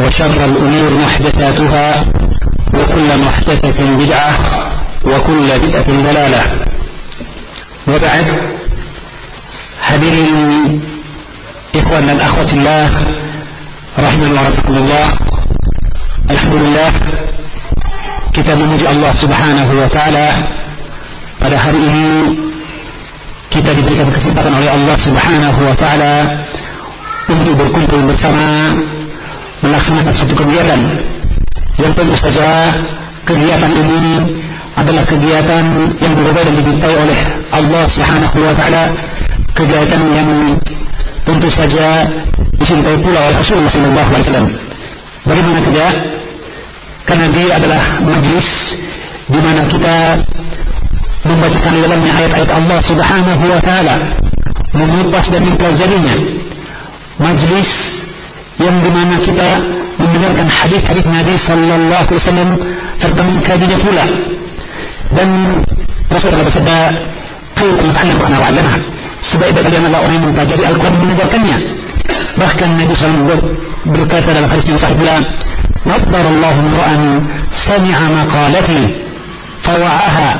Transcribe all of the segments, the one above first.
وشر الأمور محدثاتها وكل محدثة بدعة وكل بدعة ضلالة. وبعد حبيبي من أخوة الله رحمة ربكم الله. الحمد لله كتاب مجي الله سبحانه وتعالى. pada hari كتاب kita diberikan kesempatan oleh Allah Subhanahu wa taala untuk berkumpul melaksanakan suatu kegiatan. Yang tentu saja kegiatan ini adalah kegiatan yang berbeda dan dimintai oleh Allah Subhanahu wa taala. Kegiatan yang tentu saja dicintai pula oleh Rasulullah sallallahu alaihi wasallam. Bagaimana tidak karena dia adalah majlis di mana kita membacakan dalamnya ayat-ayat Allah Subhanahu wa taala mengupas dan mempelajarinya. Majlis yang di mana kita mendengarkan hadis-hadis Nabi Sallallahu Alaihi Wasallam serta mengkajinya pula. Dan Rasulullah bersabda, "Kalau muta'allam wa wa'alama." Sebaik-baik kalian adalah orang yang mempelajari Al-Quran mengajarkannya. Bahkan Nabi SAW berkata dalam hadis yang sahih pula, "Nadhar Allah ra'an sami'a maqalati fawa'aha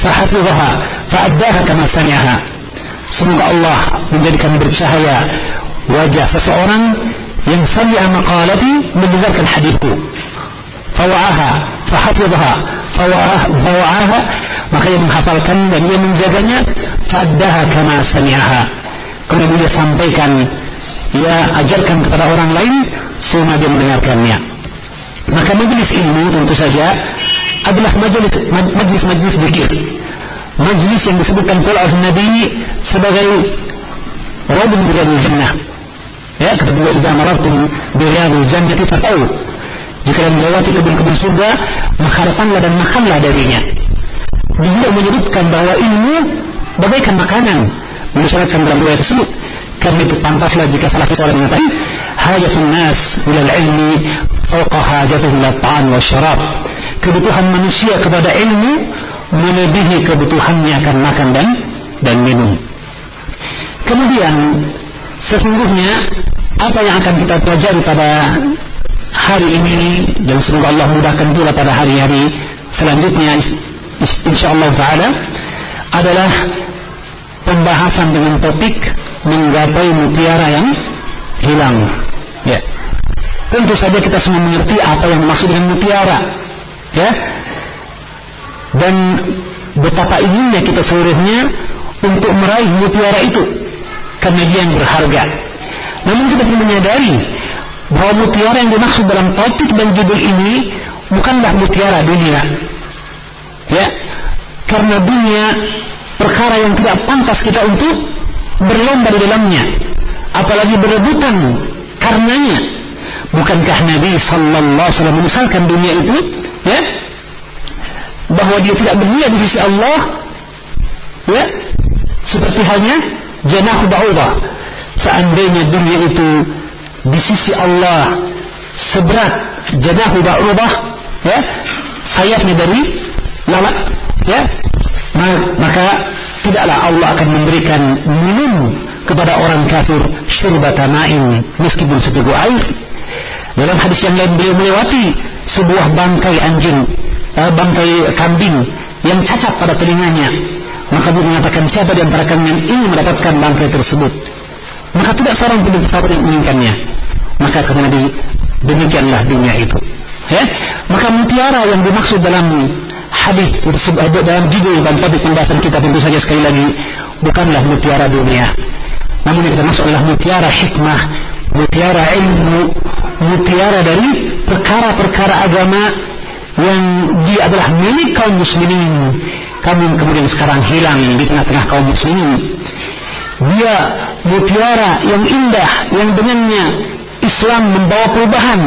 fahafidhaha fa'addaha kama sami'aha." Semoga Allah menjadikan bercahaya wajah seseorang yang sami'a maqalati mendengarkan hadisku. Fawa'aha fahafidha fawa'aha. Maka ia menghafalkan dan ia menjaganya. Fa'addaha kama sami'aha. Kemudian dia sampaikan ia ajarkan kepada orang lain semua dia mendengarkannya. Maka majlis ilmu tentu saja adalah majlis-majlis zikir. Majlis yang disebutkan pula oleh Nabi sebagai Rabun Jannah ya kedua idza marartum bi riyadil jannati fatau jika kalian melewati kebun-kebun surga maka datanglah dan makanlah darinya. Dia menyebutkan bahwa ilmu bagaikan makanan. Mengisyaratkan dalam riwayat tersebut karena itu pantaslah jika salah seorang mengatakan hajatun nas ilal ilmi fauqa hajatuhu ila ta'am wa syarab. Kebutuhan manusia kepada ilmu melebihi kebutuhannya akan makan dan dan minum. Kemudian sesungguhnya apa yang akan kita pelajari pada hari ini dan semoga Allah mudahkan pula pada hari-hari selanjutnya insyaallah taala adalah pembahasan dengan topik menggapai mutiara yang hilang. Ya. Tentu saja kita semua mengerti apa yang dimaksud dengan mutiara ya. Dan betapa inginnya kita seluruhnya untuk meraih mutiara itu yang berharga. Namun kita perlu menyadari bahwa mutiara yang dimaksud dalam topik dan judul ini bukanlah mutiara dunia. Ya, karena dunia perkara yang tidak pantas kita untuk berlomba di dalamnya, apalagi berebutan karenanya. Bukankah Nabi Sallallahu Alaihi Wasallam memisalkan dunia itu, ya, bahwa dia tidak bermulia di sisi Allah, ya, seperti halnya janahu ba'udah. Seandainya dunia itu di sisi Allah seberat janahu ba'udah ya sayapnya dari lalat ya maka tidaklah Allah akan memberikan minum kepada orang kafir syurbata ma'in meskipun seteguk air. Dalam hadis yang lain beliau melewati sebuah bangkai anjing uh, bangkai kambing yang cacat pada telinganya maka beliau mengatakan siapa di antara kalian ingin mendapatkan bangkai tersebut? Maka tidak seorang pun sahabat yang menginginkannya. Maka kata Nabi demikianlah dunia itu. Ya? Maka mutiara yang dimaksud dalam hadis tersebut dalam judul dan topik pembahasan kita tentu saja sekali lagi bukanlah mutiara dunia. Namun yang kita maksud adalah mutiara hikmah mutiara ilmu mutiara dari perkara-perkara agama yang dia adalah milik kaum muslimin. Kamu kemudian sekarang hilang di tengah-tengah kaum muslimin. Dia mutiara yang indah yang dengannya Islam membawa perubahan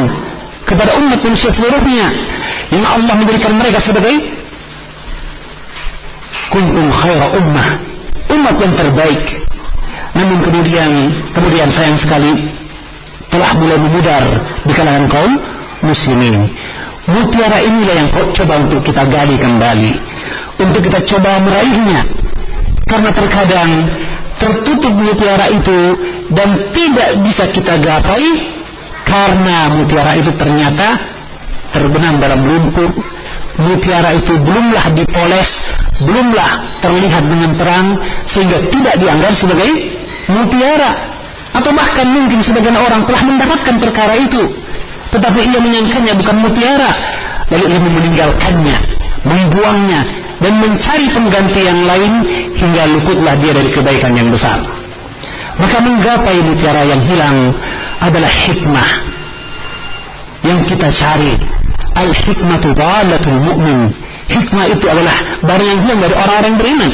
kepada umat manusia seluruhnya. Yang Allah menjadikan mereka sebagai kuntum khaira ummah umat yang terbaik. Namun kemudian kemudian sayang sekali telah mulai memudar di kalangan kaum muslimin mutiara inilah yang kau coba untuk kita gali kembali. Untuk kita coba meraihnya. Karena terkadang tertutup mutiara itu dan tidak bisa kita gapai karena mutiara itu ternyata terbenam dalam lumpur. Mutiara itu belumlah dipoles belumlah terlihat dengan terang sehingga tidak dianggap sebagai mutiara. Atau bahkan mungkin sebagian orang telah mendapatkan perkara itu tetapi ia menyangkanya bukan mutiara lalu ia meninggalkannya membuangnya dan mencari pengganti yang lain hingga luputlah dia dari kebaikan yang besar. Maka menggapai mutiara yang hilang adalah hikmah yang kita cari. Al-hikmatu dhalatul mu'min. Hikmah itu adalah barang yang hilang dari orang-orang beriman.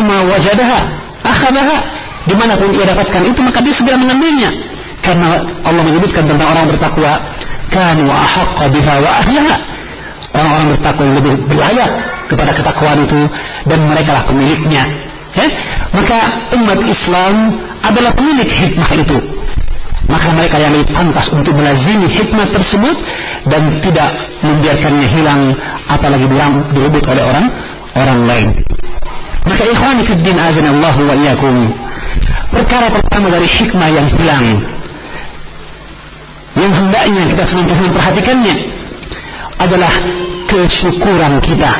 Ma wajadaha, akhadaha. Di mana pun ia dapatkan itu maka dia segera mengambilnya. Karena Allah menyebutkan tentang orang bertakwa, kanu ahaqqa biha wa ahlaha orang-orang bertakwa yang lebih berlayak kepada ketakwaan itu dan mereka lah pemiliknya. Ya? maka umat Islam adalah pemilik hikmah itu. Maka mereka yang lebih pantas untuk melazimi hikmah tersebut dan tidak membiarkannya hilang apalagi direbut oleh orang orang lain. Maka ikhwani fiddin azanallahu wa iyyakum perkara pertama dari hikmah yang hilang yang hendaknya kita senantiasa memperhatikannya adalah kesyukuran kita.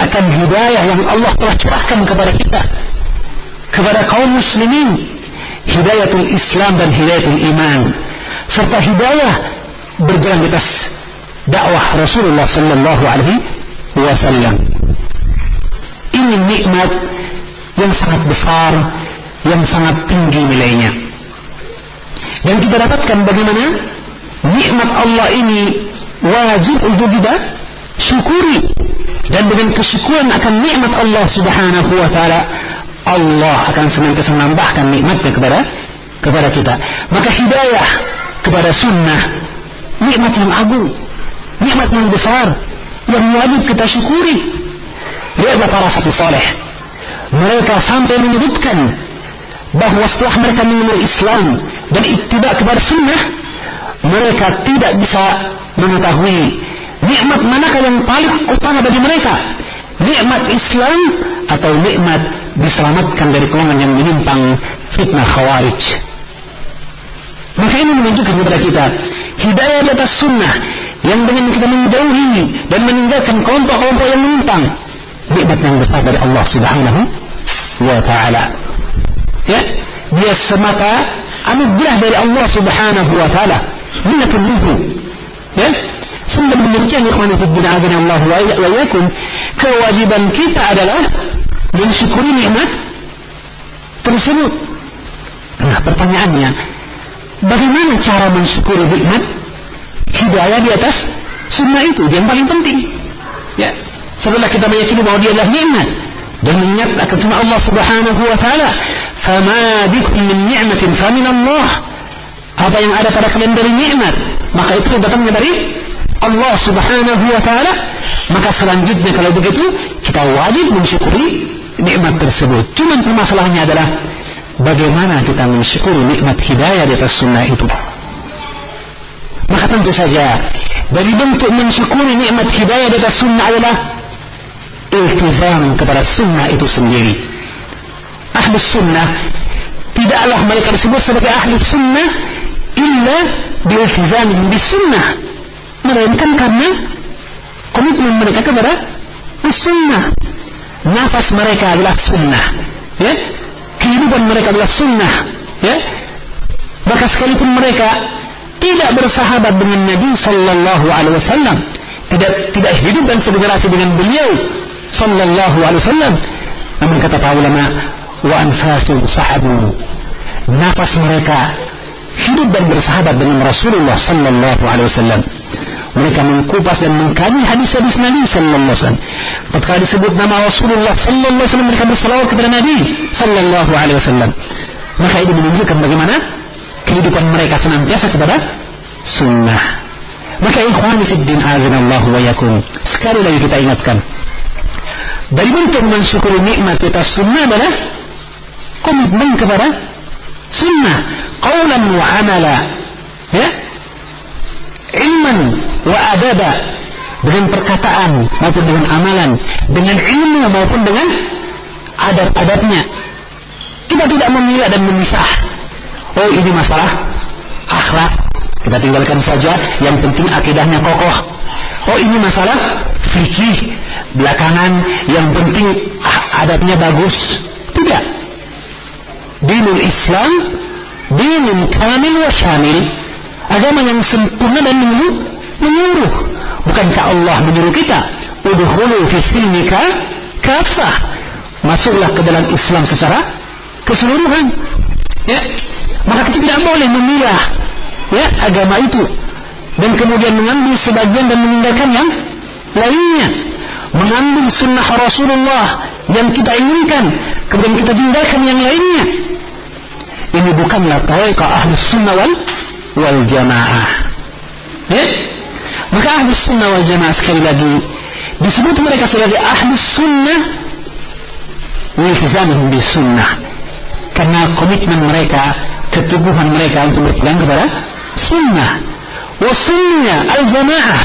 Akan hidayah yang Allah telah curahkan kepada kita. Kepada kaum muslimin hidayatul Islam dan hidayatul iman. Serta hidayah berjalan di atas dakwah Rasulullah sallallahu alaihi wasallam. Ini nikmat yang sangat besar yang sangat tinggi nilainya dan kita dapatkan bagaimana? Nikmat Allah ini wajib untuk kita syukuri. Dan dengan kesyukuran akan nikmat Allah Subhanahu wa taala Allah akan senantiasa menambahkan nikmatnya kepada kepada kita. Maka hidayah kepada sunnah nikmat yang agung nikmat yang besar yang wajib kita syukuri. Lihatlah para satu saleh. Mereka sampai menyebutkan bahwa setelah mereka mengenal Islam dan ittiba kepada sunnah mereka tidak bisa mengetahui nikmat manakah yang paling utama bagi mereka. Nikmat Islam atau nikmat diselamatkan dari golongan yang menyimpang fitnah khawarij. Maka ini menunjukkan kepada kita hidayah di atas sunnah yang dengan kita menjauhi dan meninggalkan kelompok-kelompok yang menyimpang nikmat yang besar dari Allah Subhanahu wa taala. Ya dia semata anugerah dari Allah Subhanahu wa taala. Minnatun minhu ya? Sebab demikian ikhwan fillah azan Allah wa yakum kewajiban kita adalah mensyukuri nikmat tersebut. Nah pertanyaannya bagaimana cara mensyukuri nikmat? Hidayah di atas sunnah itu yang paling penting. Ya setelah kita meyakini bahwa dia adalah nikmat dan mengingat akan Allah subhanahu wa ta'ala fama bikum min ni'matin famin Allah apa yang ada pada kalian dari nikmat maka itu datangnya dari Allah subhanahu wa ta'ala. Maka selanjutnya kalau begitu kita wajib mensyukuri nikmat tersebut. Cuma permasalahannya adalah bagaimana kita mensyukuri nikmat hidayah di atas sunnah itu. Maka tentu saja dari bentuk mensyukuri nikmat hidayah di atas sunnah adalah iltizam kepada sunnah itu sendiri. Ahli sunnah. Tidaklah mereka disebut sebagai ahli sunnah illa biltizam di sunnah melainkan karena komitmen mereka kepada sunnah nafas mereka adalah sunnah. Ya? Kehidupan mereka adalah sunnah. Ya? Maka sekalipun mereka tidak bersahabat dengan Nabi sallallahu alaihi wasallam tidak tidak hidup dan segenerasi dengan beliau sallallahu alaihi wasallam namun kata para ulama wa anfasu sahabu nafas mereka hidup dan bersahabat dengan Rasulullah sallallahu alaihi wasallam mereka mengkupas dan mengkaji hadis-hadis Nabi sallallahu alaihi wasallam. Ketika disebut nama Rasulullah sallallahu alaihi wasallam mereka bersalawat kepada Nabi sallallahu alaihi wasallam. Maka itu menunjukkan bagaimana kehidupan mereka senantiasa kepada sunnah. Maka ikhwani fid din azanallahu wa yakum. Sekali lagi kita ingatkan. Dari bentuk mensyukuri nikmat kita sunnah adalah komitmen kepada sunnah. Qawlan wa amala. Ya, ilman wa adaba dengan perkataan maupun dengan amalan dengan ilmu maupun dengan adab-adabnya. Kita tidak memilih dan memisah. Oh ini masalah akhlak. Kita tinggalkan saja yang penting akidahnya kokoh. Oh ini masalah fikih belakangan yang penting adabnya bagus. Tidak dinul islam dinul kamil wa syamil agama yang sempurna dan menyuruh, menyuruh. Bukankah Allah menyuruh kita? Udhulu fi silmika kafah. Masuklah ke dalam Islam secara keseluruhan. Ya. Maka kita tidak boleh memilah ya agama itu dan kemudian mengambil sebagian dan meninggalkan yang lainnya. Mengambil sunnah Rasulullah yang kita inginkan, kemudian kita tinggalkan yang lainnya. Ini bukanlah tariqah ahli sunnah wal wal jamaah. Ya? Maka ahli sunnah wal jamaah sekali lagi disebut mereka sebagai ahli sunnah wiltizamihum bis sunnah. Karena komitmen mereka keteguhan mereka untuk berpegang kepada sunnah. Wa sunnah al jamaah.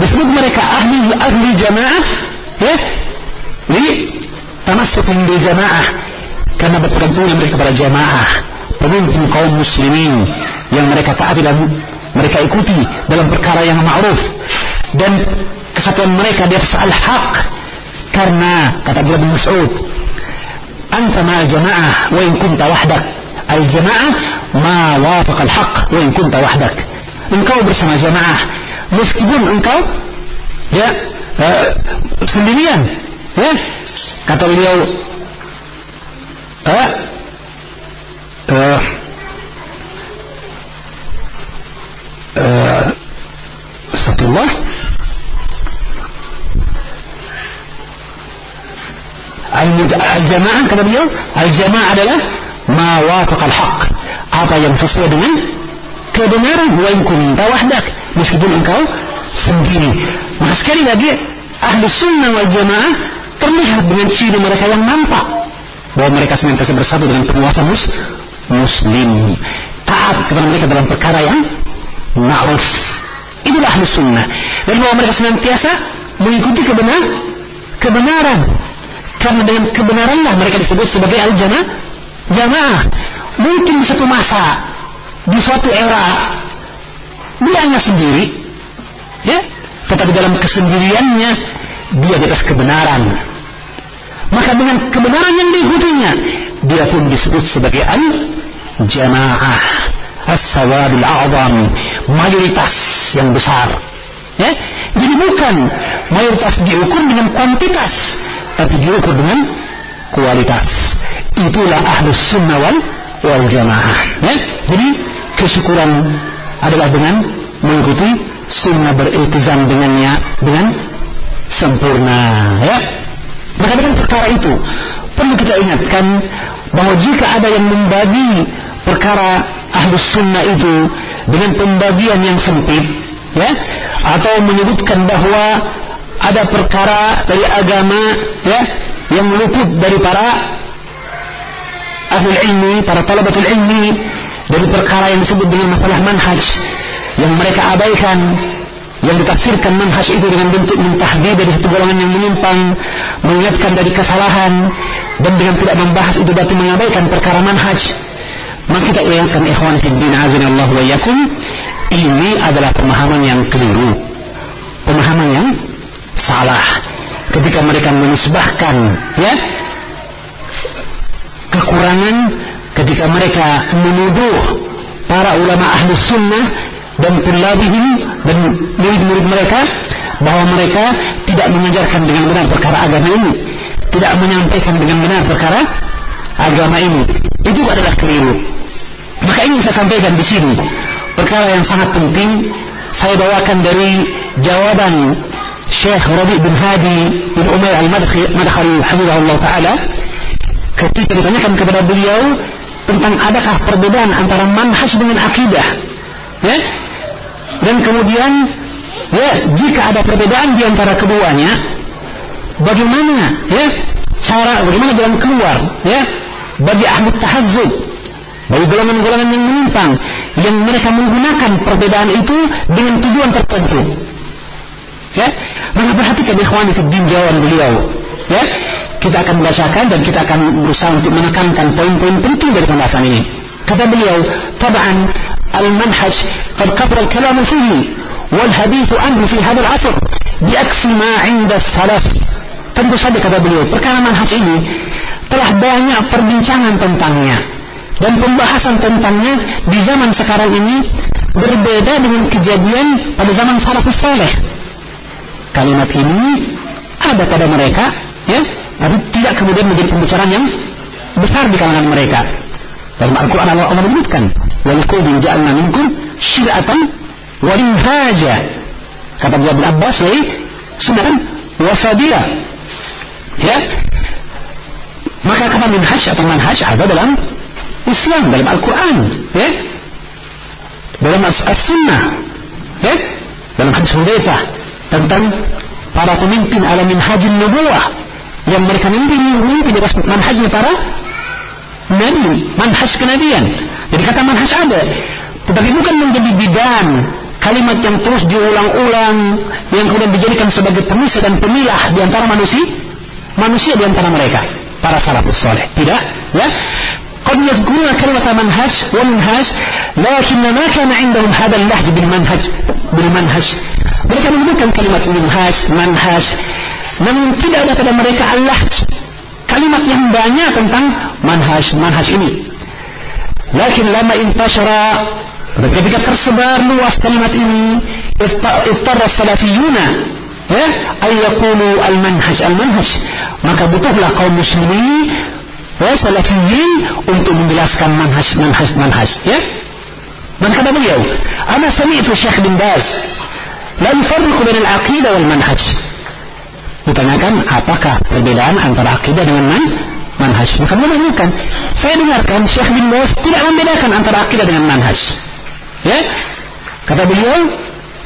Disebut mereka ahli ahli jamaah ya? Li tamassukun bil jamaah. Karena berpegang mereka kepada jamaah pemimpin kaum muslimin yang mereka taati dan mereka ikuti dalam perkara yang ma'ruf. Dan kesatuan mereka di atas al-haq. Karena kata Abdullah bin Mas'ud anta ma'al jama'ah wa in kunta wahdak. Al-jama'ah ma wafaq al-haq wa in kunta wahdak. Engkau bersama jamaah meskipun engkau ya uh, sendirian ya. Kata beliau uh, uh, Astagfirullah. Al-jamaah kata beliau Al-jamaah adalah Ma wafaqal haq. Apa yang sesuai dengan Kebenaran. Wa kunta wahdak. Meskipun engkau sendiri. Maka sekali lagi Ahli sunnah wal jamaah Terlihat dengan ciri mereka yang nampak. Bahwa mereka senantiasa bersatu dengan penguasa mus Muslim Taat kepada mereka dalam perkara yang ma'ruf. Itulah ahli sunnah. Dan bahwa mereka senantiasa mengikuti kebenar, kebenaran. Karena dengan kebenaranlah mereka disebut sebagai al-jamaah. Jamaah. Mungkin di satu masa, di suatu era, dia hanya sendiri. Ya, tetapi dalam kesendiriannya dia di atas kebenaran. Maka dengan kebenaran yang diikutinya, dia pun disebut sebagai al-jamaah as-sawadul a'zam mayoritas yang besar. Ya? Jadi bukan mayoritas diukur dengan kuantitas tapi diukur dengan kualitas. Itulah ahlus sunnah wal, wal jamaah. Ya? Jadi kesyukuran adalah dengan mengikuti sunnah beriltizam dengannya dengan sempurna. Ya maka dengan perkara itu perlu kita ingatkan bahwa jika ada yang membagi perkara ahlus sunnah itu dengan pembagian yang sempit ya atau menyebutkan bahwa ada perkara dari agama ya yang luput dari para ahli ilmi para talabatul ilmi dari perkara yang disebut dengan masalah manhaj yang mereka abaikan yang ditafsirkan manhaj itu dengan bentuk mentahdir dari satu golongan yang menyimpang, mengingatkan dari kesalahan, dan dengan tidak membahas itu berarti mengabaikan perkara manhaj. Maka kita ingatkan ikhwan fiddin Allah wa yakum, ini adalah pemahaman yang keliru. Pemahaman yang salah. Ketika mereka menisbahkan ya kekurangan ketika mereka menuduh para ulama ahli sunnah dan tulabihim dan murid-murid mereka bahwa mereka tidak mengajarkan dengan benar perkara agama ini. Tidak menyampaikan dengan benar perkara agama ini. Itu adalah keliru. Maka ini saya sampaikan di sini. Perkara yang sangat penting saya bawakan dari jawaban Syekh Rabi bin Hadi bin Umar al-Madkhali hafizahullah taala ketika ditanyakan kepada beliau tentang adakah perbedaan antara manhaj dengan akidah. Ya dan kemudian ya jika ada perbedaan di antara keduanya bagaimana ya cara bagaimana jalan keluar ya bagi ahli tahazzub bagi golongan-golongan yang menyimpang yang mereka menggunakan perbedaan itu dengan tujuan tertentu. Ya maka perhatikan ikhwan itu jawaban beliau. Ya kita akan membacakan dan kita akan berusaha untuk menekankan poin-poin penting dari pembahasan ini. Kata beliau, "Tab'an kathara al-kalam fihi wal hadith anhu fi hadha al-'asr bi aksi ma 'inda salaf." Tentu saja kata beliau, perkara manhaj ini telah banyak perbincangan tentangnya dan pembahasan tentangnya di zaman sekarang ini berbeda dengan kejadian pada zaman salafus saleh. Kalimat ini ada pada mereka, ya, tapi tidak kemudian menjadi pembicaraan yang besar di kalangan mereka. Dalam Al-Quran Allah menyebutkan, Walikullin ja'alna minkum syir'atan walinhaja. Kata Abdullah bin Abbas lagi, sedangkan wasabila. Ya. Maka kata minhaj atau manhaj ada dalam Islam, dalam Al-Quran. Ya. Dalam As-Sunnah. Ya. Dalam hadis Hudaifah tentang para pemimpin alamin haji Nubuah yang mereka mimpi mimpi di atas manhajnya para nabi, manhaj kenabian. Jadi kata manhaj ada, tetapi bukan menjadi bidan, kalimat yang terus diulang-ulang, yang kemudian dijadikan sebagai pemisah dan pemilah di antara manusia, manusia di antara mereka, para salafus soleh. Tidak, ya. قد يذكرون كلمة منهج ومنهج لكن ما كان عندهم هذا اللهج بالمنهج بالمنهج mereka menyebutkan kalimat minhaj, manhaj namun tidak ada pada mereka Allah kalimat yang banyak tentang manhaj manhaj ini. Lakin lama intashara ketika tersebar luas kalimat ini iftarra salafiyuna ya ayyakulu al manhaj al manhaj maka butuhlah kaum muslimin ya salafiyin untuk menjelaskan manhaj manhaj manhaj ya. Dan kata beliau ana sami'tu Syekh bin Baz la yufarriqu bain al aqidah wal manhaj. Ditanyakan apakah perbedaan antara akidah dengan man manhaj. Maka menanyakan, saya dengarkan Syekh bin Bas tidak membedakan antara akidah dengan manhaj. Ya, kata beliau,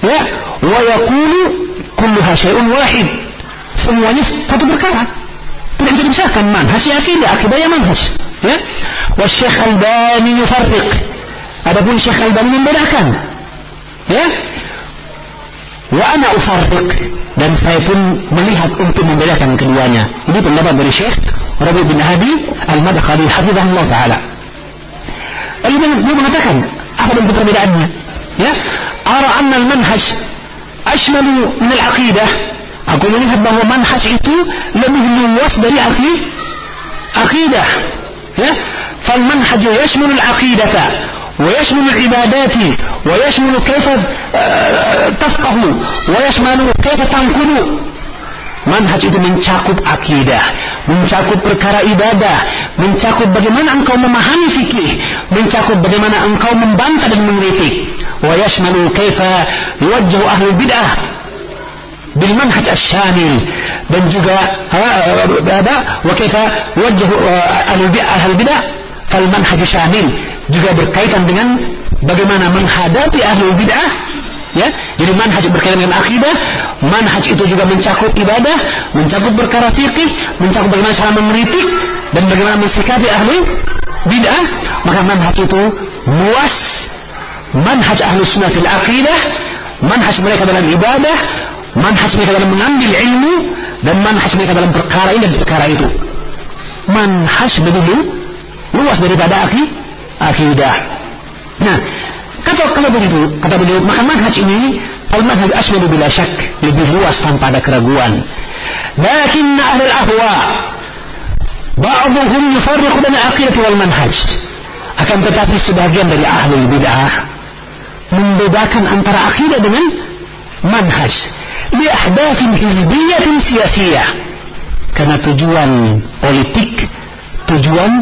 ya, wa yaqulu kulluha syai'un wahid. Semuanya satu perkara. Tidak bisa dipisahkan manhaj ya akidah, akidah ya manhaj. Ya, wa Syekh Albani yufarriq. Adapun Syekh Albani membedakan. Ya, wa ana ufarriq dan saya pun melihat untuk membedakan keduanya. Ini pendapat dari Syekh ربيع بن أبي المدخلي حفظه الله تعالى. الإمام أبي ذكر أحد من ابي يا؟ أرى أن المنهج أشمل من العقيدة. أقول لي هذا هو منهج إتو لم يلوص بري أخي عقيدة. فالمنهج يشمل العقيدة ويشمل العبادات ويشمل كيف آه، تفقه ويشمل كيف تنقل. Manhaj itu mencakup akidah, mencakup perkara ibadah, mencakup bagaimana engkau memahami fikih, mencakup bagaimana engkau membantah dan mengkritik. Wa yashmalu kaifa yuwajjahu ahli bid'ah bil manhaj asy-syamil dan juga apa wa kaifa yuwajjahu ahli bid'ah fal manhaj syamil juga berkaitan dengan bagaimana menghadapi ahli bid'ah ya jadi manhaj berkaitan dengan akidah manhaj itu juga mencakup ibadah mencakup perkara fikih mencakup bagaimana cara mengkritik dan bagaimana mensikapi ahli bid'ah maka manhaj itu luas manhaj ahli sunnah fil akidah manhaj mereka dalam ibadah, manhaj mereka dalam mengambil ilmu, dan manhaj mereka dalam perkara ini dan perkara itu. Manhaj begitu luas daripada akidah. Nah, kata kalau begitu, kata beliau, maka manhaj ini al-manhaj asmalu bila syak, lebih luas tanpa ada keraguan. Lakin ahli al-ahwa ba'dhum yufarriqu baina aqidah wal manhaj. Akan tetapi sebagian dari ahli bid'ah membedakan antara akidah dengan manhaj li ahdafin hizbiyatin siyasiyah karena tujuan politik tujuan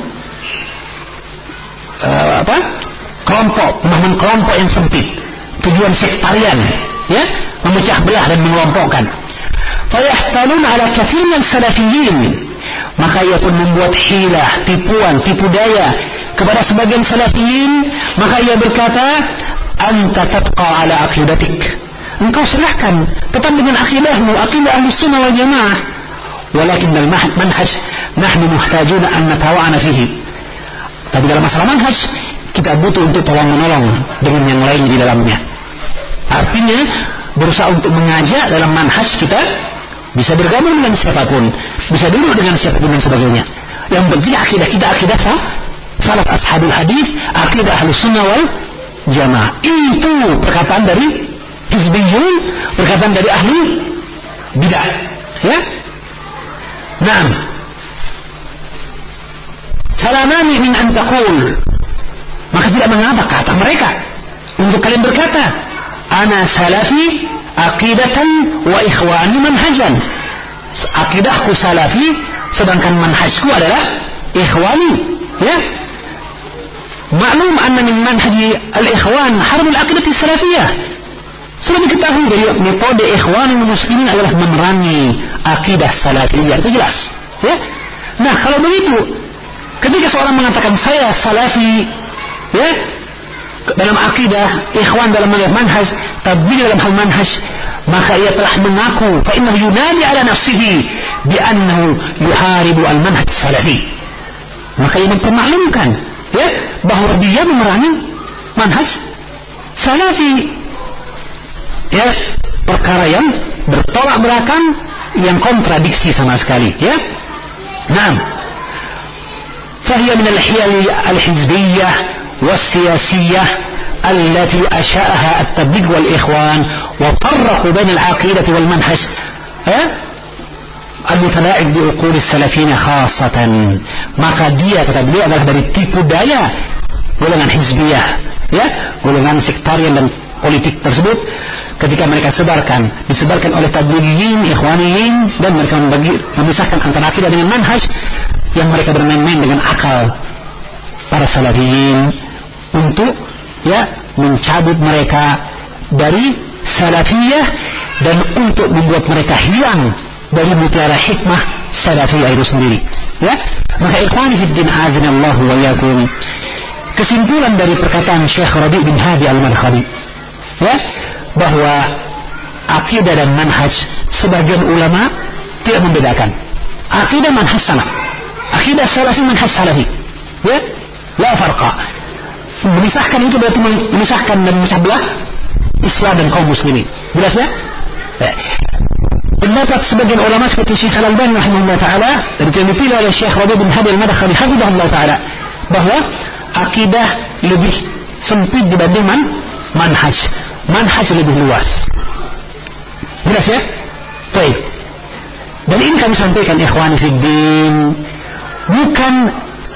uh, apa kelompok pemahaman kelompok yang sempit. Tujuan sektarian ya? Memecah belah dan mengelompokkan. Fayahtalun ala kathir salafiyin. Maka ia pun membuat hilah tipuan tipu daya kepada sebagian salafiyin. Maka ia berkata anta tabqa ala aqidatik. Engkau silahkan tetap dengan akidahmu akidah ahli sunnah wal jamaah. Walakin al manhaj nahnu muhtajuna an natawa'ana fihi. Tapi dalam masalah manhaj kita butuh untuk tolong menolong dengan yang lain di dalamnya. Artinya berusaha untuk mengajak dalam manhaj kita bisa bergabung dengan siapa pun bisa duduk dengan siapa pun dan sebagainya. Yang penting akidah kita akidah sah. Salat ashabul hadis akidah ahli sunnah wal jamaah. Itu perkataan dari hizbiyun perkataan dari ahli bidah. Ya? Nah salamani min an taqul maka tidak mengapa kata mereka? Untuk kalian berkata ana salafi aqidatan wa ikhwani manhajan. Akidahku salafi sedangkan manhajku adalah ikhwani ya. Maklum anna min manhaji al-ikhwan harb al-aqidah salafiyah. Sudah diketahui dari metode ikhwan muslimin adalah memerangi akidah salafiyah itu jelas ya. Nah kalau begitu ketika seorang mengatakan saya salafi ya dalam akidah ikhwan dalam manhaj tabligh dalam hal manhaj maka ia telah mengaku fa innahu yunadi ala nafsihi bi annahu yuharibu al manhaj salafi maka ia mempermaklumkan ya bahwa dia memerangi manhaj salafi ya perkara yang bertolak belakang yang kontradiksi sama sekali ya nah فهي من الحيل الحزبية والسياسية التي أشاءها التبليغ والإخوان وفرقوا بين العقيدة والمنهج المتلاعب بعقول السلفين خاصة maka dia kata beliau adalah dari tipu daya golongan hizbiyah ya golongan sektarian dan politik tersebut ketika mereka sebarkan disebarkan oleh tablighin ikhwaniyin dan mereka membagi, memisahkan antara akidah dengan manhaj yang mereka bermain-main dengan akal para salafiyin untuk ya mencabut mereka dari salafiyah dan untuk membuat mereka hilang dari mutiara hikmah salafiyah itu sendiri ya. Maka ikhwani fiddin azinallahu wa yakum kesimpulan dari perkataan Syekh Rabi bin Hadi al-Madkhali ya bahwa akidah dan manhaj sebagian ulama tidak membedakan. Akidah manhaj sama akidah salafi manhaj salafi ya la farqa. Memisahkan itu berarti memisahkan dan memecah belah Islam dan kaum muslimin. Jelas ya, ya. pendapat sebagian ulama seperti Syekh Al-Albani rahimahullah taala dan yang dipilih oleh Syekh Rabi bin Hadi al-Madkhali hafizahullah taala bahwa akidah lebih sempit dibanding man, manhaj. Manhaj lebih luas. Jelas ya? Baik. Dan ini kami sampaikan ikhwani fiddin bukan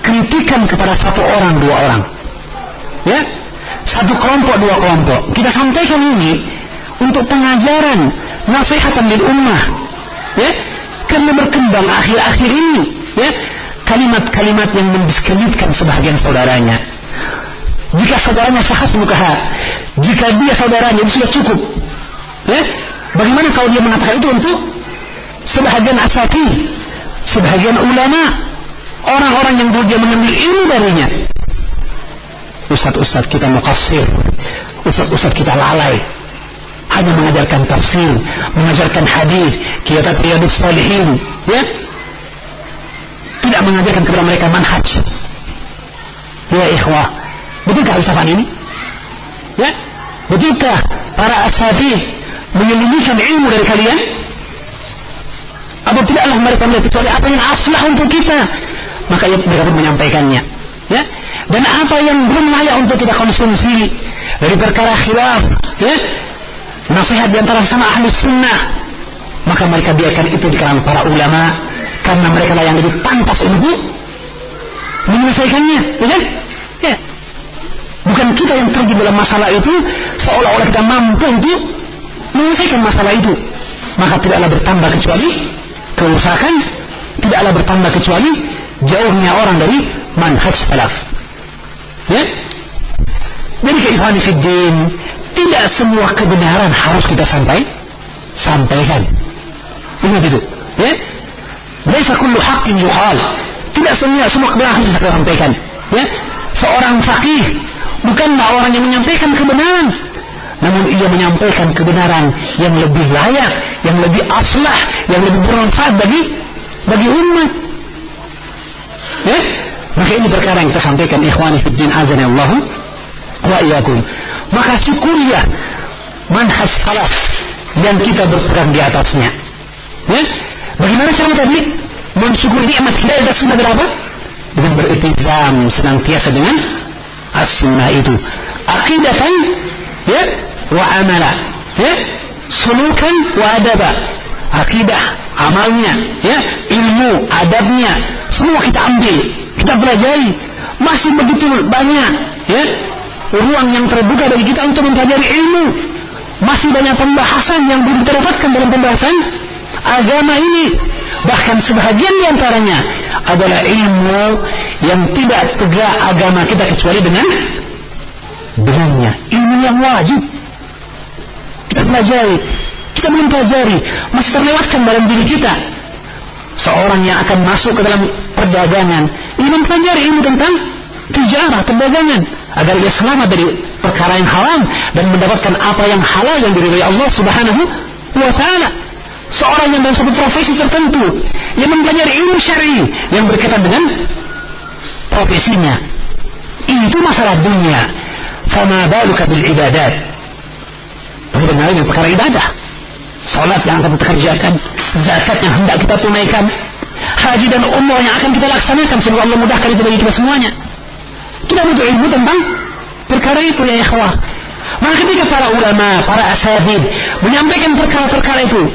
kritikan kepada satu orang dua orang. Ya? Satu kelompok dua kelompok. Kita sampaikan ini untuk pengajaran nasihatan lil ummah. Ya? Karena berkembang akhir-akhir ini ya? Kalimat-kalimat yang mendiskreditkan sebagian saudaranya. Jika saudaranya fahas mukaha jika dia saudaranya itu sudah cukup ya? Bagaimana kalau dia mengatakan itu untuk sebahagian asati sebahagian ulama orang-orang yang dulu dia mengambil ilmu darinya Ustaz-ustaz kita muqassir Ustaz-ustaz kita lalai hanya mengajarkan tafsir, mengajarkan hadis, kitab riyadus salihin, ya. Tidak mengajarkan kepada mereka manhaj. Ya ikhwah, betulkah ucapan ini? Ya. Betulkah para ashabib menyembunyikan ilmu dari kalian? Atau tidaklah mereka melihat kecuali apa yang aslah untuk kita? Maka mereka pun menyampaikannya. Ya? Dan apa yang belum layak untuk kita konsumsi dari perkara khilaf, ya? nasihat di antara sama ahli sunnah, maka mereka biarkan itu di kalangan para ulama karena mereka lah yang lebih pantas untuk menyelesaikannya, ya kan? Ya. Bukan kita yang terjun dalam masalah itu seolah-olah kita mampu untuk menyelesaikan masalah itu. Maka tidaklah bertambah kecuali kerusakan, tidaklah bertambah kecuali jauhnya orang dari manhaj salaf. Ya? Jadi keikhwani fiddin, tidak semua kebenaran harus kita sampai sampaikan. Ingat itu. Ya? Laisa kullu haqqin yuhal. Tidak semua semua kebenaran harus kita sampaikan. Ya? Seorang fakih bukanlah orang yang menyampaikan kebenaran, namun ia menyampaikan kebenaran yang lebih layak, yang lebih aslah, yang lebih bermanfaat bagi bagi umat. Ya? Maka ini perkara yang kita sampaikan ikhwani fiddin azan Allah wa iyyakum. Maka syukurilah manhaj salaf yang kita berpegang di atasnya. Ya? Bagaimana cara tadi? Mensyukuri nikmat hidayah sunnah berapa? Dengan beritizam senantiasa dengan as-sunnah itu. Aqidatan ya wa amala ya sulukan wa adaba akidah amalnya ya ilmu adabnya semua kita ambil kita pelajari. Masih begitu banyak ya ruang yang terbuka bagi kita untuk mempelajari ilmu. Masih banyak pembahasan yang belum terdapatkan dalam pembahasan agama ini. Bahkan sebahagian di antaranya adalah ilmu yang tidak tegak agama kita kecuali dengan dengannya. Ilmu yang wajib. Kita pelajari kita belum pelajari masih terlewatkan dalam diri kita. Seorang yang akan masuk ke dalam perdagangan. Ini mempelajari ilmu tentang tijarah perdagangan. Agar ia selamat dari perkara yang haram dan mendapatkan apa yang halal yang diridhai Allah Subhanahu wa taala. Seorang yang dalam satu profesi tertentu yang mempelajari ilmu syar'i yang berkaitan dengan profesinya. Itu masalah dunia. Fama baluka bil ibadat. Bagaimana dengan perkara ibadah salat yang akan kita kerjakan zakat yang hendak kita tunaikan haji dan umrah yang akan kita laksanakan semoga Allah mudahkan itu bagi kita semuanya kita butuh ilmu tentang perkara itu ya ikhwah maka ketika para ulama, para ashabib menyampaikan perkara-perkara itu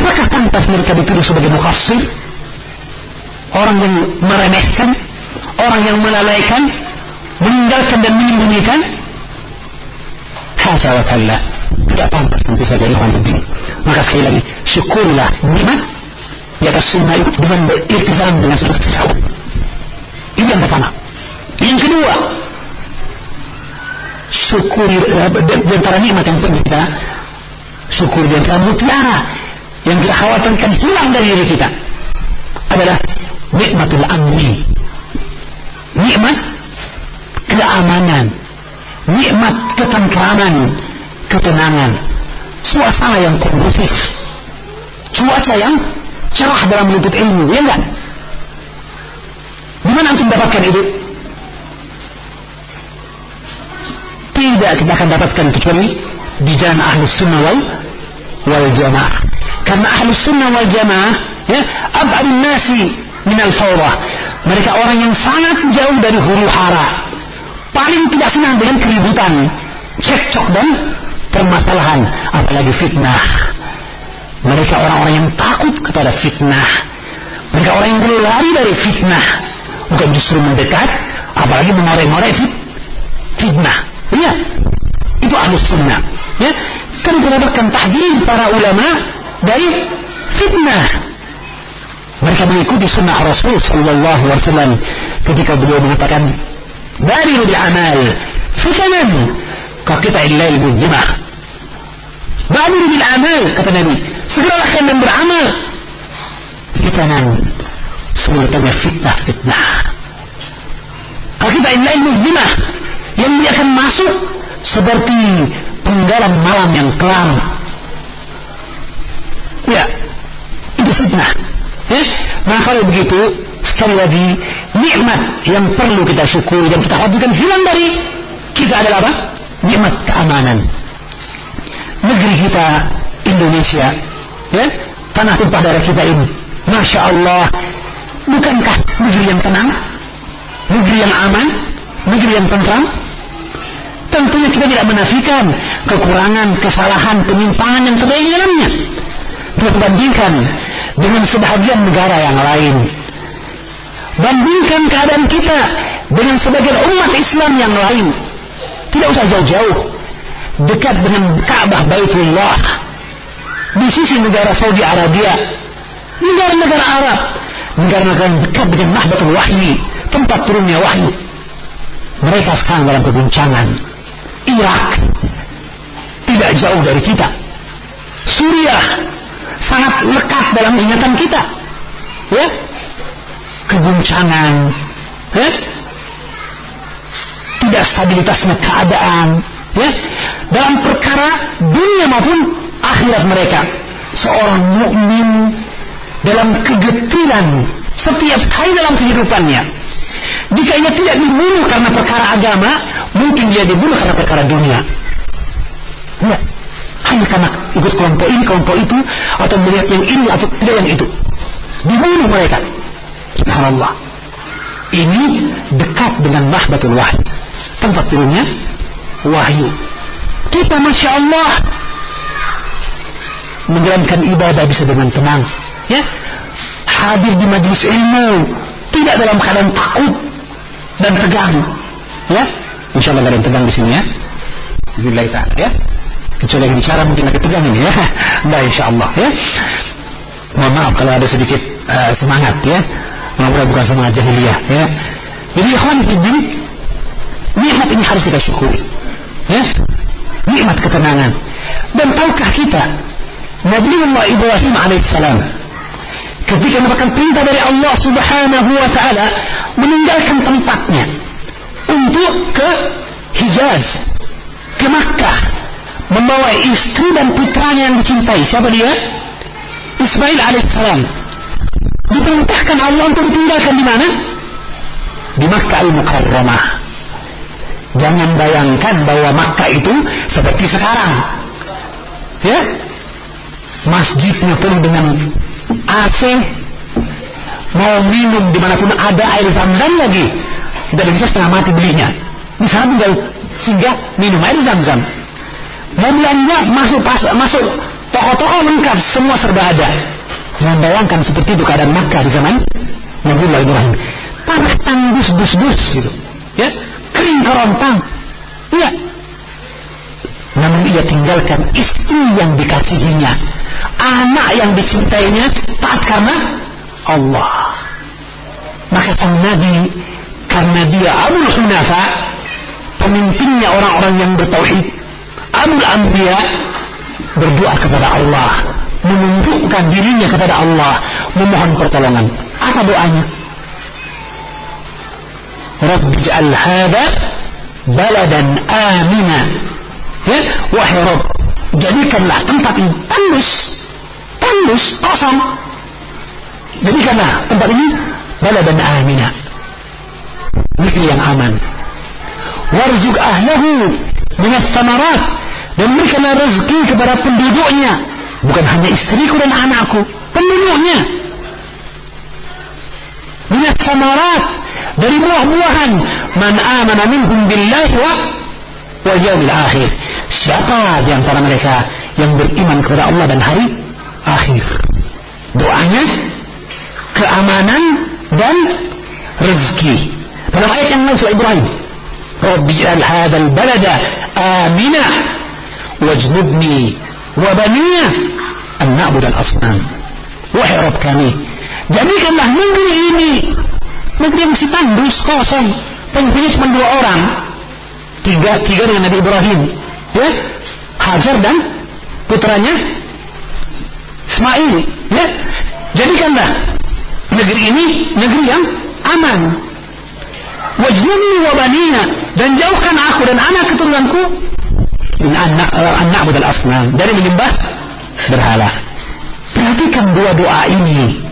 Apakah pantas mereka dituduh sebagai mukhasir? Orang yang meremehkan, orang yang melalaikan, meninggalkan dan menyembunyikan? Haja wa kalla. Tidak pantas tentu saja ikhwan penting. Maka sekali lagi, syukurlah nikmat di atas sunnah itu dengan beriltizam dengan seluruh jauh. Ini yang pertama. Yang kedua, syukuri di antara nikmat yang penting kita syukur di antara mutiara yang kita khawatirkan hilang dari diri kita adalah nikmatul amni nikmat keamanan nikmat ketentraman ketenangan. Suasana yang kondusif. Cuaca yang cerah dalam menuntut ilmu ya enggak di mana antum dapatkan itu? Tidak kita akan dapatkan kecuali di jalan ahli sunnah wal, wal jamaah. Karena ahli sunnah wal jamaah ya abadun nasi minal fawdah mereka orang yang sangat jauh dari huru hara. Paling tidak senang dengan keributan cekcok dan permasalahan apalagi fitnah. Mereka orang-orang yang takut kepada fitnah. Mereka orang yang berlari dari fitnah. Bukan justru mendekat apalagi mengorek-ngorek fitnah. Iya. Itu ahli sunnah. Ya. Kan mendapatkan tahdir para ulama dari fitnah. Mereka mengikuti sunnah Rasul Sallallahu Alaihi Wasallam ketika beliau mengatakan dari di amal fitanan kita illal mujimah. Badiru bil amal kata Nabi segeralah kalian beramal fitanan sebenarnya fitnah fitnah kalau kita illal mujimah yang dia akan masuk seperti penggalan malam yang kelam Ya, itu fitnah. Ya? Nah kalau begitu, sekali lagi, nikmat yang perlu kita syukuri dan kita khawatirkan hilang dari kita adalah apa? Nikmat keamanan. Negeri kita Indonesia, ya, tanah tumpah darah kita ini. Masya Allah, bukankah negeri yang tenang? Negeri yang aman? Negeri yang tentram? Tentunya kita tidak menafikan kekurangan, kesalahan, penyimpangan yang terjadi di dalamnya. Kita bandingkan dengan sebahagian negara yang lain. Bandingkan keadaan kita dengan sebagian umat Islam yang lain. Tidak usah jauh-jauh. Dekat dengan Ka'bah Baitullah. Di sisi negara Saudi Arabia. Negara-negara Arab. Negara-negara dekat dengan Mahbatul Wahyi. Tempat turunnya wahyu. Mereka sekarang dalam keguncangan. Irak. Tidak jauh dari kita. Suriah. Sangat lekat dalam ingatan kita. Ya. Keguncangan. Ya tidak stabilitasnya keadaan ya. Dalam perkara dunia maupun akhirat mereka seorang mukmin dalam kegetiran setiap hari dalam kehidupannya jika ia tidak dibunuh karena perkara agama mungkin dia dibunuh karena perkara dunia. Ya hanya karena ikut kelompok ini kelompok itu atau melihat yang ini atau tidak yang itu. Dibunuh mereka. Subhanallah. Ini dekat dengan mahbatul wahid tempat turunnya wahyu. Kita masya Allah menjalankan ibadah bisa dengan tenang, ya. Hadir di majlis ilmu tidak dalam keadaan takut dan tegang, ya. Insya Allah yang tegang di sini ya. Bismillah ya. Kecuali yang bicara mungkin lagi tegang ini ya. Nah insya Allah ya. Mohon maaf kalau ada sedikit uh, semangat ya. Mudah-mudahan bukan semangat jahiliyah ya. Jadi ikhwan fiddin Nikmat ini harus kita syukuri. Ya? Nikmat ketenangan. Dan tahukah kita Nabiullah Ibrahim alaihissalam ketika mendapatkan perintah dari Allah Subhanahu wa taala meninggalkan tempatnya untuk ke Hijaz, ke Makkah, membawa istri dan putranya yang dicintai. Siapa dia? Ismail alaihissalam. Diperintahkan Allah untuk ditinggalkan di mana? Di Makkah al-Mukarramah. Jangan bayangkan bahwa Makkah itu seperti sekarang. Ya. Masjidnya penuh dengan AC. Mau minum di mana pun ada air zam-zam lagi. Tidak bisa setengah mati belinya. Di sana tinggal singgah minum air zam-zam. Mau belanja masuk pas, masuk toko-toko lengkap semua serba ada. Jangan bayangkan seperti itu keadaan Makkah di zaman Nabi Ibrahim. Tanah tandus dus-dus gitu. Ya, kering kerontang. Iya. Namun ia tinggalkan istri yang dikasihinya, anak yang dicintainya, taat karena Allah. Maka sang Nabi karena dia Abu Hunafa, pemimpinnya orang-orang yang bertauhid, Abu Anbiya berdoa kepada Allah, menunjukkan dirinya kepada Allah, memohon pertolongan. Apa doanya? Ij'al hadha baladan amina. Ya, wahai Rabb, jadikanlah tempat ini tandus, tandus, kosong. Jadikanlah tempat ini baladan amina. Negeri yang aman. Warzuk ahlahu dengan samarat dan berikanlah rezeki kepada penduduknya bukan hanya istriku dan anakku penduduknya minat samarat dari buah-buahan. Man amana minhum billahi wa wal yaumil akhir. Siapa di antara mereka yang beriman kepada Allah dan hari akhir? Doanya keamanan dan rezeki. Dalam ayat yang lain surah Ibrahim. Rabbi ja'al hadzal balada amina wajnubni wa baniya an na'bud al-asnam wahai Rabb kami jadikanlah negeri ini negeri yang masih tandus kosong. Pemimpinnya cuma dua orang. Tiga tiga dengan Nabi Ibrahim. Ya? Hajar dan putranya Ismail. Ya? Jadikanlah negeri ini negeri yang aman. Wajnubni wa banina. Dan jauhkan aku dan anak keturunanku min anak budal asnam. Dari menyembah berhala. Perhatikan dua doa ini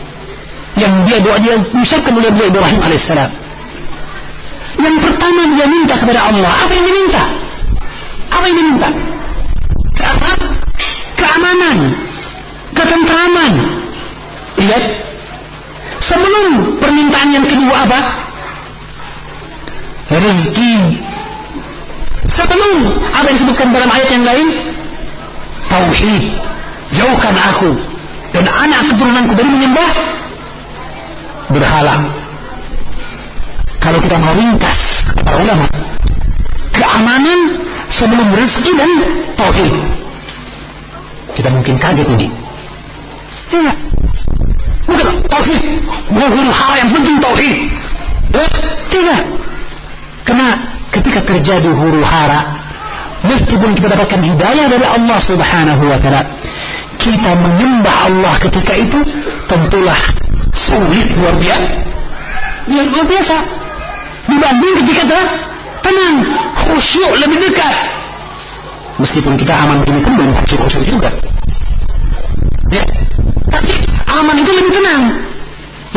yang dia doa dia ucapkan oleh beliau Ibrahim alaihissalam. Yang pertama dia minta kepada Allah. Apa yang diminta? Apa yang diminta? Keamanan, keamanan, ketentraman. Lihat, sebelum permintaan yang kedua apa? Rezeki. Sebelum apa yang disebutkan dalam ayat yang lain? Tauhid. Jauhkan aku dan anak keturunanku dari menyembah berhala. Kalau kita mau ringkas para ulama, keamanan sebelum rezeki dan tauhid. Kita mungkin kaget ini. Tidak. Bukan tauhid. Bukan hal yang penting tauhid. Eh, tidak. Karena ketika terjadi huru hara, meskipun kita dapatkan hidayah dari Allah Subhanahu wa taala, kita menyembah Allah ketika itu tentulah sulit luar biasa. Ya, luar biasa. Dibanding ketika tenang, khusyuk lebih dekat. Meskipun kita aman begini pun belum khusyuk-khusyuk juga. Ya. Tapi aman itu lebih tenang,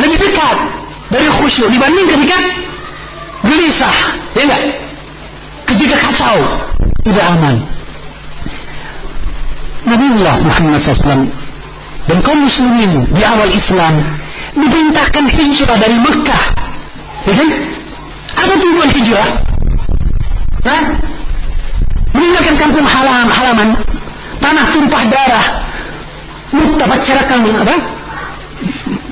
lebih dekat dari khusyuk dibanding ketika gelisah, ya enggak? Ketika kacau, tidak aman. Nabiullah Muhammad SAW dan kaum muslimin di awal Islam diperintahkan hijrah dari Mekah. Ya kan? Apa tujuan hijrah? Nah, meninggalkan kampung halam, halaman, tanah tumpah darah, mutabat ceraka apa?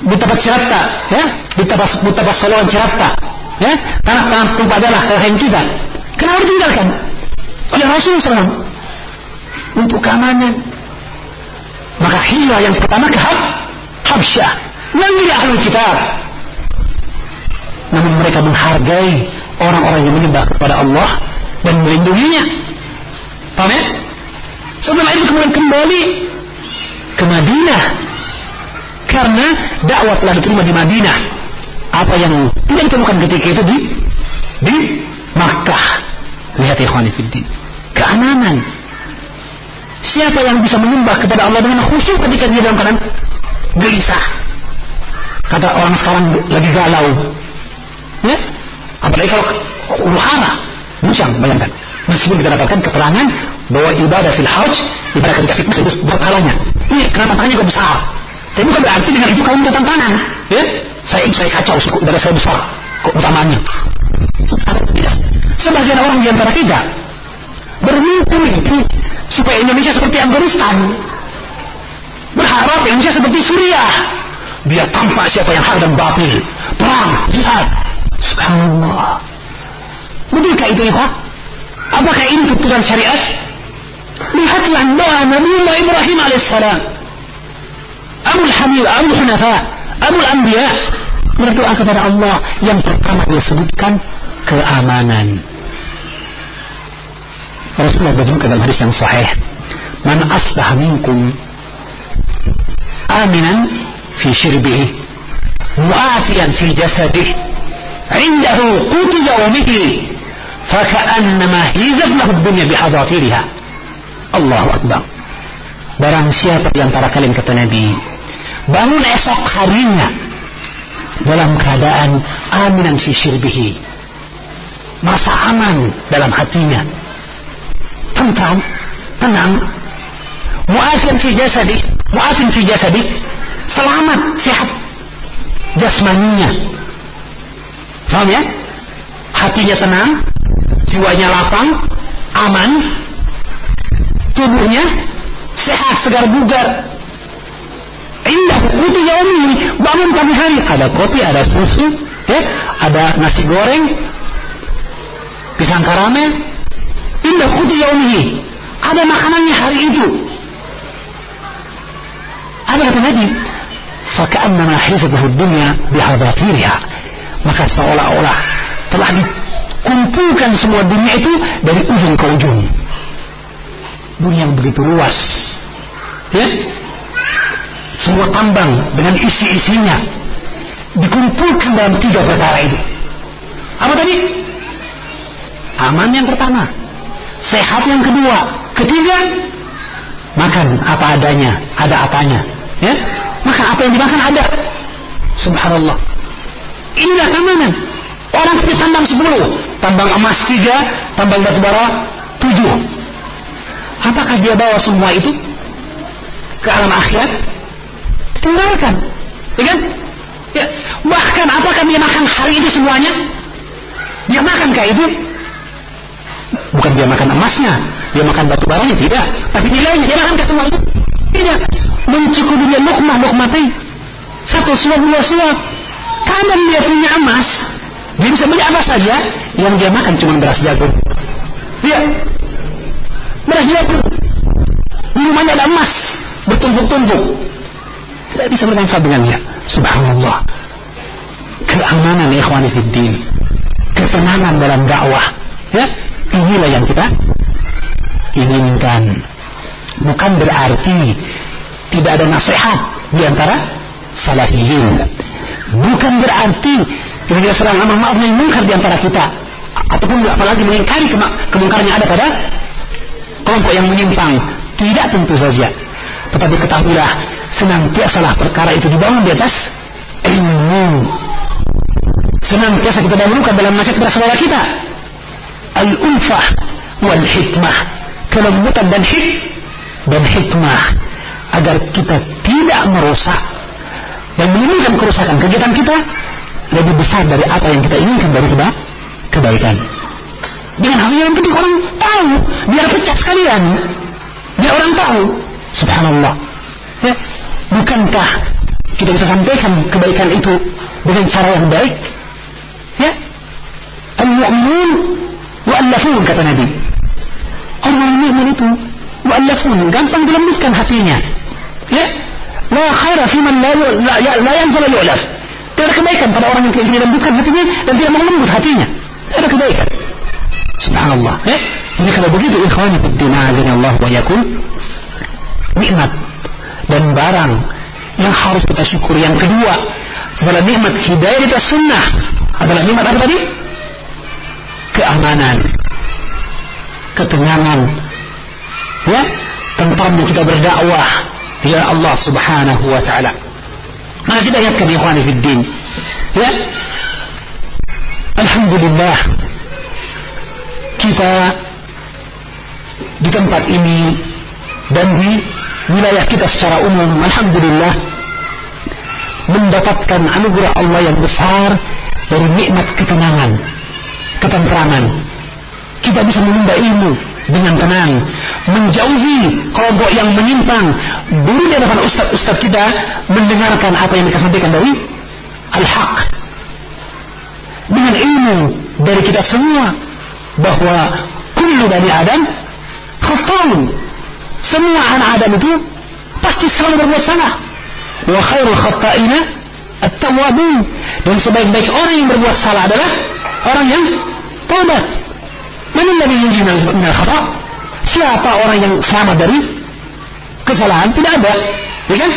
Mutabat cerata, ya? Mutabat mutabat salwan cerata, ya? Tanah tanah tumpah darah kelahiran kita. Kenapa ditinggalkan? Oleh Rasulullah SAW untuk keamanan. Maka hijrah yang pertama ke Hab, Habsyah. Negeri ahli kitab. Namun mereka menghargai orang-orang yang menyembah kepada Allah dan melindunginya. Paham ya? Setelah itu kemudian kembali ke Madinah. Karena dakwah telah diterima di Madinah. Apa yang tidak ditemukan ketika itu di di Makkah. Lihat ikhwani fiddin. Keamanan. Siapa yang bisa menyembah kepada Allah dengan khusyuk ketika dia dalam keadaan gelisah? Kata orang sekarang lagi galau. Ya? Apalagi kalau hara, bucang, bayangkan. Meskipun kita dapatkan keterangan bahwa ibadah fil hajj, ibadah ketika fitnah itu. Ini kenapa tangannya kok besar? Tapi bukan berarti dengan itu kamu tantangan. Ya? Saya saya kacau, darah saya besar. Kok utamanya? Sebagian orang di antara kita bermimpi supaya Indonesia seperti Afghanistan. Berharap Indonesia seperti Suriah. Biar tampak siapa yang hak dan batil. Perang, jihad. Subhanallah. Betulkah itu ya? Apakah ini tuntunan syariat? Lihatlah doa Nabi Ibrahim alaihissalam. Abul Hamid, Abul Hunafa, Abul Anbiya berdoa kepada Allah yang pertama dia sebutkan keamanan. Rasulullah berjumpa dalam hadis yang sahih. Man asbah minkum aminan fi syirbihi mu'afiyan fi jasadih indahu qutu yawmihi faka'annama hizat lahu dunya bihadafiriha Allahu Akbar. Barang siapa di antara kalian kata bangun esok harinya dalam keadaan aminan fi syirbihi merasa aman dalam hatinya tentram tenang mu'afin fi jasadi mu'afin fi jasadi selamat sehat. Jasmaninya. Paham ya? Hatinya tenang jiwanya lapang aman. Tubuhnya sehat segar bugar. Indah itu yaumi bangun pagi hari. Ada kopi ada susu ya? Ada nasi goreng. Pisang karamel. Indah itu yaumihi ada makanannya hari itu ada kata Nabi faka'annama hizatuhu dunya bihadafiriha maka seolah-olah telah dikumpulkan semua dunia itu dari ujung ke ujung. Dunia yang begitu luas. Ya? Semua tambang dengan isi-isinya dikumpulkan dalam tiga perkara itu. Apa tadi? Aman yang pertama. Sehat yang kedua. Ketiga makan apa adanya ada apanya ya maka apa yang dimakan ada subhanallah inilah keamanan orang punya tambang sepuluh tambang emas tiga tambang batu bara tujuh Apakah dia bawa semua itu ke alam akhirat? Tinggalkan. Ya kan? Ya. Bahkan apakah dia makan hari itu semuanya? Dia makan kayak itu? Bukan dia makan emasnya, dia makan batu baranya, tidak. Tapi nilainya, dia makan ke semua itu? Tidak. Mencukupi dia lukmah lukmatai. Satu suap, dua suap. Kadang dia punya emas, dia bisa beli apa saja, yang dia makan cuma beras jagung. Iya. Beras jagung. Minumannya ada emas, bertumpuk-tumpuk. Tidak bisa bermanfaat dengannya. Subhanallah. Keamanan ikhwani fiddin. Ketenangan dalam dakwah. Ya, inilah yang kita inginkan. Bukan berarti tidak ada nasihat di antara salafiyin. Bukan berarti tidak sedang amal maaf nahi mungkar di antara kita ataupun apalagi mengingkari ke kemungkaran yang ada pada kelompok yang menyimpang. Tidak tentu saja. Tetapi ketahuilah senantiasalah perkara itu dibangun di atas ilmu. Senantiasa kita dahulukan dalam nasihat kepada saudara kita. Al-ulfah wal hikmah. Kelembutan dan hik dan hikmah agar kita tidak merusak dan menimbulkan kerusakan kegiatan kita lebih besar dari apa yang kita inginkan dari kita kebaikan. Dengan hal yang penting orang tahu, biar pecah sekalian. Biar orang tahu. Subhanallah. Ya, bukankah kita bisa sampaikan kebaikan itu dengan cara yang baik? Ya. Al-mu'minun wa'allafun kata Nabi. Orang mukmin itu wa'allafun, gampang dilembutkan hatinya. Ya. La khaira fi man la la, la, la yanzala yu'laf. Tidak kebaikan pada orang yang tidak dilembutkan hatinya dan tidak mau lembut hatinya. Tidak ada kebaikan. Subhanallah. Ya. Jadi kalau begitu ikhwani fiddin Allah wa yakun nikmat dan barang yang harus kita syukuri yang kedua setelah nikmat hidayah di sunnah adalah nikmat apa tadi? Keamanan, ketenangan, ya, tentramnya kita berdakwah ya Allah Subhanahu wa taala. Maka kita ingatkan ikhwani fid din. Ya. Alhamdulillah kita di tempat ini dan di wilayah kita secara umum alhamdulillah mendapatkan anugerah Allah yang besar dari nikmat ketenangan, ketentraman. Kita bisa menimba ilmu dengan tenang, menjauhi kelompok yang menyimpang. Dulu di hadapan ustaz-ustaz kita mendengarkan apa yang disampaikan dari al-haq. Dengan ilmu dari kita semua bahwa kullu bani Adam khata'un. Semua anak Adam itu pasti selalu berbuat salah. Wa khairul khata'ina at-tawwabun. Dan sebaik-baik orang yang berbuat salah adalah orang yang taubat. Mana yang yunji min al-khata'? Siapa orang yang selamat dari kesalahan? Tidak ada. Ya kan?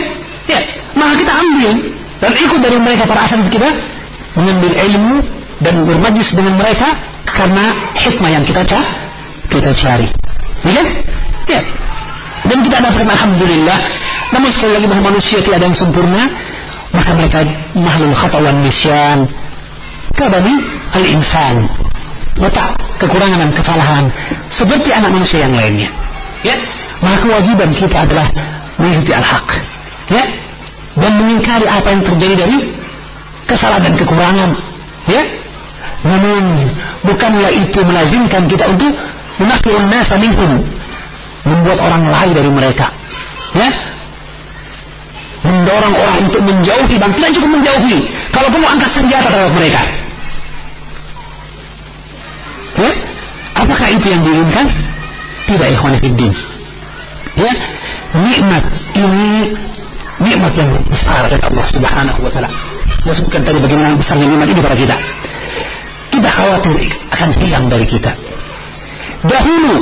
Ya. Maka kita ambil dan ikut dari mereka para asal kita mengambil ilmu dan bermajlis dengan mereka karena hikmah yang kita kita cari. Ya kan? Ya. Dan kita dapat alhamdulillah. Namun sekali lagi bahwa manusia tidak ada yang sempurna, maka mereka mahlul khata wan nisyan. Al-insan. Letak kekurangan dan kesalahan seperti anak manusia yang lainnya. Ya. Maka kewajiban kita adalah mengikuti al-haq. Ya. Dan mengingkari apa yang terjadi dari kesalahan dan kekurangan. Ya. Namun bukanlah itu melazimkan kita untuk menafiun nasa minhum membuat orang lain dari mereka ya mendorong orang untuk menjauhi dan tidak cukup menjauhi kalau perlu angkat senjata terhadap mereka ya apakah itu yang diinginkan tidak ikhwan fiddin ya nikmat ini nikmat yang besar dari Allah Subhanahu wa taala. Ya sebutkan tadi bagaimana besarnya nikmat ini pada kita. Kita khawatir akan hilang dari kita. Dahulu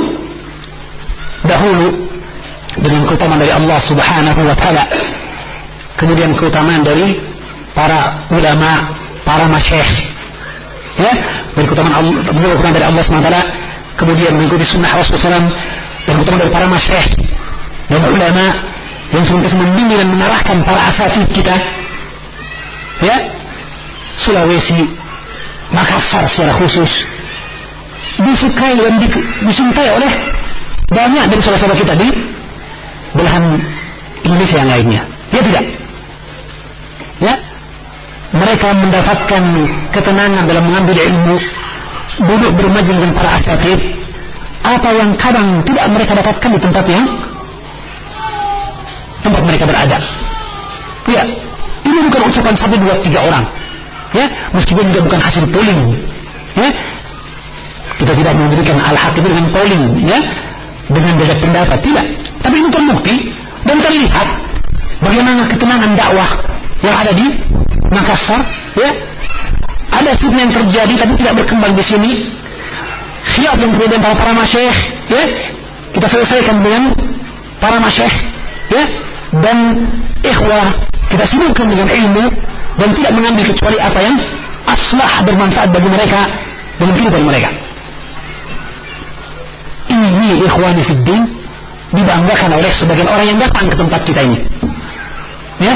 dahulu dengan keutamaan dari Allah Subhanahu wa taala. Kemudian keutamaan dari para ulama, para masyayikh. Ya, dari keutamaan Allah, keutamaan dari Allah taala, kemudian mengikuti sunnah Rasulullah dan keutamaan dari para masyayikh dan ulama yang senantiasa membimbing dan mengarahkan para asatid kita. Ya, Sulawesi, Makassar secara khusus disukai dan dicintai oleh banyak dari saudara-saudara kita di belahan Indonesia yang lainnya. Ya tidak? Ya, mereka mendapatkan ketenangan dalam mengambil ilmu, duduk bermajlis dengan para asatid, apa yang kadang tidak mereka dapatkan di tempat yang tempat mereka berada. Ya, ini bukan ucapan satu dua tiga orang. Ya, meskipun juga bukan hasil polling. Ya, kita tidak memberikan al-haq itu dengan polling, ya, dengan beda pendapat, tidak. Tapi ini terbukti dan terlihat bagaimana ketenangan dakwah yang ada di Makassar, ya. Ada fitnah yang terjadi tapi tidak berkembang di sini. Khilaf yang terjadi antara para masyayikh, ya. Kita selesaikan dengan para masyayikh, ya. Dan ikhwah kita sibukkan dengan ilmu dan tidak mengambil kecuali apa yang aslah bermanfaat bagi mereka dalam kehidupan mereka. Ini ikhwani fiddin dibanggakan oleh sebagian orang yang datang ke tempat kita ini. Ya,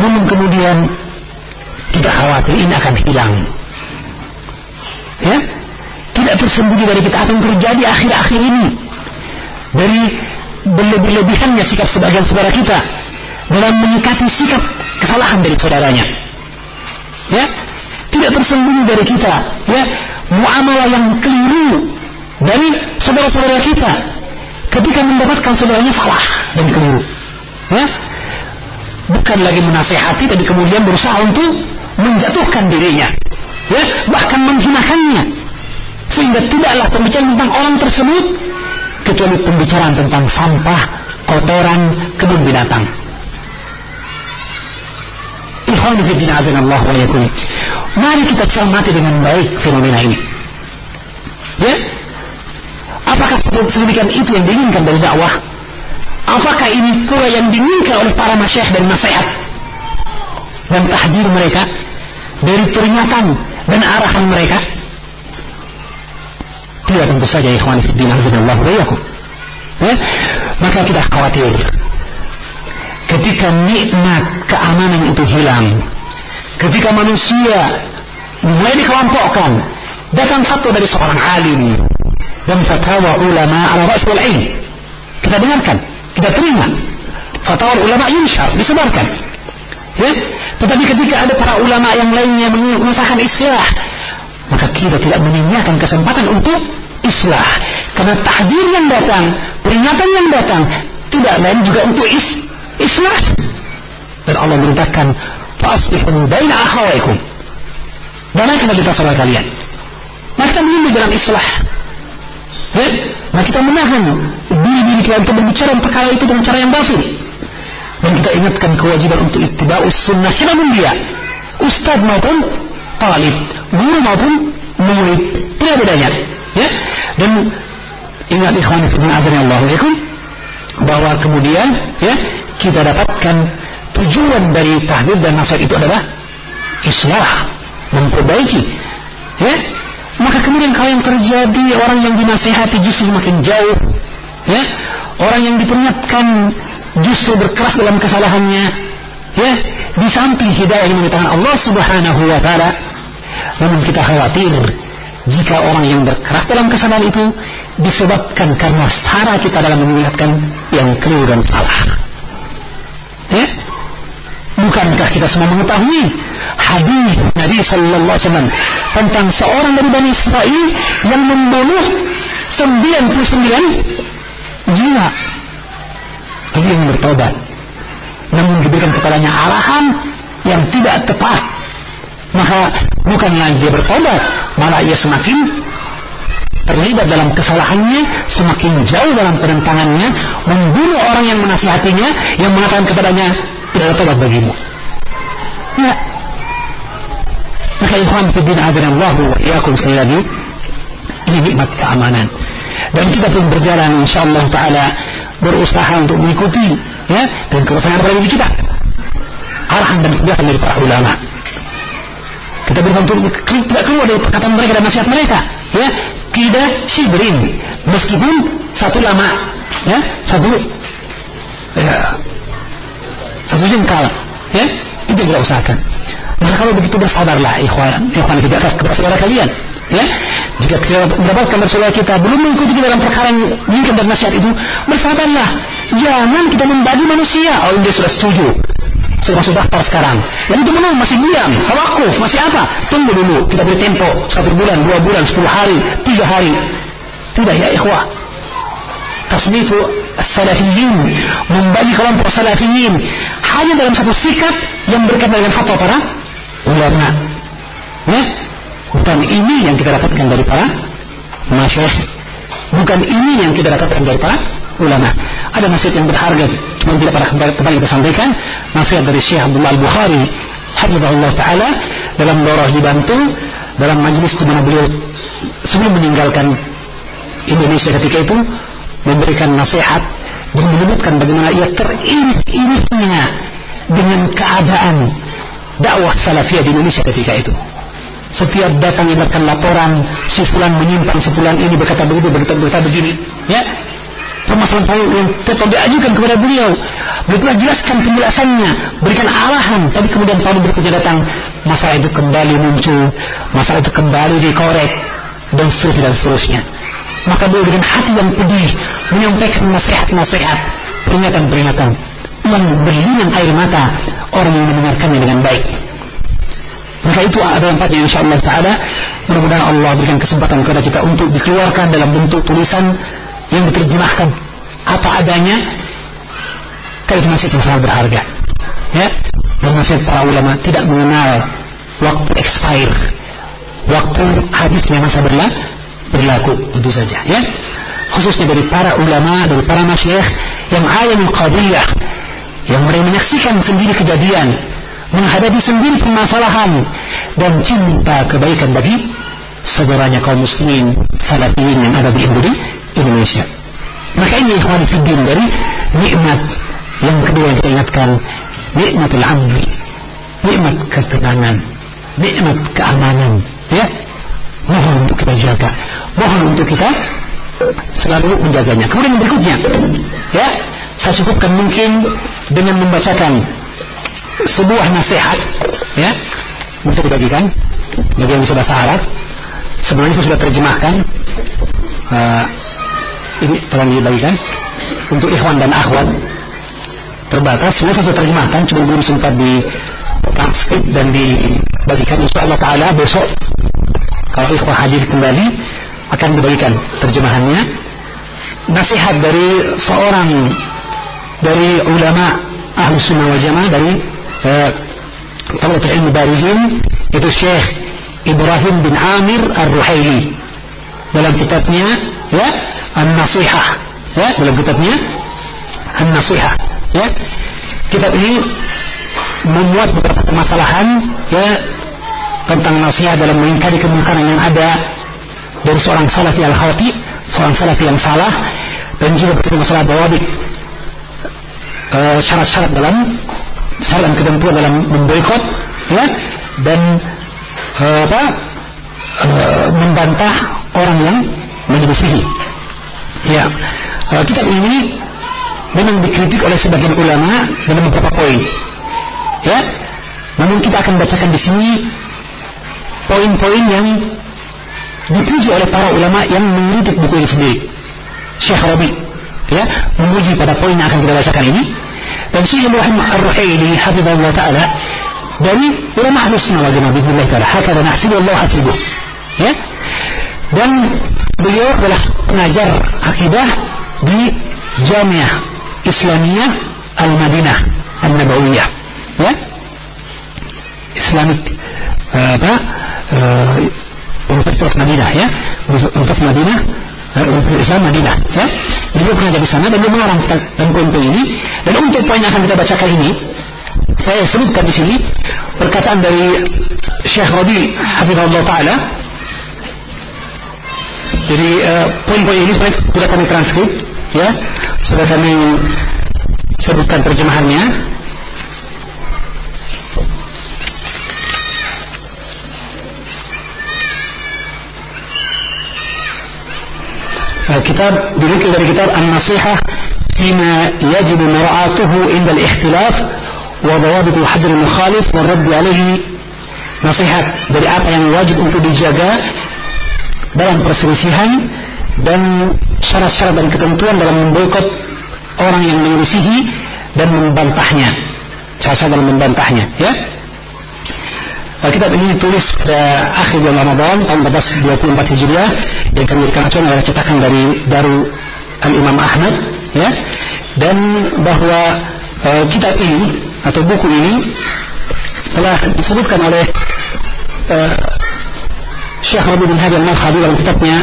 namun kemudian tidak khawatir ini akan hilang. Ya, tidak tersembunyi dari kita apa yang terjadi akhir-akhir ini dari berlebih-lebihannya sikap sebagian saudara kita dalam menyikapi sikap kesalahan dari saudaranya. Ya, tidak tersembunyi dari kita, ya, muamalah yang keliru dari saudara-saudara kita ketika mendapatkan saudaranya salah dan keliru. Ya, bukan lagi menasehati tapi kemudian berusaha untuk menjatuhkan dirinya ya bahkan menghinakannya sehingga tidaklah pembicaraan tentang orang tersebut kecuali pembicaraan tentang sampah kotoran kebun binatang. Mari kita cermati dengan baik fenomena ini. Ya? Apakah sedemikian itu yang diinginkan dari dakwah? Apakah ini pula yang diinginkan oleh para masyayikh dan nasihat dan tahdir mereka dari peringatan dan arahan mereka? Tidak tentu saja ikhwan fillah azanallahu wa. Ya? Maka kita khawatir ketika nikmat keamanan itu hilang ketika manusia mulai dikelompokkan datang satu dari seorang alim dan fatwa ulama ala rasul kita dengarkan kita terima fatwa ulama yunshar disebarkan. Ya? Tetapi ketika ada para ulama yang lainnya mengusahakan islah maka kita tidak menyanyiakan kesempatan untuk islah. Karena tahdir yang datang peringatan yang datang tidak lain juga untuk is, islah. Dan Allah merintahkan faslihu baina akhawaikum. Damaikan di antara kalian? Maka kita dalam islah ya? nah kita menahan diri-diri kita untuk berbicara perkara itu dengan cara yang batil. Dan kita ingatkan kewajiban untuk ittiba'us sunnah siapa pun dia ustadz maupun talib guru maupun murid tidak bedanya. Ya? Dan ingat ikhwan fillah azan Allah bahwa kemudian ya kita dapatkan tujuan dari tahdir dan nasihat itu adalah islah memperbaiki ya maka kemudian kalau yang terjadi orang yang dinasihati justru semakin jauh ya. Orang yang diperingatkan justru berkeras dalam kesalahannya ya. Di samping hidayah yang mengatakan Allah Subhanahu wa taala. Namun kita khawatir jika orang yang berkeras dalam kesalahan itu disebabkan karena cara kita dalam mengingatkan yang keliru dan salah ya bukankah kita semua mengetahui hadis Nabi sallallahu alaihi wasallam tentang seorang dari Bani Israel yang membunuh 99 jiwa? Tapi yang bertobat. Namun diberikan kepadanya arahan yang tidak tepat. Maka bukanlah dia bertobat malah ia semakin terlibat dalam kesalahannya semakin jauh dalam penentangannya membunuh orang yang menasihatinya yang mengatakan kepadanya tidak ada tobat bagimu. Ya. Maka ikhwan fiddin Allah wa iyakum sekali lagi. Ini nikmat keamanan. Dan kita pun berjalan insyaallah taala berusaha untuk mengikuti ya dan kerusakan pada diri kita. Arahan dan kebiasaan dari para ulama. Kita untuk tidak keluar dari perkataan mereka dan nasihat mereka ya. Tidak shibrin. Meskipun satu lama ya satu ya, satu jengkal ya itu kita usahakan maka kalau begitu bersabarlah ikhwan ikhwan kita atas saudara kalian Ya, jika kita mendapatkan dari kita belum mengikuti dalam perkara yang dan nasihat itu, bersabarlah. Jangan kita membagi manusia. Oh, dia sudah setuju. Sudah masuk daftar sekarang. Yang itu menang masih diam, tawakuf, masih apa? Tunggu dulu, kita beri tempo satu bulan, dua bulan, sepuluh hari, tiga hari. Tidak ya ikhwah. Tasnifu salafiyin membagi kelompok salafiyin hanya dalam satu sikap yang berkaitan dengan fatwa para ulama. Ya, bukan ini yang kita dapatkan dari para masyayikh. Bukan ini yang kita dapatkan dari para ulama. Ada nasihat yang berharga, cuma tidak pada kembali kita sampaikan. Nasihat dari Syekh Abdullah Al-Bukhari, Hafizahullah Ta'ala, dalam dorah dibantu, dalam majlis di mana beliau sebelum meninggalkan Indonesia ketika itu, memberikan nasihat dan menyebutkan bagaimana ia teriris-irisnya dengan keadaan dakwah salafiyah di Indonesia ketika itu. Setiap datang ibaratkan laporan si fulan menyimpan si fulan ini berkata begitu berkata, berkata begini, ya. Permasalahan yang tetap diajukan kepada beliau. Beliau jelaskan penjelasannya, berikan arahan. Tapi kemudian tahun berikutnya datang, masalah itu kembali muncul, masalah itu kembali dikorek, dan seterusnya dan seterusnya. Maka beliau dengan hati yang pedih menyampaikan nasihat-nasihat, peringatan-peringatan yang berlinang air mata orang yang mendengarkannya dengan baik. Maka itu ada empatnya insya Allah Ta'ala. Mudah-mudahan Allah berikan kesempatan kepada kita Untuk dikeluarkan dalam bentuk tulisan Yang diterjemahkan. Apa adanya Kalau itu masih sangat berharga. Ya Dan masih para ulama tidak mengenal Waktu expire Waktu habisnya masa berlaku Berlaku. Itu saja ya. Khususnya dari para ulama Dari para masyayikh Yang ayam qadiyah Yang mereka menyaksikan sendiri kejadian menghadapi sendiri permasalahan dan cinta kebaikan bagi saudaranya kaum muslimin salafiyin yang ada di Indonesia. Maka ini ikhwan fiddin dari nikmat yang kedua yang kita ingatkan nikmatul amri nikmat ketenangan nikmat keamanan ya. Mohon untuk kita jaga mohon untuk kita selalu menjaganya. Kemudian yang berikutnya ya saya cukupkan mungkin dengan membacakan sebuah nasihat ya bisa dibagikan bagi yang bisa bahasa Arab. Sebenarnya saya sudah terjemahkan uh, ini tolong dibagikan untuk ikhwan dan akhwat. Terbatas semua saya sudah terjemahkan cuma belum sempat di transkrip dan dibagikan. Insya Allah Ta'ala besok kalau ikhwan hadir kembali akan dibagikan terjemahannya. Nasihat dari seorang dari ulama ahli sunnah wal jamaah dari eh, ilmu barizin itu Syekh Ibrahim bin Amir Ar-Ruhaili. Dalam kitabnya ya An-Nasihah. Ya dalam kitabnya An-Nasihah. Ya kitab ini memuat beberapa permasalahan ya tentang nasihat dalam mengingkari kemungkaran yang ada dari seorang salafi al-khawati seorang salafi yang salah dan juga berkaitan masalah bawabit eh, syarat-syarat dalam saran ketentuan dalam memboikot ya dan uh, apa uh, membantah orang yang menyelisihi. Ya uh, kitab ini memang dikritik oleh sebagian ulama dalam beberapa poin. Ya namun kita akan bacakan di sini poin-poin yang dipuji oleh para ulama yang mengkritik buku ini sendiri. Syekh Rabi ya memuji pada poin yang akan kita bacakan ini. Dan Syekh Ibrahim Ar-Ruhaili hafizahullah taala dari ulama ahli sunnah wal jamaah bismillah taala hakada nahsibu Allah hasibuh ya. Dan beliau adalah pengajar akidah di Jamiah Islamiyah Al-Madinah An-Nabawiyah. Ya. Islamic uh, apa uh, Universitas Madinah ya. Universitas Madinah Islam Madinah ya. Jadi dia pernah di sana dan dia mengarang dan poin ini. Dan untuk poin yang akan kita bacakan ini saya sebutkan di sini perkataan dari Syekh Rabi Hafizahullah Ta'ala. Jadi uh, poin-poin ini sudah kami transkrip ya. Sudah kami sebutkan terjemahannya كتاب بذكر dari kitab An-Nasihah فيما يجب مراعاته عند الاختلاف وضوابط حد المخالف والرد عليه nasihat dari apa yang wajib untuk dijaga dalam perselisihan dan syarat-syarat dan ketentuan dalam memboikot orang yang menyelisihi dan membantahnya. Syarat-syarat dalam membantahnya, ya. Kitab ini ditulis pada akhir bulan Ramadan tahun 1424 Hijriah. Yang kami acuan adalah cetakan dari Daru Al Imam Ahmad ya. Dan bahwa uh, kitab ini atau buku ini telah disebutkan oleh uh, Syekh Rabi bin Hadi al-Malkhadi dalam kitabnya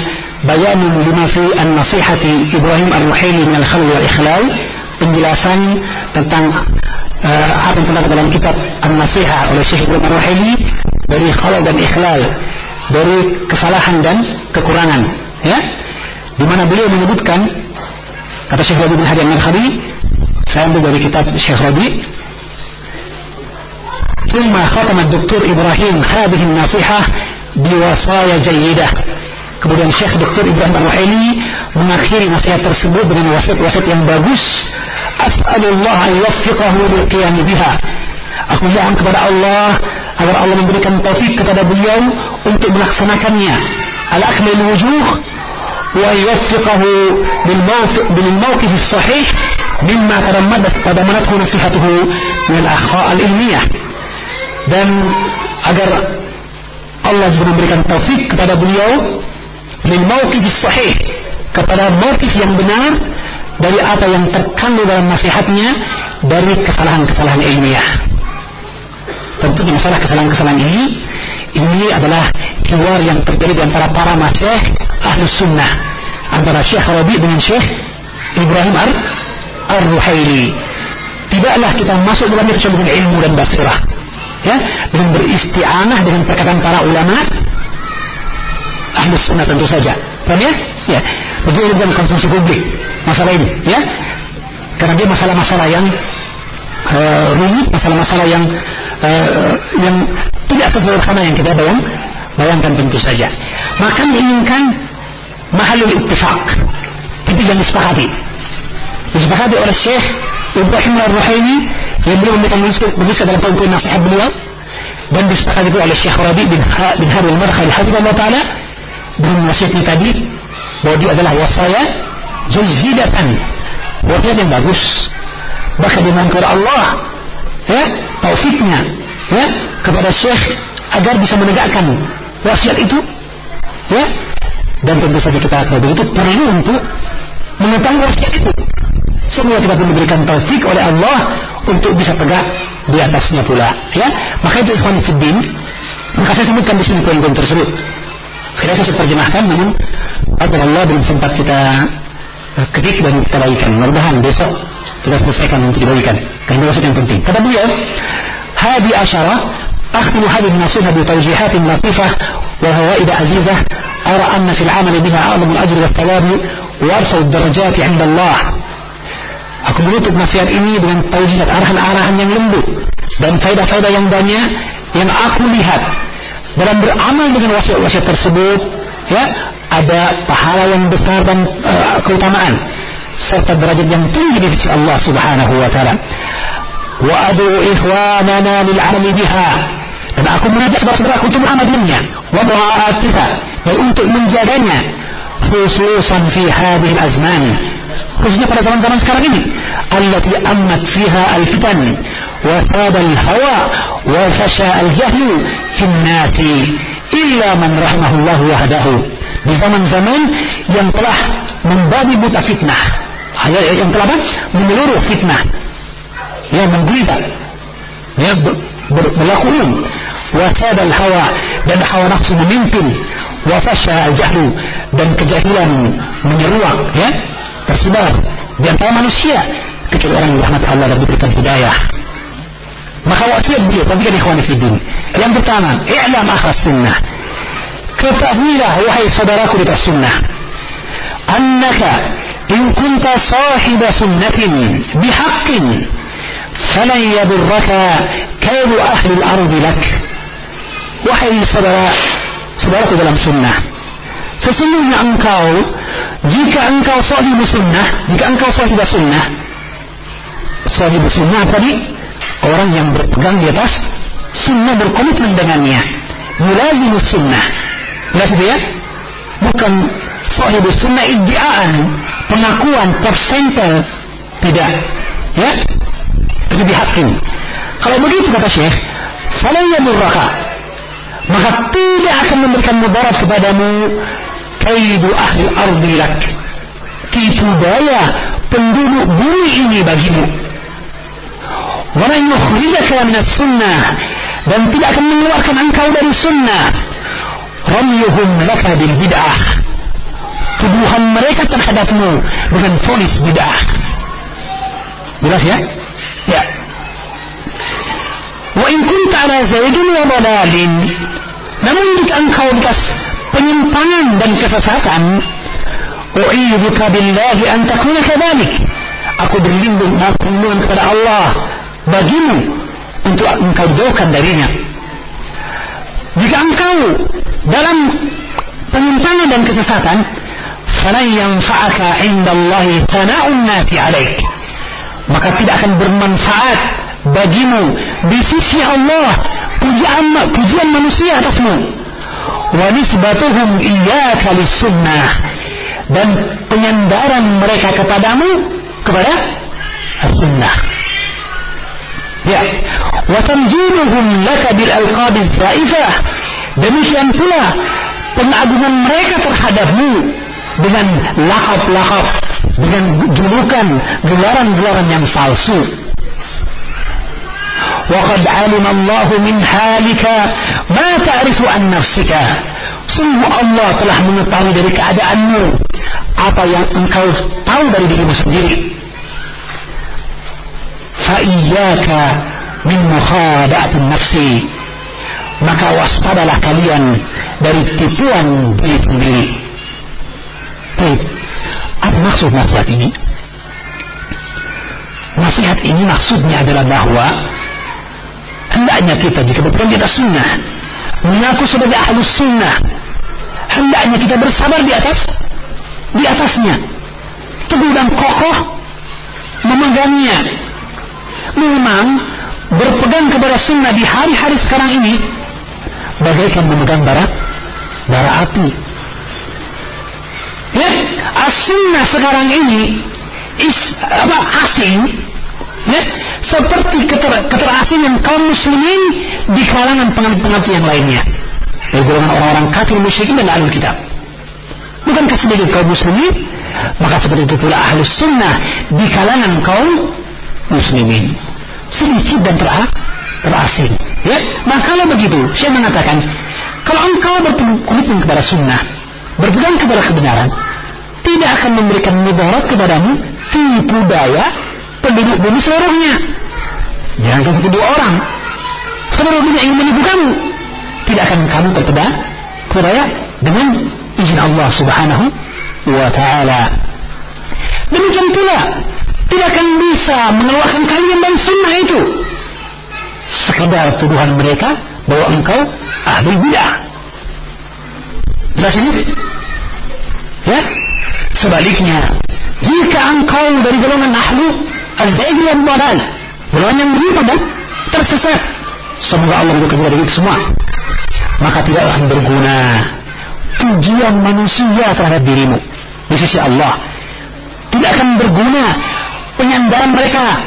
Bayanun lima fi an-nasihati Ibrahim ar-Ruhaili min al-khalwi wal-ikhlal. Penjelasan tentang uh, apa yang terdapat dalam kitab An-Nasihah oleh Syekh Ibrahim Ar-Ruhaili dari khalal dan ikhlal, dari kesalahan dan kekurangan, ya. Di mana beliau menyebutkan kata Syekh Rabi bin Hadi Al-Khadi, saya ambil dari kitab Syekh Rabi ثم ختم الدكتور إبراهيم هذه النصيحة بوصايا جيدة Kemudian Syekh Dr. Ibrahim Ar-Ruhaili mengakhiri nasihat tersebut dengan wasiat-wasiat yang bagus. As'alullah yuwaffiqahu liqiyam biha. Aku mohon kepada Allah agar Allah memberikan taufik kepada beliau untuk melaksanakannya. Al-akmal wujuh wa yuwaffiqahu bil mawqif bil mawqif as-sahih mimma tadammadat tadamanathu nasihatuhu min al-akha al-ilmiyah. Dan agar Allah juga memberikan taufik kepada beliau lil mawqif sahih kepada motif yang benar dari apa yang terkandung dalam nasihatnya dari kesalahan-kesalahan ilmiah. Tentu di masalah kesalahan-kesalahan ini ini adalah keluar yang terjadi di antara para masyayikh ahlus sunnah antara Syekh Rabi dengan Syekh Ibrahim Ar Ar-Ruhaili. Tidaklah kita masuk dalam itu dengan ilmu dan basirah. Ya, dengan beristianah dengan perkataan para ulama ahlus sunnah tentu saja. Paham ya? Ya. Bukan konsumsi publik masalah ini, ya. Karena dia masalah-masalah yang uh, rumit, masalah-masalah yang uh, yang tidak sesederhana yang kita bayang, bayangkan tentu saja. Maka menginginkan mahalul ittifaq, tapi yang disepakati. Disepakati oleh Syekh Ibrahim Ar-Ruhaini yang beliau memberikan menulis dalam poin-poin nasihat beliau dan disepakati oleh Syekh Rabi bin, ha, bin Harul Markhali Hafizullah Ta'ala dengan wasiatnya tadi bahwa adalah wasaya jazidatan. Wasiat yang bagus. Bahkan dimangkir Allah ya taufiknya ya kepada Syekh agar bisa menegakkan wasiat itu ya. Dan tentu saja kita kalau begitu perlu untuk mengetahui wasiat itu. Semua kita pun diberikan taufik oleh Allah untuk bisa tegak di atasnya pula ya. Maka itu ikhwan fiddin maka saya sebutkan di sini poin-poin tersebut Sekali saya terjemahkan namun agar Allah belum sempat kita eh, ketik dan kita bagikan. Mudah-mudahan besok kita selesaikan untuk dibagikan. Karena itu yang penting. Kata beliau, hadi asyara أختم هذه النصيحة بتوجيهات لطيفة وفوائد عزيزة أرى أن في العمل بها أعظم الأجر والثواب وأرفع الدرجات عند الله Aku menutup nasihat ini dengan taujihat arahan-arahan yang lembut dan faedah-faedah yang banyak yang aku lihat dalam beramal dengan wasiat-wasiat tersebut ya ada pahala yang besar dan uh, keutamaan serta derajat yang tinggi di sisi Allah Subhanahu wa taala. Wa adu ikhwanana lil amali biha. Dan aku mengajak saudara-saudaraku untuk beramal dengannya wa mu'atiha dan untuk menjaganya خصوصا في هذه الأزمان. خصوصا في زمن زمن سكرة التي أمت فيها الفتن وساد الهوى وفشى الجهل في الناس إلا من رحمه الله وحده. بزمن زمان ينطلح من باب بوت فتنة. ينطلح من لورو فتنة. يا من بيضة يا ملاقون وساد الهوى بل هو نفسه ممكن. Wafasha al-jahlu. Dan kejahilan menyeruak ya. Tersebar di antara manusia. Kecuali orang yang rahmat Allah dan diberikan hidayah. Maka wasiat beliau perhatikan ikhwan fiddin yang pertama i'lam akhas sunnah. Ketahuilah wahai saudaraku di atas sunnah annaka in kunta sahiba sunnatin bihaqqin falan yadurraka kaidu ahli al-ard lak. Wahai saudara saudaraku dalam sunnah. Sesungguhnya engkau jika engkau sahibu sunnah jika engkau sahiba sunnah sahibu sunnah tadi orang yang berpegang di atas sunnah berkomitmen dengannya. Yulazimus sunnah. Jelas itu ya. Bukan sahibus sunnah iddiaan pengakuan tersentel. Tidak. Ya? Tapi dihakim. Kalau begitu kata Syekh fala yadurraka maka tidak akan memberikan mudarat kepadamu kaidu ahli ardi lak tipu daya penduduk bumi ini bagimu wala yukhrijaka min sunnah dan tidak akan mengeluarkan engkau dari sunnah ramyuhum laka bil bid'ah tuduhan mereka terhadapmu dengan fonis bid'ah jelas ya ya wa in kunta ala zaidin wa dalalin namun jika engkau atas penyimpangan dan kesesatan u'idzuka billahi an takuna kadzalik aku berlindung perlindungan kepada Allah bagimu untuk engkau jauhkan darinya. Jika engkau dalam penyimpangan dan kesesatan falan yanfa'aka indallahi tana'un nasi alaik maka tidak akan bermanfaat bagimu di sisi Allah pujian pujian manusia atasmu. Wa nisbatuhum iyyaka lis-sunnah. Dan penyandaran mereka kepadamu kepada as-sunnah. Ya. Wa laka bil alqab zaifah demikian pula pengagungan mereka terhadapmu dengan lakap-lakap dengan julukan gelaran-gelaran yang palsu وقد علم الله من حالك ما تعرف عن نفسك Sungguh Allah telah mengetahui dari keadaanmu apa yang engkau tahu dari dirimu sendiri. Fa'iyaka min mukhada'atin nafsi. Maka waspadalah kalian dari tipuan diri sendiri. Baik, apa maksud nasihat ini? Nasihat ini maksudnya adalah bahwa hendaknya kita jika di atas sunnah, mengaku sebagai ahlus sunnah, hendaknya kita bersabar di atas di atasnya, teguh dan kokoh memegangnya. Memang berpegang kepada sunnah di hari-hari sekarang ini bagaikan memegang bara bara api. Ya, as-sunnah sekarang ini is, apa asing ya, seperti keter, keterasingan kaum muslimin di kalangan pengamat-pengamat yang lainnya. Dari golongan orang-orang kafir musyrikin dan ahli kitab. Bukankah sebagai kaum muslimin? Maka seperti itu pula ahli sunnah di kalangan kaum muslimin. Sedikit dan ter terasing. Ya nah kalau begitu saya mengatakan kalau engkau berkomitmen kepada sunnah berpegang kepada kebenaran tidak akan memberikan mudarat kepadamu tipu daya penduduk bumi seluruhnya? Jangan satu dua orang. Seluruh dunia ingin menipu kamu. Tidak akan kamu terpedaya terpedaya dengan izin Allah subhanahu wa ta'ala. Demikian pula tidak akan bisa mengeluarkan kalian dari sunnah itu. Sekadar tuduhan mereka bahwa engkau ahli bidah. Jelas ini? Ya? Sebaliknya jika engkau dari golongan ahlu az-zaid wal dalal golongan yang beriman dan tersesat. Semoga Allah kita dari itu semua. Maka tidak akan berguna pujian manusia terhadap dirimu. Di sisi Allah. Tidak akan berguna penyandaran mereka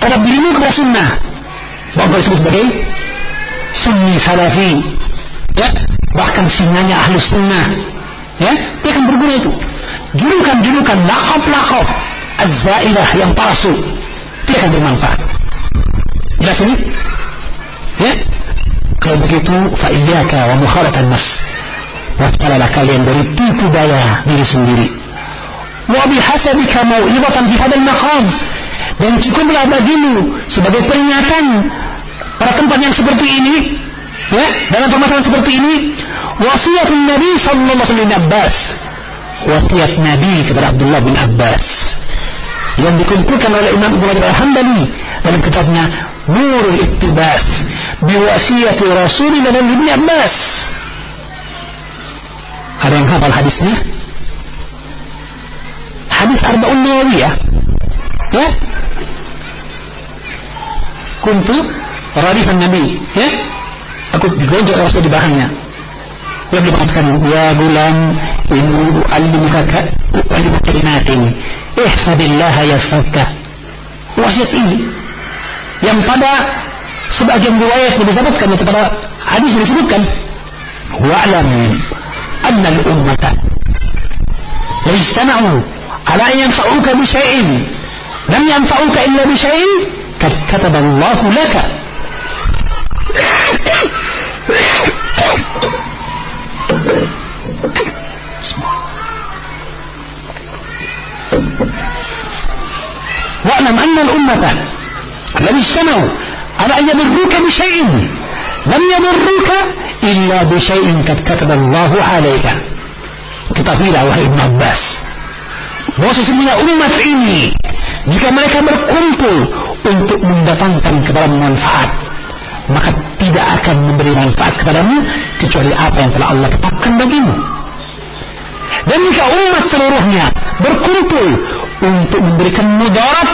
terhadap dirimu kepada sunnah. Bahwa disebut sebagai? Sunni salafi. Ya? Bahkan singanya ahlu sunnah. Ya? Dia akan berguna itu. Julukan-julukan lakop-lakop az-zailah yang palsu tidak bermanfaat. Jelas ini? Ya? Kalau begitu fa'iyyaka wa mukhalatan nas waspadalah kalian dari tipu daya diri sendiri. Wa bihasabika mau'izatan fi hadzal maqam. Dan cukuplah bagimu sebagai peringatan pada tempat yang seperti ini ya? Dalam permasalahan seperti ini wasiatun Nabi sallallahu alaihi wasallam Abbas. Wasiat Nabi kepada Abdullah bin Abbas yang dikumpulkan oleh Imam Ibnu Rajab Al-Hambali dalam kitabnya Nurul Ittibas biwasiyati Rasulullah dan Ibnu Abbas. Ada yang hafal hadisnya? Hadis Arba'un Nawawiyah ya? Kuntu radisan Nabi ya? Aku digonjok Rasul di belakangnya yang mengatakan ya inni u'allimuka u'allimuka kalimatin ihfadillaha yahfadka wasiat ini yang pada sebagian riwayat disebutkan itu pada hadis disebutkan wa'lam anna al-ummata law ala an yanfa'uka bi shay'in. Lam yanfa'uka illa bi kad kataba Allah laka واعلم أن الأمة الذي اجتمعوا على أن يضروك بشيء لم يضروك إلا بشيء قد كتب الله عليك ketahuilah wahai Ibn Abbas bahwa sesungguhnya umat ini jika mereka berkumpul untuk mendatangkan kepada manfaat maka tidak akan memberi manfaat kepadamu kecuali apa yang telah Allah tetapkan bagimu dan jika umat seluruhnya berkumpul untuk memberikan mudarat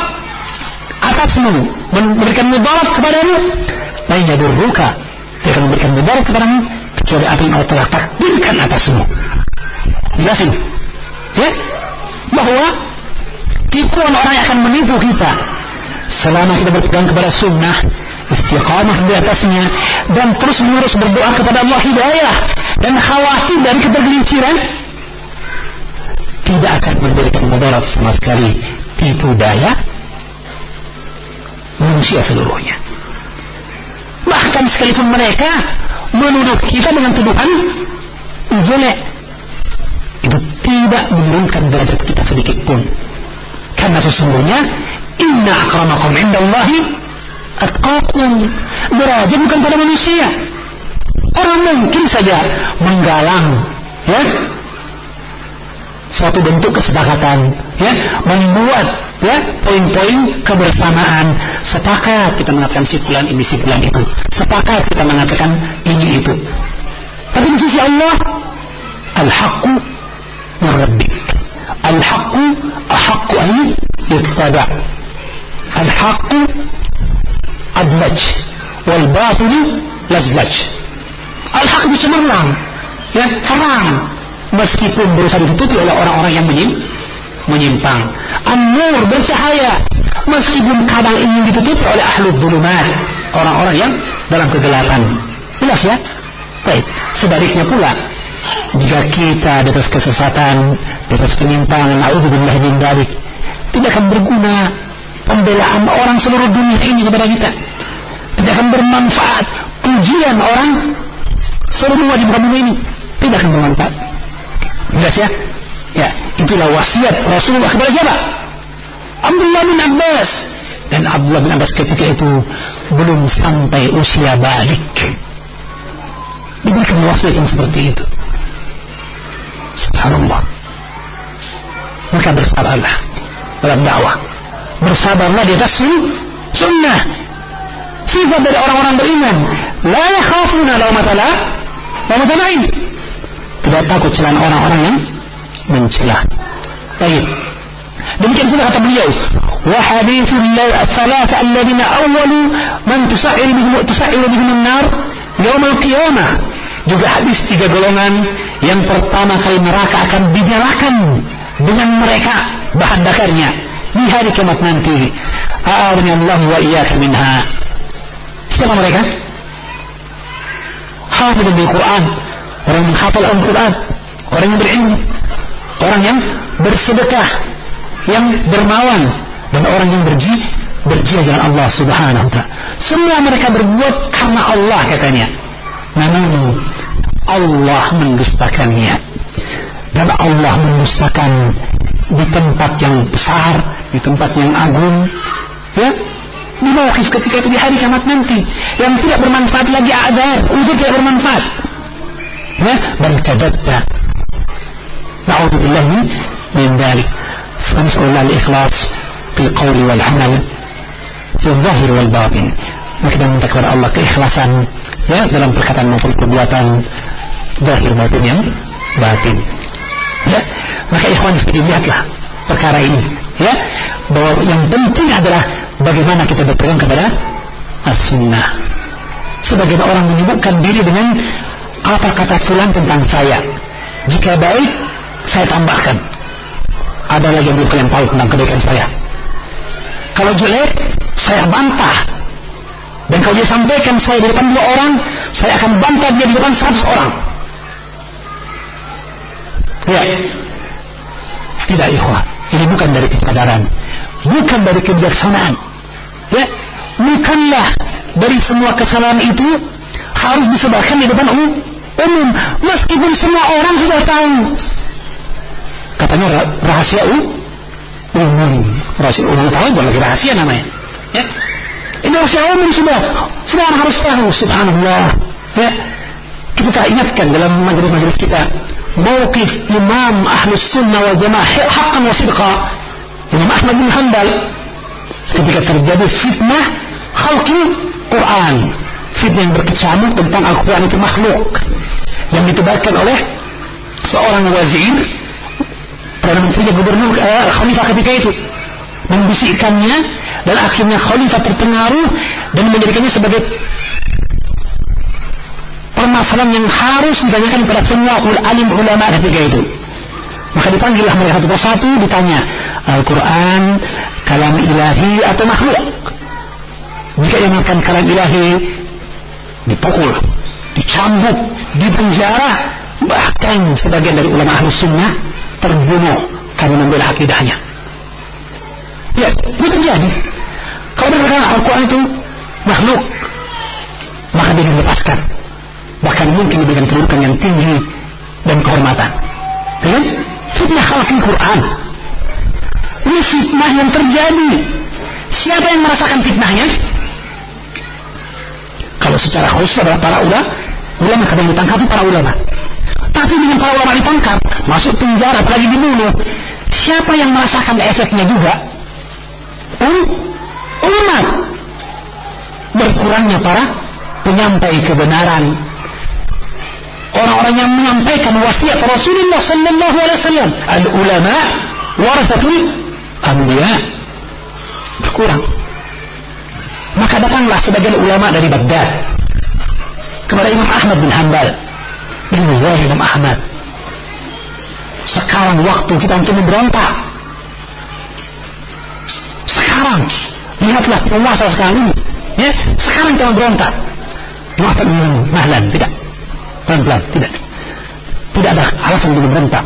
atasmu memberikan mudarat kepadamu lain yadurruka dia akan memberikan mudarat kepadamu kecuali apa yang Allah telah takdirkan atasmu. Jelasin. Ya? Bahwa tipuan orang yang akan menipu kita selama kita berpegang kepada sunnah istiqamah di atasnya dan terus menerus berdoa kepada Allah hidayah dan khawatir dari ketergelinciran tidak akan memberikan mudarat sama sekali tipu daya manusia seluruhnya. Bahkan sekalipun mereka menuduh kita dengan tuduhan jelek itu tidak menurunkan derajat kita sedikit pun. Karena sesungguhnya inna akramakum indallahi atqakum. Derajat bukan pada manusia. Orang mungkin saja menggalang ya suatu bentuk kesepakatan ya membuat ya poin-poin kebersamaan. Sepakat kita mengatakan si fulan ini si fulan itu. Sepakat kita mengatakan ini itu. Tapi di sisi Allah al-haqqu min al-haqqu ahaqqu an yuttaba al-haqqu adlaj. Wal batilu lazlaj. Al-haq itu cemerlang ya terang meskipun berusaha ditutupi oleh orang-orang yang menyim, menyimpang. An-nur bercahaya meskipun kadang ingin ditutupi oleh ahlu zulumat, orang-orang yang dalam kegelapan. Jelas ya? Baik, sebaliknya pula jika kita di atas kesesatan, di atas penyimpangan, naudzubillah min dalik, tidak akan berguna pembelaan orang seluruh dunia ini kepada kita. Tidak akan bermanfaat pujian orang seluruh muka bumi ini. Tidak akan bermanfaat. Jelas ya? Ya, itulah wasiat Rasulullah kepada siapa? Abdullah bin Abbas. Dan Abdullah bin Abbas ketika itu belum sampai usia balik. Diberikan wasiat yang seperti itu. Subhanallah. Maka bersabarlah dalam dakwah. Bersabarlah di atas sunnah. Sifat dari orang-orang beriman. La yakhafuna lawmata la lawmata lain tidak takut celaan orang-orang yang mencela. Baik. Demikian pula kata beliau, wa hadithul thalatha alladziina awwalu man tusa'ir bihim tusa'ir bihim an-nar yaum al-qiyamah. Juga hadis tiga golongan yang pertama kali neraka akan dinyalakan dengan mereka bahan bakarnya di hari kiamat nanti. A'adhani Allah wa iyyaka minha. Siapa mereka? Hafidh bil-Quran orang yang menghafal Al-Quran, orang yang berilmu, orang yang bersedekah, yang dermawan, dan orang yang berji, berjihad dengan Allah Subhanahu wa taala. Semua mereka berbuat karena Allah katanya. Namun Allah mendustakannya. Dan Allah mendustakan di tempat yang besar, di tempat yang agung, ya, di ketika itu di hari kiamat nanti yang tidak bermanfaat lagi ada uzur tidak bermanfaat بل كذبت نعوذ بالله من ذلك فنسأل الله الإخلاص في القول والعمل في الظاهر والباطن maka kita minta kepada Allah keikhlasan ya dalam perkataan maupun perbuatan zahir maupun yang batin ya maka ikhwan lihatlah perkara ini ya bahwa yang penting adalah bagaimana kita berpegang kepada as-sunnah sebagian orang menyibukkan diri dengan apa kata fulan tentang saya jika baik saya tambahkan. Ada lagi yang belum kalian tahu tentang kebaikan saya. Kalau jelek, saya bantah. Dan kalau dia sampaikan saya di depan dua orang, saya akan bantah dia di depan seratus orang. Ya. Tidak ikhwah. Ini bukan dari kesadaran. Bukan dari kebijaksanaan. Ya. Bukanlah dari semua kesalahan itu harus disebarkan di depan umum. umum. Meskipun semua orang sudah tahu. Katanya rahasia umum. Rahasia umum tahu bukan lagi rahasia namanya. Ya. Ini rahasia umum sudah. Semua orang harus tahu. Subhanallah. Ya. Kita ingatkan dalam majelis-majelis kita. Mawqif Imam ahli Sunnah wal Jamaah haqqan wa sidqa. Imam Ahmad bin Hanbal ketika terjadi fitnah khalqi Quran fitnah yang berkecamuk tentang Al-Quran itu makhluk yang ditebarkan oleh seorang wazir Perdana Menteri Gubernur eh, Khalifah ketika itu membisikkannya dan akhirnya Khalifah terpengaruh dan menjadikannya sebagai permasalahan yang harus ditanyakan kepada semua alim ulama ketika itu. Maka dipanggillah mereka satu persatu ditanya Al-Quran kalam ilahi atau makhluk. Jika yang makan kalam ilahi dipukul, dicambuk, dipenjara, bahkan sebagian dari ulama ahlu sunnah terbunuh karena membela akidahnya. Ya, itu terjadi. Kalau mereka Al-Quran itu makhluk, maka dia dilepaskan bahkan mungkin diberikan kedudukan yang tinggi dan kehormatan. Ya? Fitnah khalqi Quran. Ini fitnah yang terjadi. Siapa yang merasakan fitnahnya? Kalau secara khusus adalah para ulama, ulama kadang ditangkap para ulama. Tapi dengan para ulama ditangkap, masuk penjara, apalagi dibunuh. Siapa yang merasakan efeknya juga? Um, umat. Berkurangnya para penyampai kebenaran, orang-orang yang menyampaikan wasiat Rasulullah sallallahu alaihi wasallam al ulama warasatul anbiya berkurang maka datanglah sebagian ulama dari Baghdad kepada Imam Ahmad bin Hanbal. Bin Imam Ahmad. Sekarang waktu kita untuk memberontak. Sekarang lihatlah penguasa sekarang ini ya. Sekarang kita memberontak. Maafkan mahlan tidak. Pelan-pelan tidak. Tidak ada alasan untuk memberontak.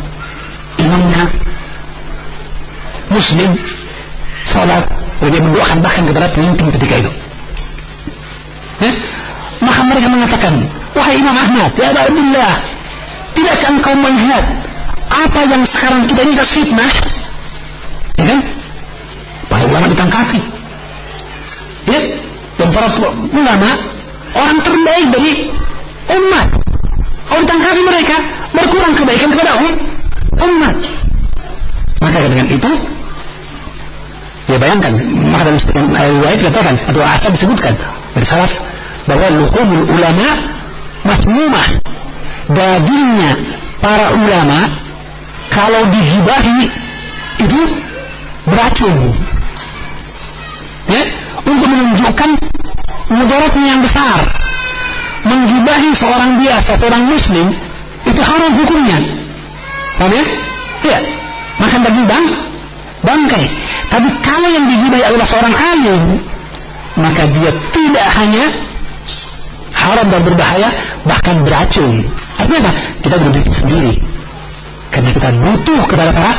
Imamnya muslim sholat dia mendoakan bahkan kepada pemimpin ketika itu. Maka mereka mengatakan wahai Imam Ahmad ya Alhamdulillah tidakkah engkau melihat apa yang sekarang kita ini fitnah? Ya kan? Para ulama ditangkapi ya? Dan para ulama orang terbaik dari umat. Kalau ditangkapi mereka, berkurang kebaikan kepada umat. Maka dengan itu, ya bayangkan, maka dalam riwayat katakan atau asal disebutkan dari salaf bahwa luhumul ulama masmumah dagingnya para ulama kalau digibahi itu beracun ya untuk menunjukkan mudaratnya yang besar menggibahi seorang biasa, seorang muslim, itu haram hukumnya. Paham ya? Iya. Makan daging bang, bangkai. Tapi kalau yang digibahi adalah seorang alim, maka dia tidak hanya haram dan berbahaya, bahkan beracun. Artinya apa? Kita berdiri sendiri. Karena kita butuh kepada para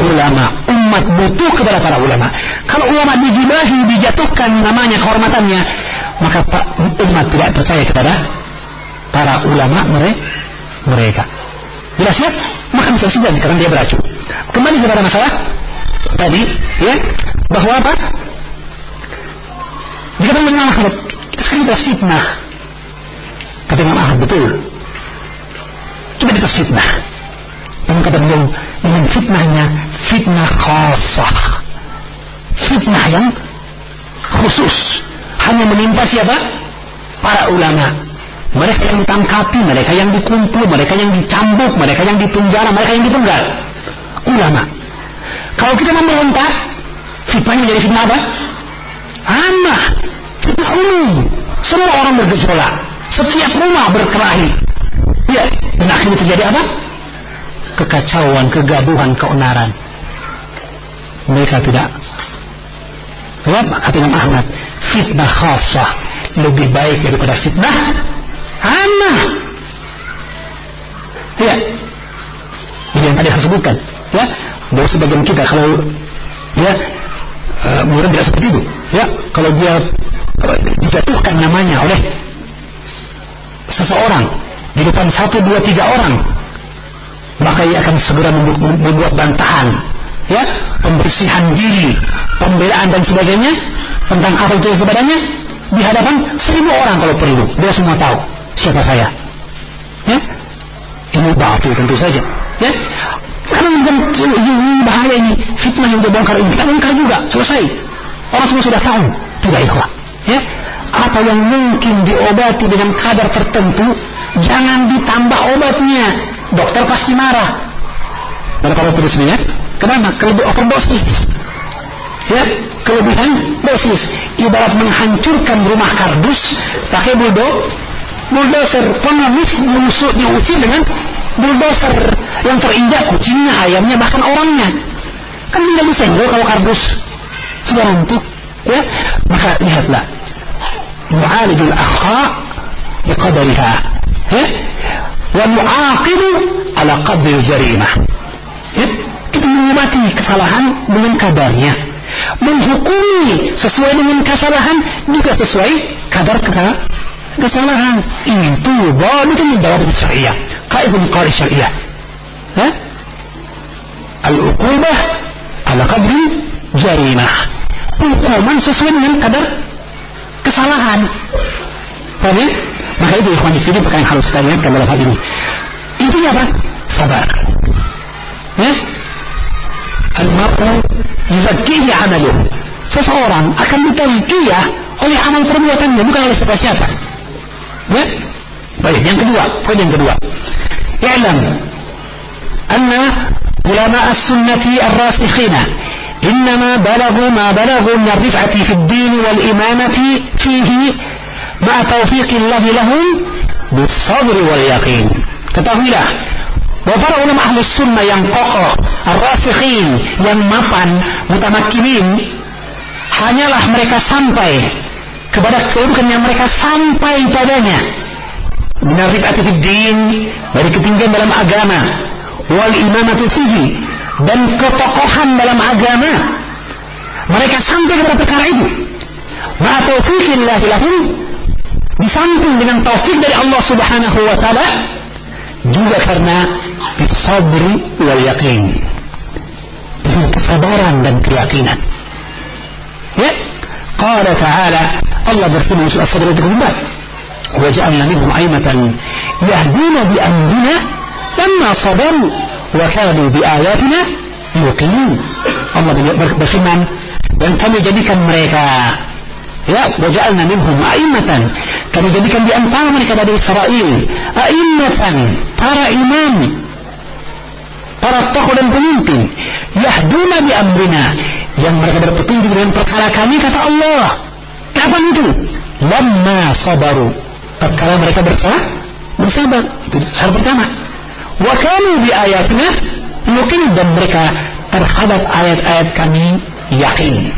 ulama. Umat butuh kepada para ulama. Kalau ulama digibahi, dijatuhkan namanya, kehormatannya, maka umat tidak percaya kepada para ulama mereka. Jelas ya? Maka bisa saja karena dia beracun. Kembali kepada masalah tadi, ya, bahwa apa? Dikatakan Ahmad, sekarang kita fitnah. Kata Imam Ahmad betul. Coba kita fitnah. Dan kata beliau, dengan fitnahnya fitnah khasah. Fitnah yang khusus hanya menimpa siapa? Para ulama. Mereka yang ditangkapi, mereka yang dikumpul, mereka yang dicambuk, mereka yang dipenjara, mereka yang dipenggal. Ulama. Kalau kita memberontak, fitnahnya menjadi fitnah apa? Amah. Fitnah umum. Semua orang bergejolak. Setiap rumah berkelahi. Ya, dan akhirnya terjadi apa? kekacauan, kegaduhan, keonaran. Mereka tidak Ya, kata Imam Ahmad, fitnah khasah lebih baik daripada fitnah anak. Ya, ini yang tadi saya sebutkan. Ya, bahwa sebagian kita kalau ya uh, murid tidak seperti itu. Ya, kalau dia uh, namanya oleh seseorang di depan satu dua tiga orang, maka ia akan segera membuat bantahan ya pembersihan diri pembelaan dan sebagainya tentang apa itu kepadanya di hadapan seribu orang kalau perlu. Dia semua tahu siapa saya. Ya ini batil tentu saja. Ya karena ini bahaya ini. Fitnah yang dibongkar ini. Kita bongkar juga. Selesai. Orang semua sudah tahu. Tidak ikhwah ya? Apa yang mungkin diobati dengan kadar tertentu jangan ditambah obatnya. Dokter pasti marah. Pada kalau tulisnya Kenapa? Kelebih overdosis. Ya, kelebihan dosis. Ibarat menghancurkan rumah kardus pakai buldo, bulldozer. Pengemis mengusut diusir dengan bulldozer yang terinjak kucingnya, ayamnya, bahkan orangnya. Kan tinggal disenggol kalau kardus sudah runtuh. Ya, maka lihatlah. Mu'alijul akhta biqadariha. Ya, wa mu'aqibu ala qadri jarimah. Ya, kita mengobati kesalahan dengan kadarnya menghukumi sesuai dengan kesalahan juga sesuai kadar itu baru itu menjawab syariah kaidun qari syariah al-uqubah ala qadri jarimah hukuman sesuai dengan kadar kesalahan Paham ya? Maka itu ikhwan di sini perkara yang harus kita ingatkan dalam hal ini. Intinya apa? Sabar. Ya? Al-mar'u yuzakkihi amaluh. Seseorang akan ditazkiyah oleh amal perbuatannya, bukan oleh siapa-siapa. Ya? Baik, yang kedua, poin yang kedua. I'lam anna ulama as-sunnati ar-rasikhina إنما بلغوا ما بلغوا من الرفعة في الدين والإمامة فيه مع توفيق الله لهم بالصبر واليقين ketahuilah bahwa para ulama ahli sunnah yang kokoh, rasikhin, yang mapan, mutamakimin, hanyalah mereka sampai kepada kedudukan yang mereka sampai padanya. Benar din dari ketinggian dalam agama, wal imamatu fihi dan ketokohan dalam agama. Mereka sampai kepada perkara itu. Ma taufiqillah lahum di samping dengan taufik dari Allah Subhanahu wa taala juga karena bisabri wal yakin dengan kesabaran dan keyakinan ya qala ta'ala Allah berfirman surah Sadr ayat keempat وجعلنا منهم أئمة يهدون بأمرنا لما صبروا وكانوا بآياتنا يوقنون Allah berfirman dan kami jadikan mereka Ya, waja'alna minhum a'immatan. Kami jadikan di antara mereka dari Israel a'immatan, para imam, para tokoh dan pemimpin, yahduna bi amrina, yang mereka berpetunjuk dengan perkara kami kata Allah. Kapan itu? Lama sabaru. Tatkala mereka bersabar, bersabar. Itu syarat pertama. Wa kanu bi ayatina mungkin dan mereka terhadap ayat-ayat kami yakin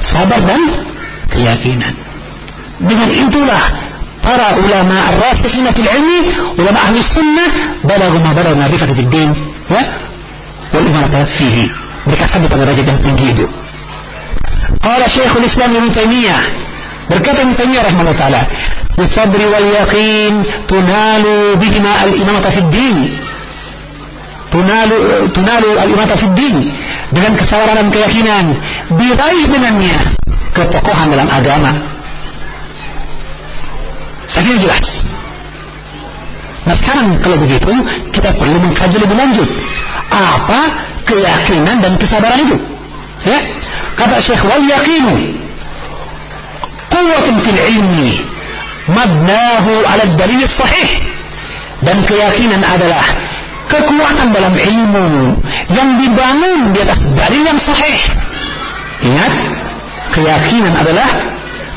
sabar dan keyakinan. Dengan itulah para ulama ar-rasikhina fil ilmi, ulama ahli sunnah, balagu ma balagu ma'rifati fid din, ya, wal imarata fihi. Mereka sampai pada derajat yang tinggi itu. Qala Syekhul Islam Ibnu Taimiyah berkata Ibnu Taimiyah rahimahullah taala, "Bisabri wal yaqin tunalu bihima al-imamata fid din." Tunalu tunalu al-imamata fid din dengan kesabaran dan keyakinan diraih dengannya ketokohan dalam agama saya jelas. Nah sekarang kalau begitu kita perlu mengkaji lebih lanjut. Apa keyakinan dan kesabaran itu? Ya? Kata Syekh wal yaqinu quwwatun fil ilmi mabnahu ala dalil sahih dan keyakinan adalah kekuatan dalam ilmu yang dibangun di atas dalil yang sahih. Ingat, keyakinan adalah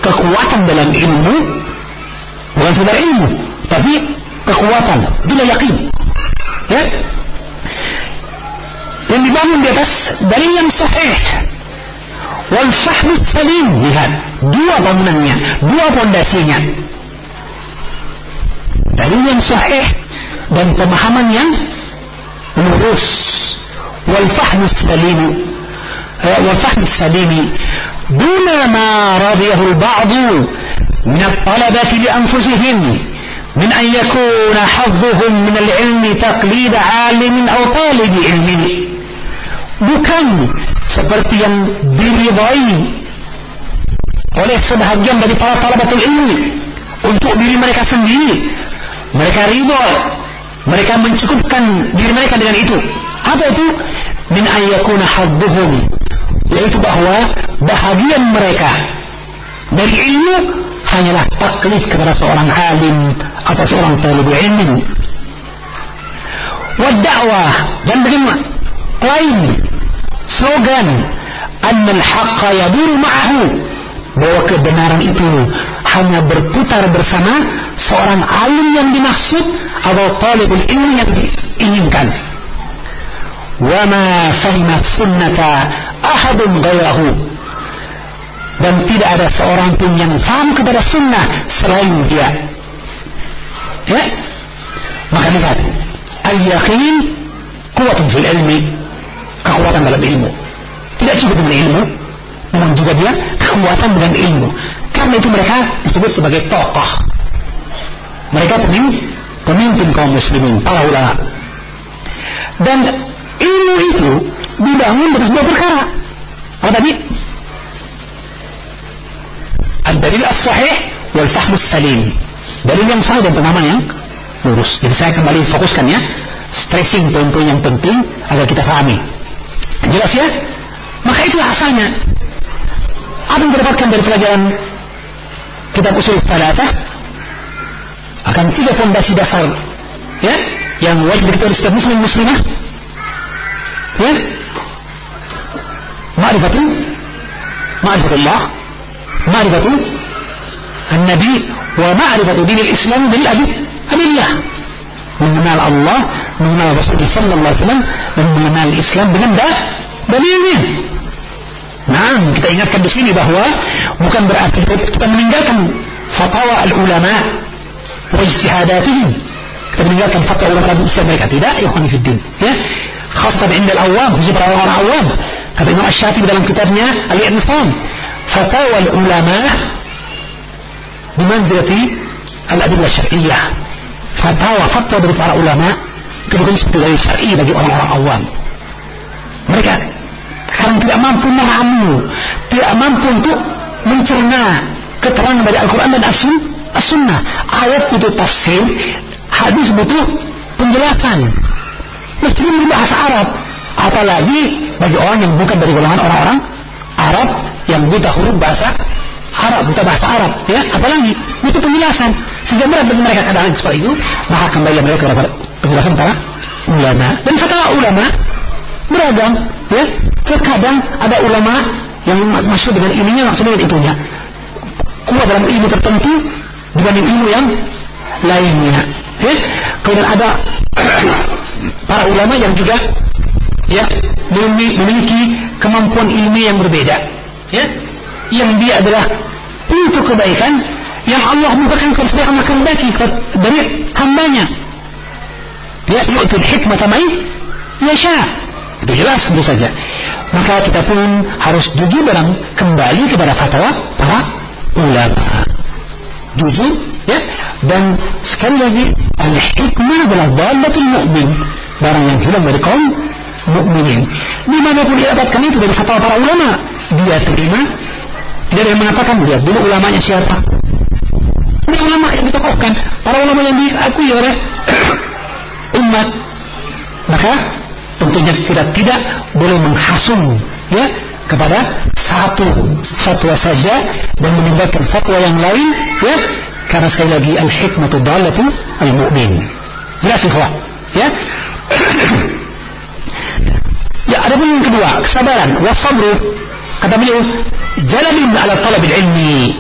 kekuatan dalam ilmu Bukan sekedar ilmu, tapi kekuatan, itulah yakin. Ya? Yang dibangun di atas dari yang sahih. Wal fahmi salim lihat. Dua bangunannya dua pondasinya. Dari yang sahih dan pemahaman yang lurus. Wal fahmi salim. Eh, wal fahmi salim. Duna ma radiyahul ba'du من الطلبة لأنفسهم من أن يكون حظهم من العلم تقليد عالم أو طالب علم bukan seperti yang diridhai oleh sebahagian dari para talabatul ilmi untuk diri mereka sendiri mereka ridho mereka mencukupkan diri mereka dengan itu apa itu min ayyakuna hadduhum yaitu bahwa bahagian mereka dari ilmu hanyalah taklid kepada seorang alim atau seorang talib ilmu. Wa dan bagaimana klaim slogan annal haqqa yaduru ma'ahu. Bahwa kebenaran itu hanya berputar bersama seorang alim yang dimaksud atau talibul ilmu yang diinginkan. Wa ma fahima sunnata ahadun ghairahu dan tidak ada seorang pun yang faham kepada sunnah selain dia ya maka lihat al-yaqin kuatun fil ilmi kekuatan dalam ilmu. Tidak cukup dengan ilmu, namun juga dia kekuatan dengan ilmu. Karena itu mereka disebut sebagai tokoh. Mereka pemimpin, pemimpin kaum muslimin, para ulama. Dan ilmu itu dibangun dari sebuah perkara. Apa tadi? Al-dalil as-sahih wal fahmus salim. Dalil yang sahih dan pemahaman yang lurus. Jadi saya kembali fokuskan ya, stressing poin-poin yang penting agar kita pahami. Jelas ya? Maka itu asalnya. Apa yang didapatkan dari pelajaran kitab usul salatah akan tiga fondasi dasar ya yang wajib diketahui setiap muslim muslimah ya ma'rifatu ma'rifatullah ma'rifatu النبي ومعرفة دين الإسلام بالأدلة mengenal Allah, mengenal Rasulullah sallallahu alaihi wasallam dan mengenal Islam dengan dah dalilnya. Nah, kita ingatkan di sini bahwa bukan berarti kita meninggalkan fatwa al-ulama wa ijtihadatihim. Kita meninggalkan fatwa ulama Islam mereka tidak, ya ikhwan fiddin. Ya. Khasatan inda al-awam, khusus para orang awam. Kata Imam Ash-Shatibi dalam kitabnya Al-Insam, fatwa al-ulama bimanzilati al-adillah syar'iyyah fatwa-fatwa dari para ulama itu bukan seperti dari syar'i bagi orang-orang awam. Mereka sekarang tidak mampu memahami, tidak mampu untuk mencerna keterangan dari Al-Quran dan As-Sunnah. Ayat butuh tafsir, hadis butuh penjelasan. Meskipun di bahasa Arab, apalagi bagi orang yang bukan dari golongan orang-orang Arab yang buta huruf bahasa Arab, buta bahasa Arab, ya, apalagi butuh penjelasan. Sehingga berat bagi mereka kadang seperti itu, maka kembali mereka kepada penjelasan para ulama. Dan fatwa ulama beragam, ya. Terkadang ada ulama yang masuk dengan ininya, maksud dengan itunya. Kuat dalam ilmu tertentu dibanding ilmu yang lainnya. Ya. Kemudian ada para ulama yang juga ya memiliki kemampuan ilmu yang berbeda. Ya. Yang dia adalah pintu kebaikan yang Allah bukakan kepada setiap anak kehendaki dari hambanya. Ya, hikmah tamai yasha. Itu jelas tentu saja. Maka kita pun harus jujur dalam kembali kepada fatwa para ulama. Jujur, ya. Dan sekali lagi, al-hikmah adalah dalatul mu'min. Barang yang hilang dari kaum mukminin. Di mana pun dia dapatkan itu dari fatwa para ulama, dia terima. Ada yang mengatakan, lihat dulu ulamanya siapa. Ini ulama yang ditokohkan, para ulama yang diakui oleh umat. Maka tentunya kita tidak boleh menghasung ya kepada satu fatwa saja dan meninggalkan fatwa yang lain ya karena sekali lagi al hikmatu dalatu al mu'min jelas ikhwah ya. Ya ada pun yang kedua kesabaran. Wasabru Kata beliau, jalamin ala talabil ilmi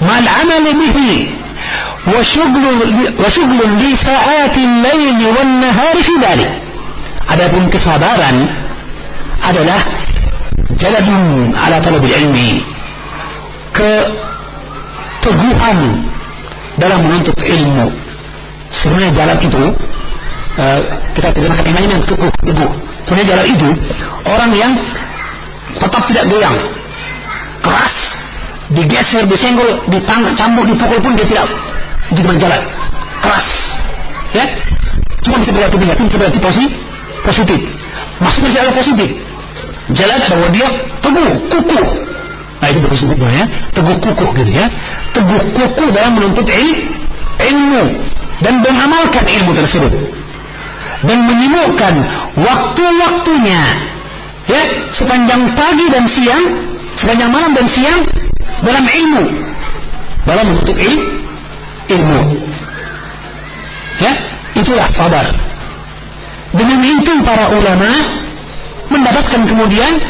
mal amal bihi wa syuglun wa syughlun li sa'atil laili wan nahari fi dhalik. Adapun kesabaran adalah jaladun ala talabil ilmi ke teguhan dalam menuntut ilmu sebenarnya jalan itu uh, kita terjemahkan imannya yang teguh teguh sebenarnya jalan itu orang yang tetap tidak goyang. Keras digeser disenggol dicambuk dipukul pun dia tidak di jalan. Keras. Ya? Cuma bisa berarti negatif bisa berarti positif positif. Maksudnya jalan positif. Jalan bahwa dia teguh kukuh. Nah itu bagus ya. Teguh kukuh gitu ya. Teguh kukuh dalam menuntut il, ilmu. Dan mengamalkan ilmu tersebut. Dan menyibukkan waktu-waktunya ya sepanjang pagi dan siang sepanjang malam dan siang dalam ilmu dalam menuntut ilmu ilmu. Ya, itulah sabar. Dengan itu para ulama mendapatkan kemudian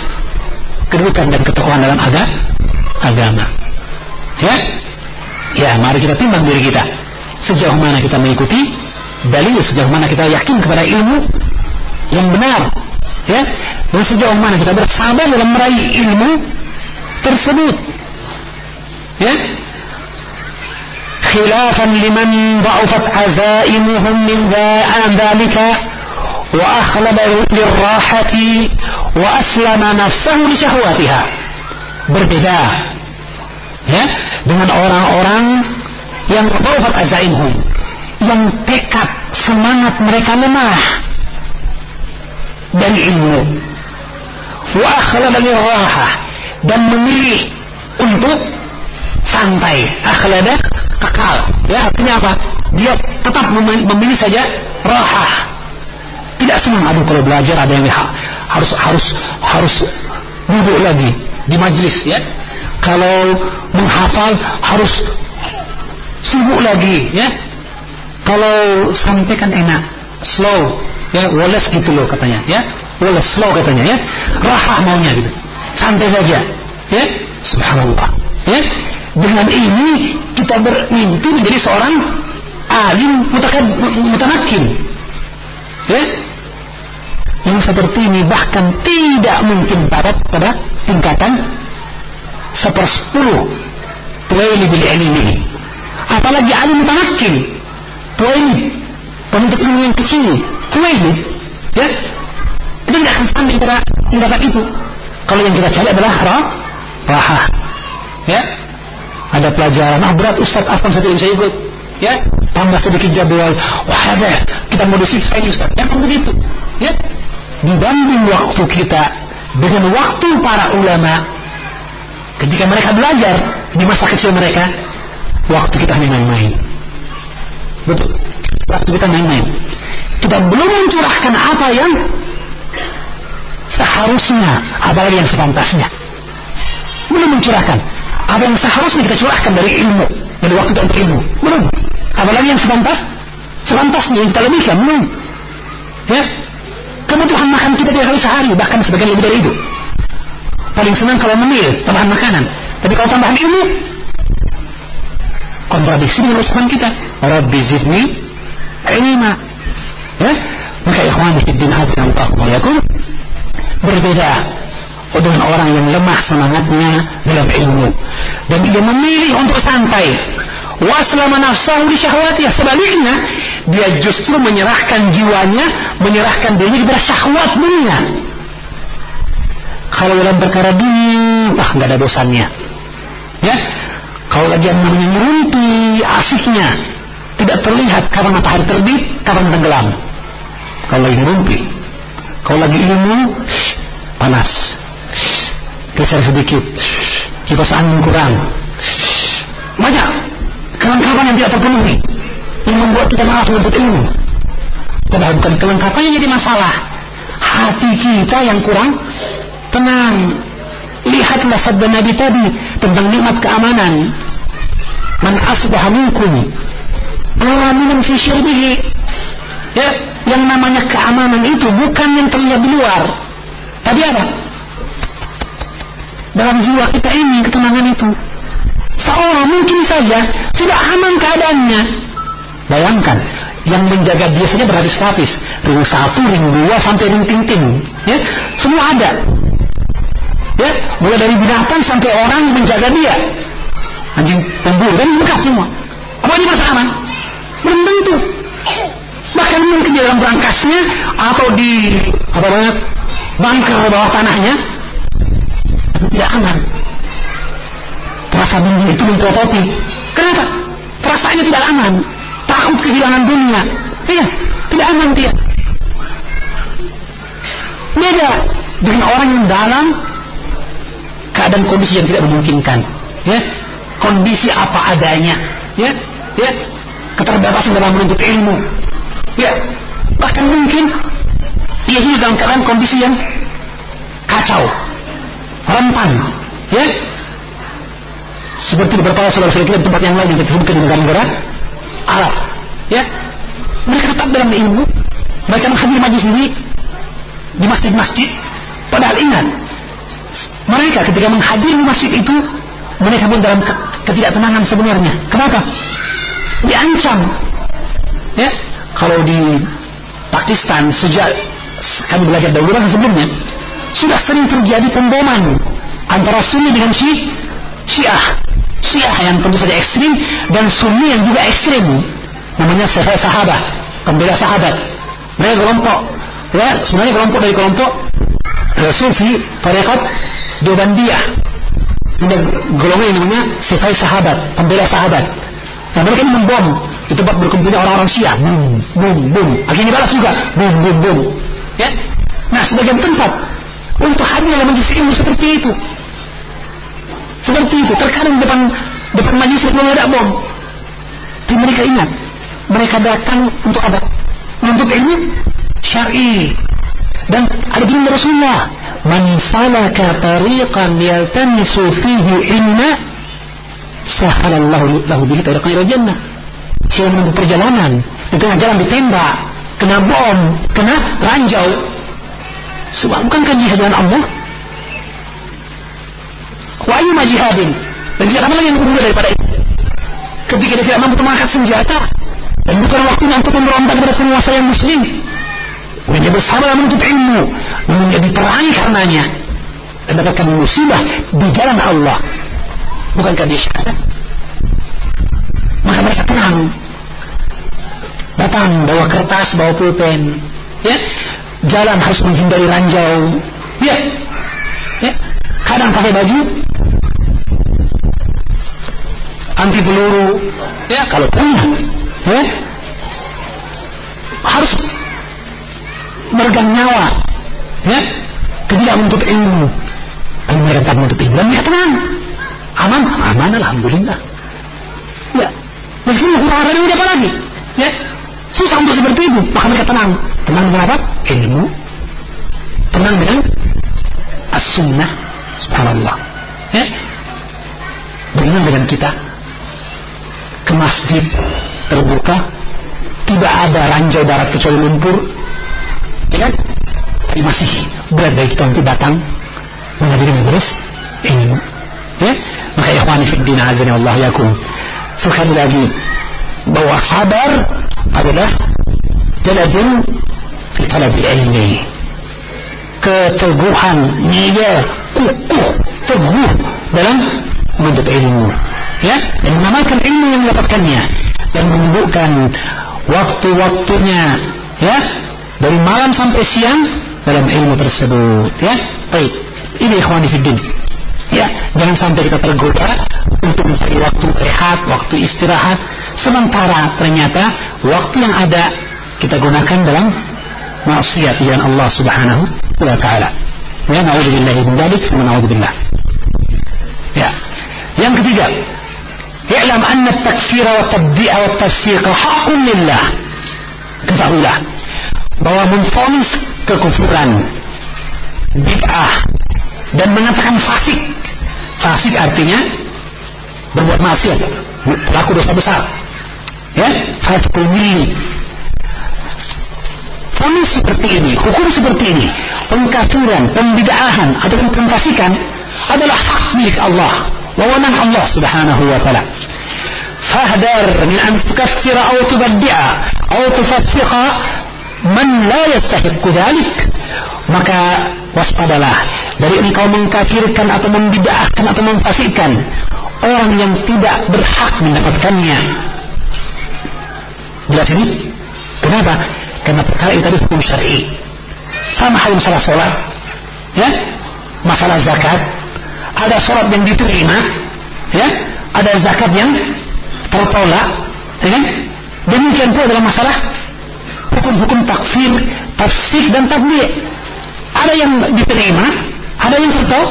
kedudukan dan ketokohan dalam agama. Ya, ya mari kita timbang diri kita sejauh mana kita mengikuti dalil, sejauh mana kita yakin kepada ilmu yang benar, ya? Dan sejauh mana kita bersabar dalam meraih ilmu tersebut? Ya? Khilafan liman baufat azaimuhum min dhalika wa akhlaba lirrahati wa aslama nafsahu li syahwatiha. Berbeda ya dengan orang-orang yang baufat azaimhum yang tekad semangat mereka lemah dari ilmu. Wa lirahah dan memilih untuk santai. Akhlada kekal. Ya artinya apa? Dia tetap memilih saja rahah tidak senang aduh kalau belajar ada yang harus harus harus duduk lagi di majelis ya. Kalau menghafal harus sibuk lagi ya. Kalau sampai kan enak slow ya woles gitu loh katanya ya woles slow katanya ya rahah maunya gitu santai saja ya subhanallah ya dengan ini kita bermimpi menjadi seorang alim mutanakin. Ya? Yang seperti ini bahkan tidak mungkin dapat pada tingkatan sepersepuluh tuaili bil ilmi. Apalagi alim mutanakin. Tuaili penuntut ilmu yang kecil. Tuaili. Ya? Kita tidak akan sampai pada tingkatan itu. Kalau yang kita cari adalah rah, rahah. Ya? ada pelajaran ah berat Ustaz apa satu yang saya ikut ya tambah sedikit jadwal wah ada kita mau disiksa ini Ustaz ya begitu ya dibanding waktu kita dengan waktu para ulama ketika mereka belajar di masa kecil mereka waktu kita hanya main-main betul waktu kita main-main. Kita belum mencurahkan apa yang seharusnya apalagi yang sepantasnya. Belum mencurahkan. Apa yang seharusnya kita curahkan dari ilmu dari waktu untuk ilmu? Belum. Apalagi yang sepantas sepantasnya yang kita lebihkan? Belum. Ya? Kebutuhan makan kita tiga kali sehari bahkan sebagian lebih dari itu. Paling senang kalau memilih tambahan makanan. Tapi kalau tambahan ilmu kontradiksi dengan ucapan kita. Rabbi zidni ilma ya? Maka ikhwan fiddin azza wa berbeda dengan orang yang lemah semangatnya dalam ilmu. Dan dia memilih untuk santai. Waslama nafsahu di syahwatiyah sebaliknya dia justru menyerahkan jiwanya menyerahkan dirinya kepada syahwat dunia. Kalau dalam perkara dunia wah nggak ada dosannya ya? Kalau lagi yang namanya merumpi asiknya tidak terlihat kapan matahari terbit kapan tenggelam. Kalau lagi merumpi kalau lagi ilmu panas. Geser sedikit. Kipas angin kurang. Banyak kelengkapan yang tidak terpenuhi yang membuat kita malas menuntut ilmu. Padahal bukan kelengkapan yang jadi masalah. Hati kita yang kurang tenang. Lihatlah sabda Nabi tadi tentang nikmat keamanan. Man asbaha minkum aminan fi syirbihi ya yang namanya keamanan itu bukan yang terlihat di luar tapi apa dalam jiwa kita ini ketenangan itu seorang mungkin saja Sudah aman keadaannya. Bayangkan, yang menjaga dia saja berlapis-lapis. Ring satu, ring dua, sampai ring ting-ting. Ya, semua ada. Ya, mulai dari binatang sampai orang menjaga dia. Anjing pemburu dan bekas semua. Apa ini masa aman? Belum tentu. Bahkan mungkin di dalam berangkasnya atau di apa banyak bunker bawah tanahnya tidak aman. Terasa dunia itu memprototipi. Kenapa? Perasaannya tidak aman. Takut kehilangan dunia. Iya, tidak aman dia. Beda dengan orang yang dalam keadaan kondisi yang tidak memungkinkan. Ya, kondisi apa adanya. Ya, ya, keterbebasan dalam menuntut ilmu. Ya, bahkan mungkin dia hidup dalam keadaan kondisi yang kacau, rentan. Ya, seperti beberapa saudara-saudara kita di tempat yang lain yang kita sebutkan di negara-negara Arab. Ya, mereka tetap dalam ilmu, mereka menghadiri majlis sendiri di masjid-masjid. Padahal ingat, mereka ketika menghadiri masjid itu, mereka pun dalam ketidaktenangan sebenarnya. Kenapa? Diancam. Ya, kalau di Pakistan sejak kami belajar dahulu kan sebelumnya sudah sering terjadi pemboman antara Sunni dengan Syi Syiah. Syiah yang tentu saja ekstrim dan Sunni yang juga ekstrim. Namanya sahabat pembela sahabat. Mereka kelompok ya sebenarnya kelompok dari kelompok uh, Sufi tarekat Deobandiyah ada golongan yang namanya Sifai sahabat pembela sahabat nah mereka ini membom di tempat berkumpulnya orang-orang Syiah boom boom boom akhirnya balas juga boom boom boom ya nah sebagian tempat untuk hadir dalam majlis ilmu seperti itu seperti itu. Terkadang depan depan majlis itu ada bom. Tapi mereka ingat, mereka datang untuk apa? Untuk ilmu syar'i. Dan ada junjungan Rasulullah, "Man salaka tariqan yaltamisu fihi ilma, sahalallahu lahu bihi tariqan ila jannah." Siapa menempuh perjalanan di tengah jalan ditembak, kena bom, kena ranjau. Sebab bukankah jihad jalan Allah? Wa ayu jihadin. Dan jihad apa lagi yang lebih daripada itu? Ketika dia tidak mampu mengangkat senjata dan bukan waktunya untuk memberontak kepada penguasa yang muslim. Dan dia bersabar menuntut ilmu, namun dia diperangi karenanya dan dapatkan musibah di jalan Allah. Dia syahadat? Maka mereka tenang. Datang bawa kertas, bawa pulpen, ya. Jalan harus menghindari ranjau, ya. Ya, kadang pakai baju. Anti peluru. Ya? Kalau punya. Ya? Harus meregang nyawa. Ya? Tidak menuntut ilmu. Tapi mereka menuntut ilmu. Dan mereka tenang aman aman alhamdulillah. Ya meskipun kurang ada apa lagi? Ya susah untuk seperti itu. Maka mereka tenang tenang dengan apa ilmu. Tenang dengan as-sunnah. Subhanallah. Ya bagaimana dengan kita. Ke masjid terbuka. Tidak ada ranjau darat kecuali lumpur. Ya kan? Tapi masih berat kita untuk datang. Menghadiri majelis ini ya maka ikhwani fiddin azani Allah yakum. Sekali lagi bahwa sabar adalah jaladun fi talabil ilmi. Keteguhan dia kukuh teguh dalam menuntut ilmu. Ya dan mengamalkan ilmu yang mendapatkannya. Dan menunjukkan waktu-waktunya ya dari malam sampai siang dalam ilmu tersebut. Ya baik. Ini ikhwani fiddin ya jangan sampai kita tergoda untuk mencari waktu rehat waktu istirahat. Sementara ternyata waktu yang ada kita gunakan dalam maksiat dengan Allah Subhanahu wa taala. Ya naudzubillahi min dzalik naudzubillah. Ya. Yang ketiga i'lam anna at-takfir wa tabdi'a wa tafsiq haqqun lillah. Ketahuilah bahwa memfonis kekufuran bid'ah dan mengatakan fasik. Fasik artinya berbuat maksiat. Pelaku dosa besar. Ya fasikul milli Fonis seperti ini, hukum seperti ini, pengkafiran, pembidaahan ataupun pemfasikan adalah hak milik Allah, wewenang Allah Subhanahu wa taala. fahdar min an tukaffira aw tubaddi'a aw tufassiqa man la dhalik. Maka waspadalah dari engkau mengkafirkan atau membid'ahkan atau memfasikkan orang yang tidak berhak mendapatkannya. Jelas ini? Kenapa? Karena perkara itu tadi hukum syar'i. Sama halnya masalah sholat ya? Masalah zakat. Ada sholat yang diterima ya? Ada zakat yang tertolak ya? Demikian pula dalam masalah hukum-hukum takfir tafsir dan tabligh. Ada yang diterima ada yang tertolak?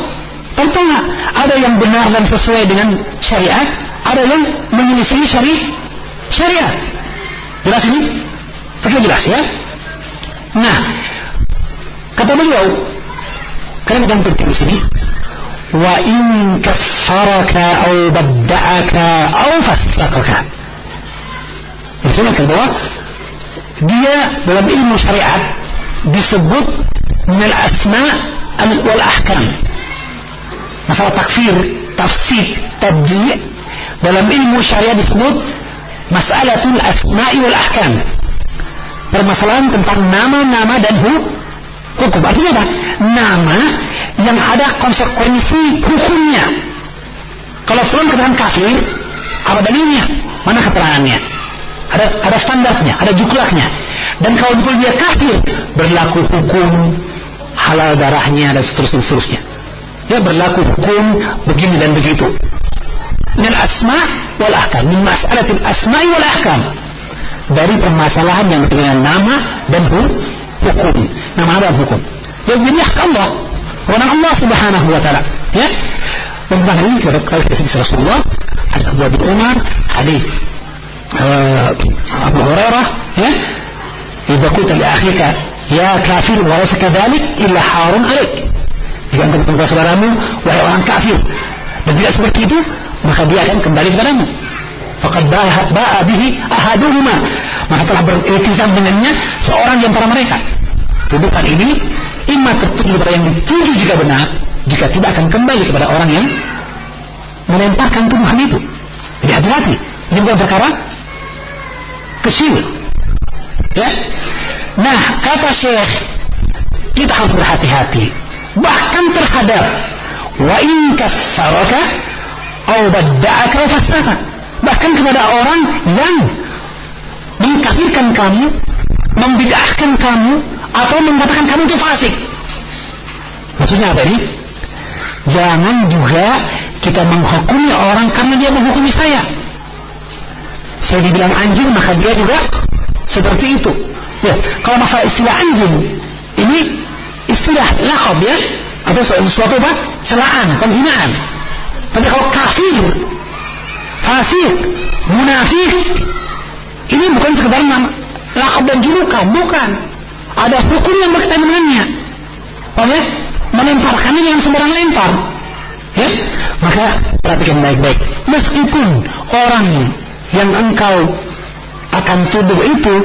Ada yang benar dan sesuai dengan syariat? Ada yang menyelisih syari syariat? Jelas ini? Sekali jelas ya? Nah kata beliau karena yang penting di sini wa in kaffaraka au badda'aka au fassaqaka. Disebutkan bahwa dia dalam ilmu syariat disebut minal asma wal ahkam masalah takfir tafsir tabdi dalam ilmu syariat disebut masalatul asma'i wal ahkam permasalahan tentang nama-nama dan hukum artinya apa? nama yang ada konsekuensi hukumnya. Kalau fulan katakan kafir, apa dalilnya? Mana keterangannya? Ada ada standarnya, ada juklaknya. Dan kalau betul dia kafir, berlaku hukum halal darahnya dan seterusnya seterusnya. Ya berlaku hukum begini dan begitu. Min asma wal ahkam, min mas'alatil asma wal ahkam. Dari permasalahan yang dengan nama dan hukum. Nama dan hukum. Yang ini Allah kewenangan Allah Subhanahu wa taala ya tentang ini kita kalau hadis Rasulullah hadis Abu bin Umar hadis uh, Abu Hurairah ya qulta li akhika ya kafir wa laysa kadhalik illa harun alaik jika engkau berkata saudaramu wahai orang kafir. Dan tidak seperti itu maka dia akan kembali kepadamu. Faqad ba'a bihi ahaduhuma. Maka telah berikizam dengannya seorang di antara mereka. Tuduhan ini imma tertuju kepada yang dituju jika benar jika tidak akan kembali kepada orang yang melemparkan tuduhan itu. Jadi hati-hati. Ini bukan perkara kecil. Ya nah kata syekh kita harus berhati-hati bahkan terhadap wa in kaffaraka au badda'aka fasaka bahkan kepada orang yang mengkafirkan kamu membid'ahkan kamu atau mengatakan kamu itu fasik. Maksudnya apa ini? Jangan juga kita menghukumi orang karena dia menghukumi saya. Saya dibilang anjing maka dia juga seperti itu. Ya, kalau masalah istilah anjing ini istilah lakob ya atau sesuatu apa? Celaan, penghinaan. Tapi kalau kafir, fasik, munafik, ini bukan sekedar nama lakob dan julukan, bukan ada hukum yang berkaitan dengannya. Paham ya? Melemparkannya yang sembarang lempar. Ya? Maka perhatikan baik-baik. Meskipun orang yang engkau akan tuduh itu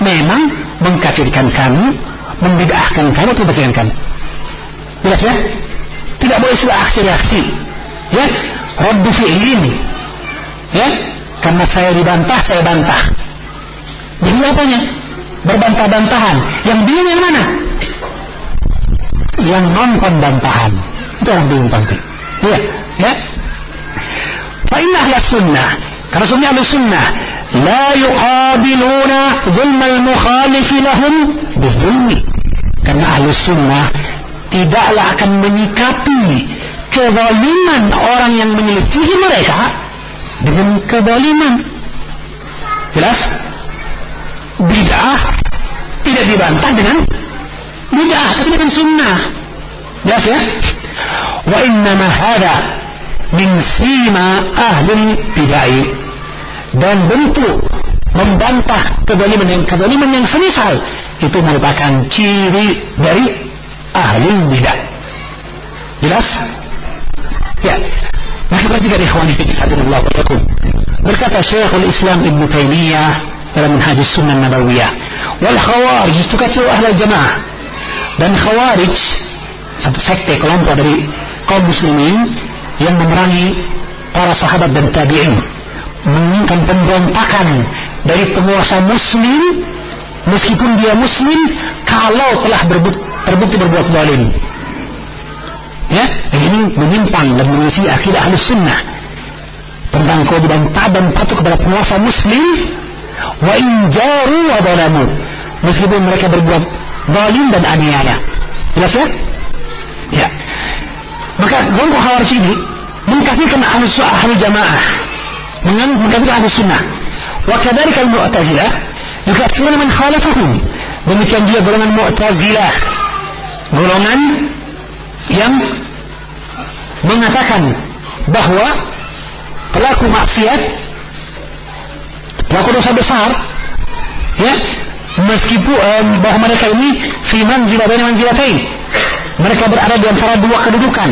memang mengkafirkan kamu, membid'ahkan kamu atau membersihkan kamu. Jelas ya? Tidak boleh sudah aksi-reaksi. Ya? Rabbu fi'lin. Ya? Karena saya dibantah, saya bantah. Jadi apanya? berbantah-bantahan. Yang bingung yang mana? Yang nonton bantahan. Itu orang bingung pasti. Iya, ya. Fa inna ahli sunnah, karena sunnah ahli sunnah la yuqabiluna zulmal mukhalif lahum bizulmi. Karena ahli sunnah tidaklah akan menyikapi kezaliman orang yang menyelisihi mereka dengan kezaliman. Jelas? bid'ah tidak dibantah dengan bid'ah tapi dengan sunnah jelas ya wa innama hada min sima ahli bid'ah dan bentuk membantah kezaliman yang kezaliman yang semisal itu merupakan ciri dari ahli bid'ah. Jelas? Ya. Maka juga ikhwani fi Allah wa berkata Syekhul Islam Ibn Taimiyah dalam hadis sunnah nabawiyah wal khawarij tukathiru ahli jamaah dan khawarij satu sekte kelompok dari kaum muslimin yang memerangi para sahabat dan tabi'in menginginkan pemberontakan dari penguasa muslim meskipun dia muslim kalau telah berbuk, terbukti berbuat zalim. Ya ini menyimpang dan mengisi akidah ahli sunnah tentang kewajiban taat dan patuh kepada penguasa muslim. Wa injaru wa zalamu. Meskipun mereka berbuat zalim dan aniaya. Jelas ya? Ya. Maka kelompok khawarij ini mengkafirkan ahli, ahli jamaah mengkafirkan ahli sunnah. Wa kadzalika al-mu'tazilah yukafiruna man khalafahum demikian juga golongan mu'tazilah golongan yang mengatakan bahwa pelaku maksiat pelaku dosa besar ya meskipun bahwa mereka ini fi manzilah baina manzilatain. Mereka berada di antara dua kedudukan.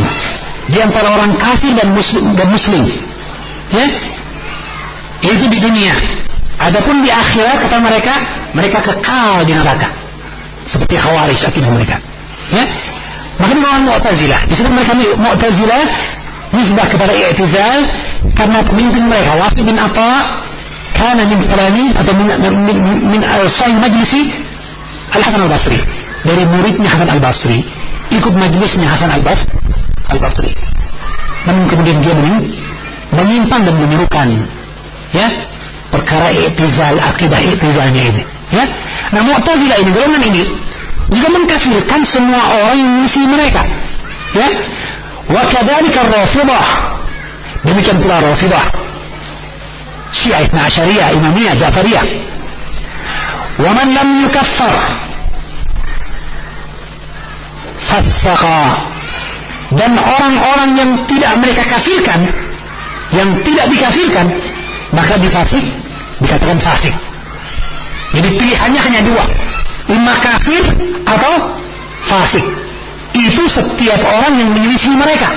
Di antara orang kafir dan muslim dan muslim. Ya itu di dunia. Adapun di akhirat kata mereka mereka kekal di neraka. Seperti khawarij akidah mereka. Ya? Maka ini orang Mu'tazilah disebut mereka Mu'tazilah nisbah kepada i'tizal karena pemimpin mereka Wasid bin Atta kana min kalami atau min min, min sahih majlisi Al Hasan Al Basri dari muridnya Hasan Al Basri ikut majlisnya Hasan Al Bas Al Basri namun kemudian dia menyimpang dan menyerukan ya? Perkara i'tizal akidah i'tizalnya ini. Ya? Nah Mu'tazilah ini golongan ini juga mengkafirkan semua orang yang mengisi mereka. Ya? Wa kadzalika Rafidah demikian pula Rafidah Syiah Ibn Asyariyah, Imamiyah, Jafariyah. Waman lam yukaffar fassaqa. Dan orang-orang yang tidak mereka kafirkan yang tidak dikafirkan maka difasik dikatakan fasik. Jadi pilihannya hanya dua. Lima kafir atau fasik. Itu setiap orang yang menyelisih mereka.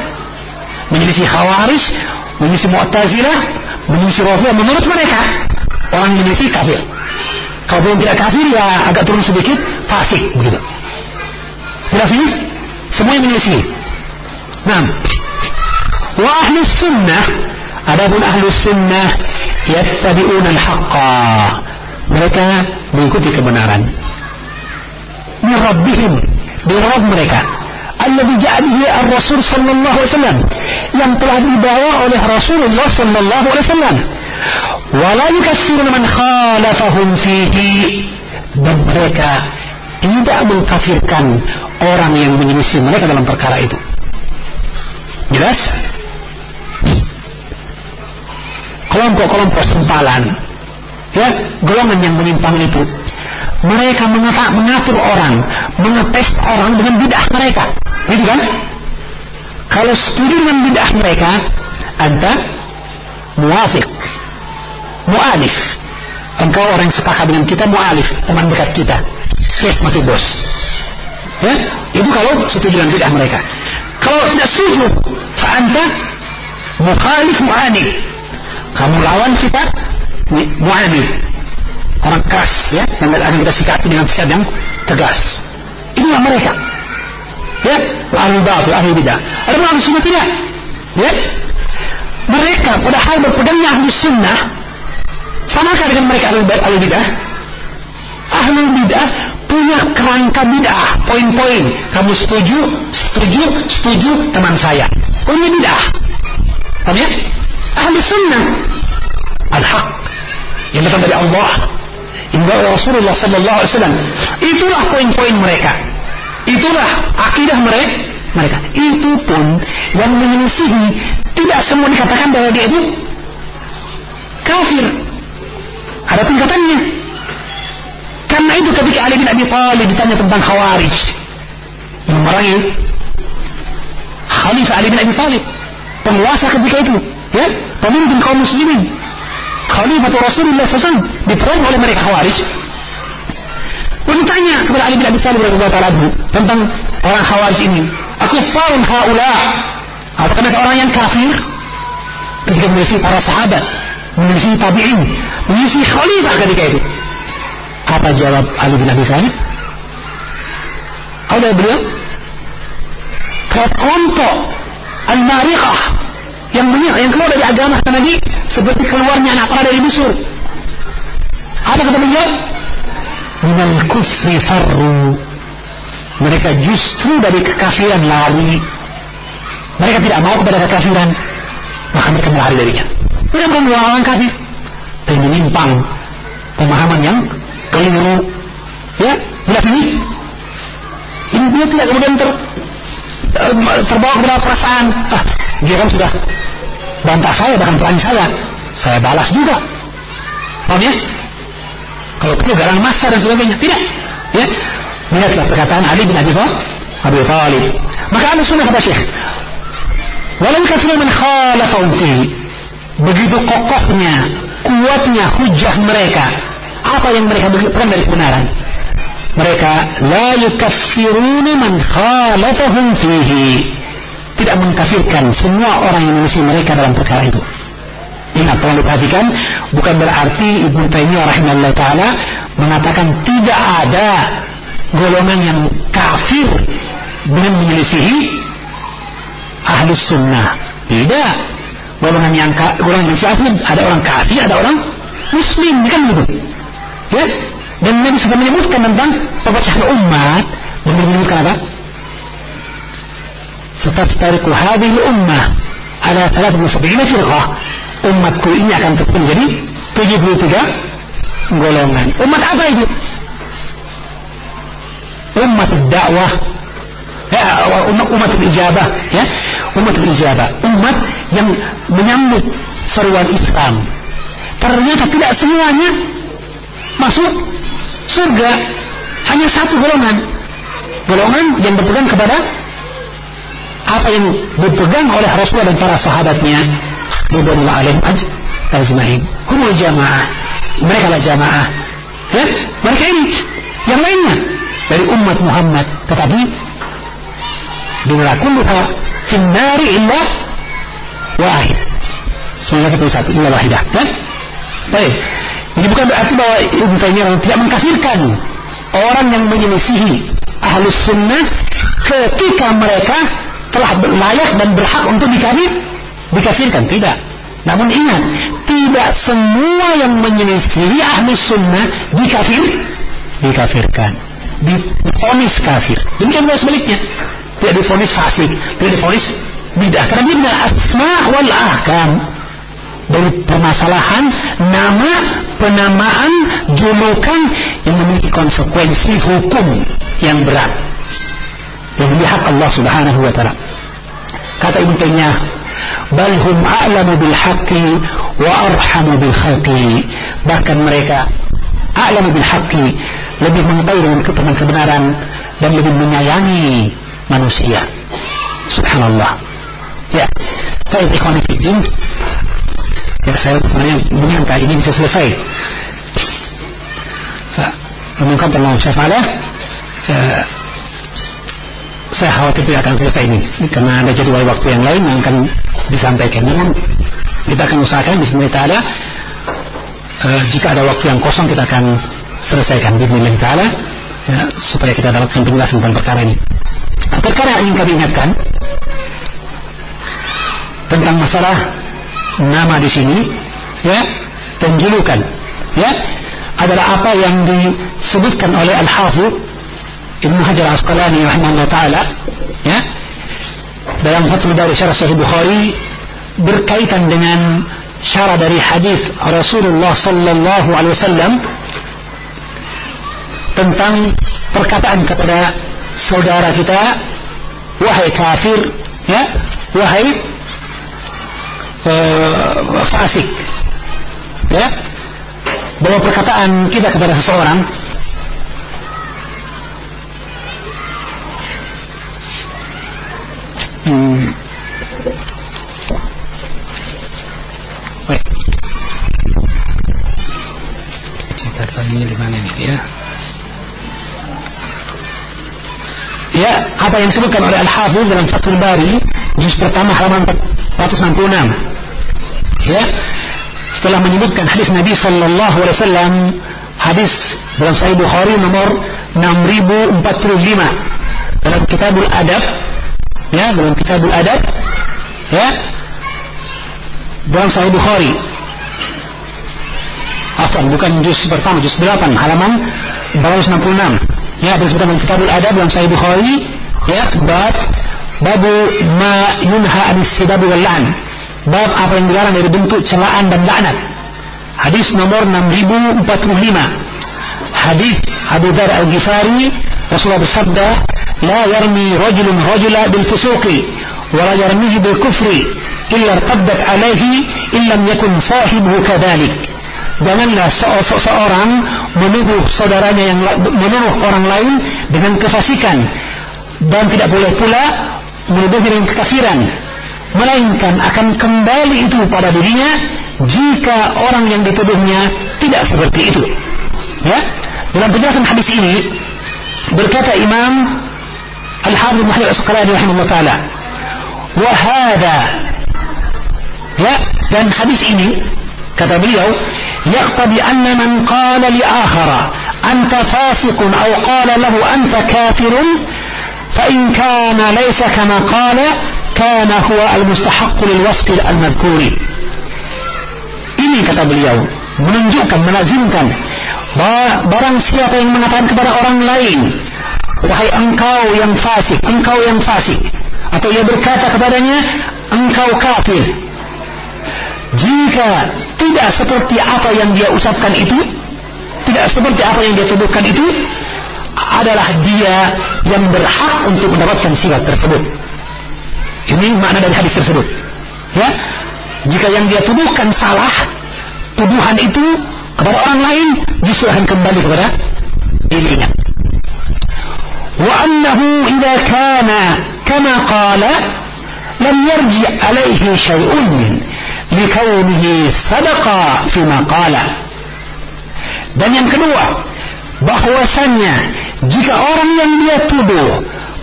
Menyelisih khawarij menyelisih mu'tazilah menyisir Rafi'ah. Menurut mereka orang Indonesia kafir. Kalau belum tidak kafir ya agak turun sedikit fasik. Begitu. Jelas ini? Semua yang menyelisih nah wa sunnah adapun ahli sunnah yattabi'una al-haqqa. Mereka mengikuti kebenaran. Min rabbihim. Dari Rabb mereka. Alladhi ja'alihi ar-rasul sallallahu alaihi wasallam. Yang telah dibawa oleh Rasulullah sallallahu alaihi wasallam. Wala yukaffiruna man khalafahum fihi. Dan mereka tidak mengkafirkan orang yang menyelisih mereka dalam perkara itu. Jelas kelompok-kelompok sempalan ya golongan yang menyimpang itu mereka mengatur orang mengetes orang dengan bidah mereka gitu kan kalau setuju dengan bid'ah mereka, anda muafik, mualif. Engkau orang yang sepakat dengan kita mualif, teman dekat kita. Yes, mati bos. Ya, itu kalau setuju dengan bid'ah mereka. Kalau tidak setuju, anda mukhalif mu'anif. Kamu lawan kita, mu'anif. Orang keras, ya, yang akan kita sikapi dengan sikap yang tegas. Inilah mereka. Ya ahli batil ahli bidah. Ada ahli sunnah tidak? Ya. Mereka padahal berpegangnya ahli sunnah samakah dengan mereka ahli, ahli bidah? Ahli bidah punya kerangka bidah poin-poin. Kamu setuju setuju setuju teman saya. Punya bidah. Paham ya ahli sunnah al-haq yang datang dari Allah yang Rasulullah sallallahu alaihi wasallam itulah poin-poin mereka Itulah akidah mereka. Mereka itu pun yang menyelisihi tidak semua dikatakan bahwa dia itu kafir. Ada tingkatannya. Karena itu ketika Ali bin Abi Thalib ditanya tentang Khawarij yang Khalifah Ali bin Abi Thalib, penguasa ketika itu, ya, pemimpin kaum muslimin, Khalifah Rasulullah SAW diperangi oleh mereka Khawarij Bertanya kepada Ali bin Abi Thalib radhiyallahu taala tentang orang Khawarij ini. Aku farun haula. Apakah mereka orang yang kafir? Ketika mengisi para sahabat, mengisi tabi'in, mengisi khalifah ketika itu. Apa jawab Ali bin Abi Thalib? Ada beliau kelompok al-mariqah yang yang keluar dari agama kata Nabi seperti keluarnya anak panah dari busur. Apa kata beliau? Minal kufri farru. Mereka justru dari kekafiran lari. Mereka tidak mau kepada kekafiran, maka mereka melari darinya. Mereka bukan orang kafir, tapi menyimpang pemahaman yang keliru. Ya, jelas ini. Ini dia tidak kemudian ter, terbawa kepada perasaan. Ah, dia kan sudah bantah saya bahkan perangi saya. Saya balas juga. Paham ya? Kalau perlu galang masa dan sebagainya. Tidak. Ya. Lihatlah perkataan Ali bin Abi Thalib. Maka ada sunnah kata Syekh. Walau kafir man khalafahum fihi. Begitu kokohnya, kuatnya hujah mereka. Apa yang mereka berikan dari kebenaran? Mereka la yukaffiruna man khalafahum fihi. Tidak mengkafirkan semua orang yang mengisi mereka dalam perkara itu. Ingat, tolong diperhatikan, bukan berarti Ibnu Taimiyah rahimahullah taala mengatakan tidak ada golongan yang kafir dengan menyelisihi ahlus sunnah. Tidak. Golongan yang golongan yang kafir ada orang kafir, ada orang muslim, kan begitu. Ya? Dan Nabi sudah menyebutkan tentang pemecahan umat dan menyebutkan apa? Setaftariku hadhihi ummah ala 73 firqah. Umatku ini akan terpecah menjadi 73 golongan. Umat apa itu? Umat dakwah ya, umat umat ijabah ya umat ijabah umat yang menyambut seruan Islam ternyata tidak semuanya masuk surga hanya satu golongan. Golongan yang berpegang kepada apa yang dipegang oleh Rasulullah dan para sahabatnya. Ridwanullah alaihim ajma'in. Humul jamaah. Mereka adalah jamaah. Ya mereka ini yang lainnya. Dari umat Muhammad. Tetapi kulluha finnari illa wahid. Semuanya ketemu satu illa wahidah. Kan baik jadi bukan berarti bahwa Ibn Taimiyah tidak mengkafirkan orang yang menyelisihi ahlus sunnah ketika mereka telah layak dan berhak untuk dikafir, dikafirkan. Tidak. Namun ingat, tidak semua yang menyelisihi ahlus sunnah dikafir, dikafirkan. Difonis kafir. Demikian juga sebaliknya. Tidak difonis fasik, tidak difonis bidah. Karena dia asma wal ahkam dari permasalahan nama penamaan julukan yang memiliki konsekuensi hukum yang berat. Yang melihat Allah Subhanahu wa taala. Kata Ibnu Taimiyah bal hum a'lamu bil haqqi wa arhamu bil khalqi. Bahkan mereka a'lamu bil haqqi lebih mengetahui dengan kebenaran dan lebih menyayangi manusia. Subhanallah. Ya baik ikhwan ya saya sebenarnya menyangka ini bisa selesai. Namun kan Allah syafa'ala eh, saya khawatir tidak akan selesai ini. Karena ada jadwal waktu yang lain yang akan disampaikan. Namun kita akan usahakan bismillah ta'ala uh, jika ada waktu yang kosong kita akan selesaikan. Bismillah ta'ala ya, supaya kita dapatkan penjelasan tentang perkara ini. Perkara yang kami ingatkan tentang masalah nama di sini ya dan julukan ya adalah apa yang disebutkan oleh Al-Hafidh Ibnu Hajar Asqalani rahimahullah taala ya dalam Fathul Bari Syarah Sahih Bukhari berkaitan dengan syarah dari hadis Rasulullah sallallahu alaihi wasallam tentang perkataan kepada saudara kita wahai kafir ya wahai uh, fasik ya bahwa perkataan kita kepada seseorang hmm. Kita lagi di mana ini ya? Ya, apa yang disebutkan oleh Al-Hafidh dalam Fathul Bari, juz pertama halaman 466 ya setelah menyebutkan hadis Nabi Sallallahu Alaihi Wasallam hadis dalam Sahih Bukhari nomor 6045 dalam Kitabul Adab ya dalam Kitabul Adab ya dalam Sahih Bukhari. Afwan, bukan juz pertama, juz 8, halaman 466. Ya, disebutkan dalam Kitabul Adab dalam Sahih Bukhari, ya, bab babu ma yunha anis sidab wal la'n. Bab apa yang dilarang dari bentuk celaan dan laknat. Hadis nomor 6045. Hadis Abu Dhar Al-Ghifari Rasulullah bersabda, "La yarmi rajulun rajula bil fusuqi wa la yarmihi bil kufri illa irtaddat alaihi illam yakun sahibuhu kadzalik." Janganlah seorang menuduh saudaranya yang menuduh orang lain dengan kefasikan. Dan tidak boleh pula menuduh dengan kekafiran. Melainkan akan kembali itu pada dirinya jika orang yang dituduhnya tidak seperti itu. Ya? Dalam penjelasan hadis ini berkata Imam Al-Hafidh Muhammad Al-Asqalani rahimahullah taala wa ya? Dan hadis ini kata beliau يقتضي أن من قال لآخر أنت فاسق أو قال له أنت كافر فإن كان ليس كما قال كان هو المستحق للوصف المذكور ini kata beliau menunjukkan melazimkan bahwa barang siapa yang mengatakan kepada orang lain wahai engkau yang fasik engkau yang fasik atau ia berkata kepadanya engkau kafir jika tidak seperti apa yang dia ucapkan itu, tidak seperti apa yang dia tuduhkan itu, adalah dia yang berhak untuk mendapatkan sifat tersebut. Ini makna dari hadis tersebut. Ya, jika yang dia tuduhkan salah, tuduhan itu kepada orang lain justru akan kembali kepada dirinya. Wa annahu idza kana kama qala lam yarji alaihi syai'un likaunihi sadaqa fima qala. Dan yang kedua, bahwasannya jika orang yang dia tuduh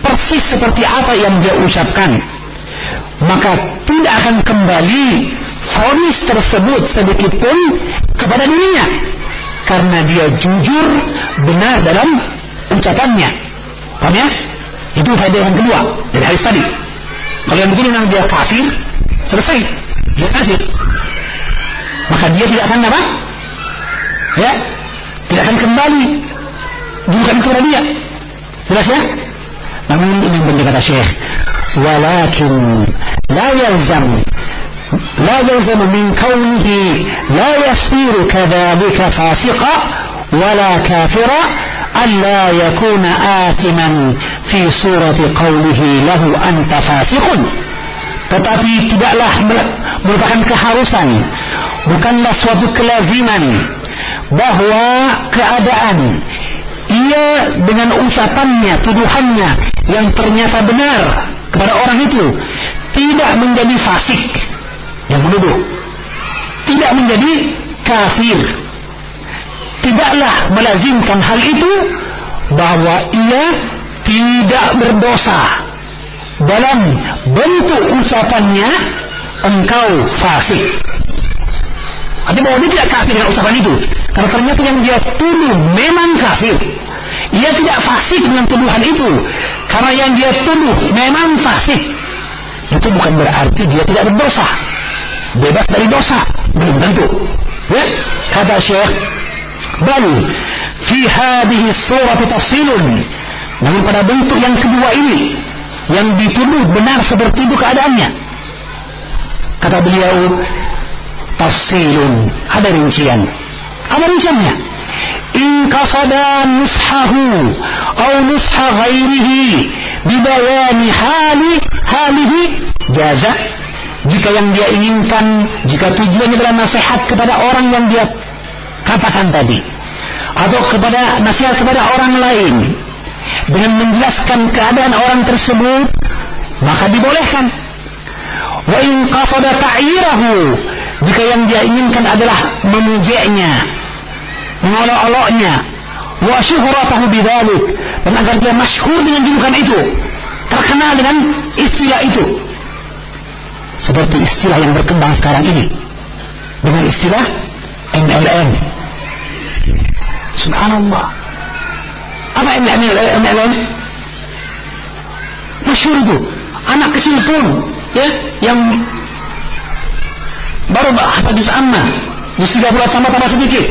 persis seperti apa yang dia ucapkan, maka tidak akan kembali fonis tersebut sedikit pun kepada dirinya karena dia jujur benar dalam ucapannya. Paham ya? Itu faedah yang kedua dari hadis tadi. Kalau yang begini memang dia kafir, selesai tidak akan apa ya tidak akan kembali bukan kepada dia jelas ya namun ini penting kata Syekh walakin la yalzam لا يلزم من كونه لا يصير كذلك فاسقا ولا كافرا ألا يكون آثما في صورة قوله له أنت فاسق tetapi tidaklah merupakan keharusan bukanlah suatu kelaziman bahwa keadaan ia dengan ucapannya tuduhannya yang ternyata benar kepada orang itu tidak menjadi fasik yang menuduh. Tidak menjadi kafir. Tidaklah melazimkan hal itu bahwa ia tidak berdosa dalam bentuk ucapannya engkau fasik. Artinya bahwa dia tidak kafir dengan ucapan itu. Karena ternyata yang dia tuduh memang kafir. Ia tidak fasik dengan tuduhan itu. Karena yang dia tuduh memang fasik. Itu bukan berarti dia tidak berdosa. Bebas dari dosa. Belum tentu. Ya? Kata Syekh, Bal, fi hadhihi surati tafsilun. Namun pada bentuk yang kedua ini, yang dituduh benar seperti itu keadaannya. Kata beliau, tafsilun, ada rincian. Apa rinciannya? In kasada nushahu atau nusha ghairihi bibayani hali halihi jaza jika yang dia inginkan jika tujuannya adalah nasihat kepada orang yang dia katakan tadi atau kepada nasihat kepada orang lain dengan menjelaskan keadaan orang tersebut maka dibolehkan. Wa in qasada ta'irahu jika yang dia inginkan adalah memujanya mengolok-oloknya wa syuhratahu bidzalik dan agar dia masyhur dengan julukan itu terkenal dengan istilah itu. Seperti istilah yang berkembang sekarang ini dengan istilah MLM subhanallah apa yang MLM? Masyur itu. Anak kecil pun ya yang baru juz amma juz 30 sama tambah sedikit.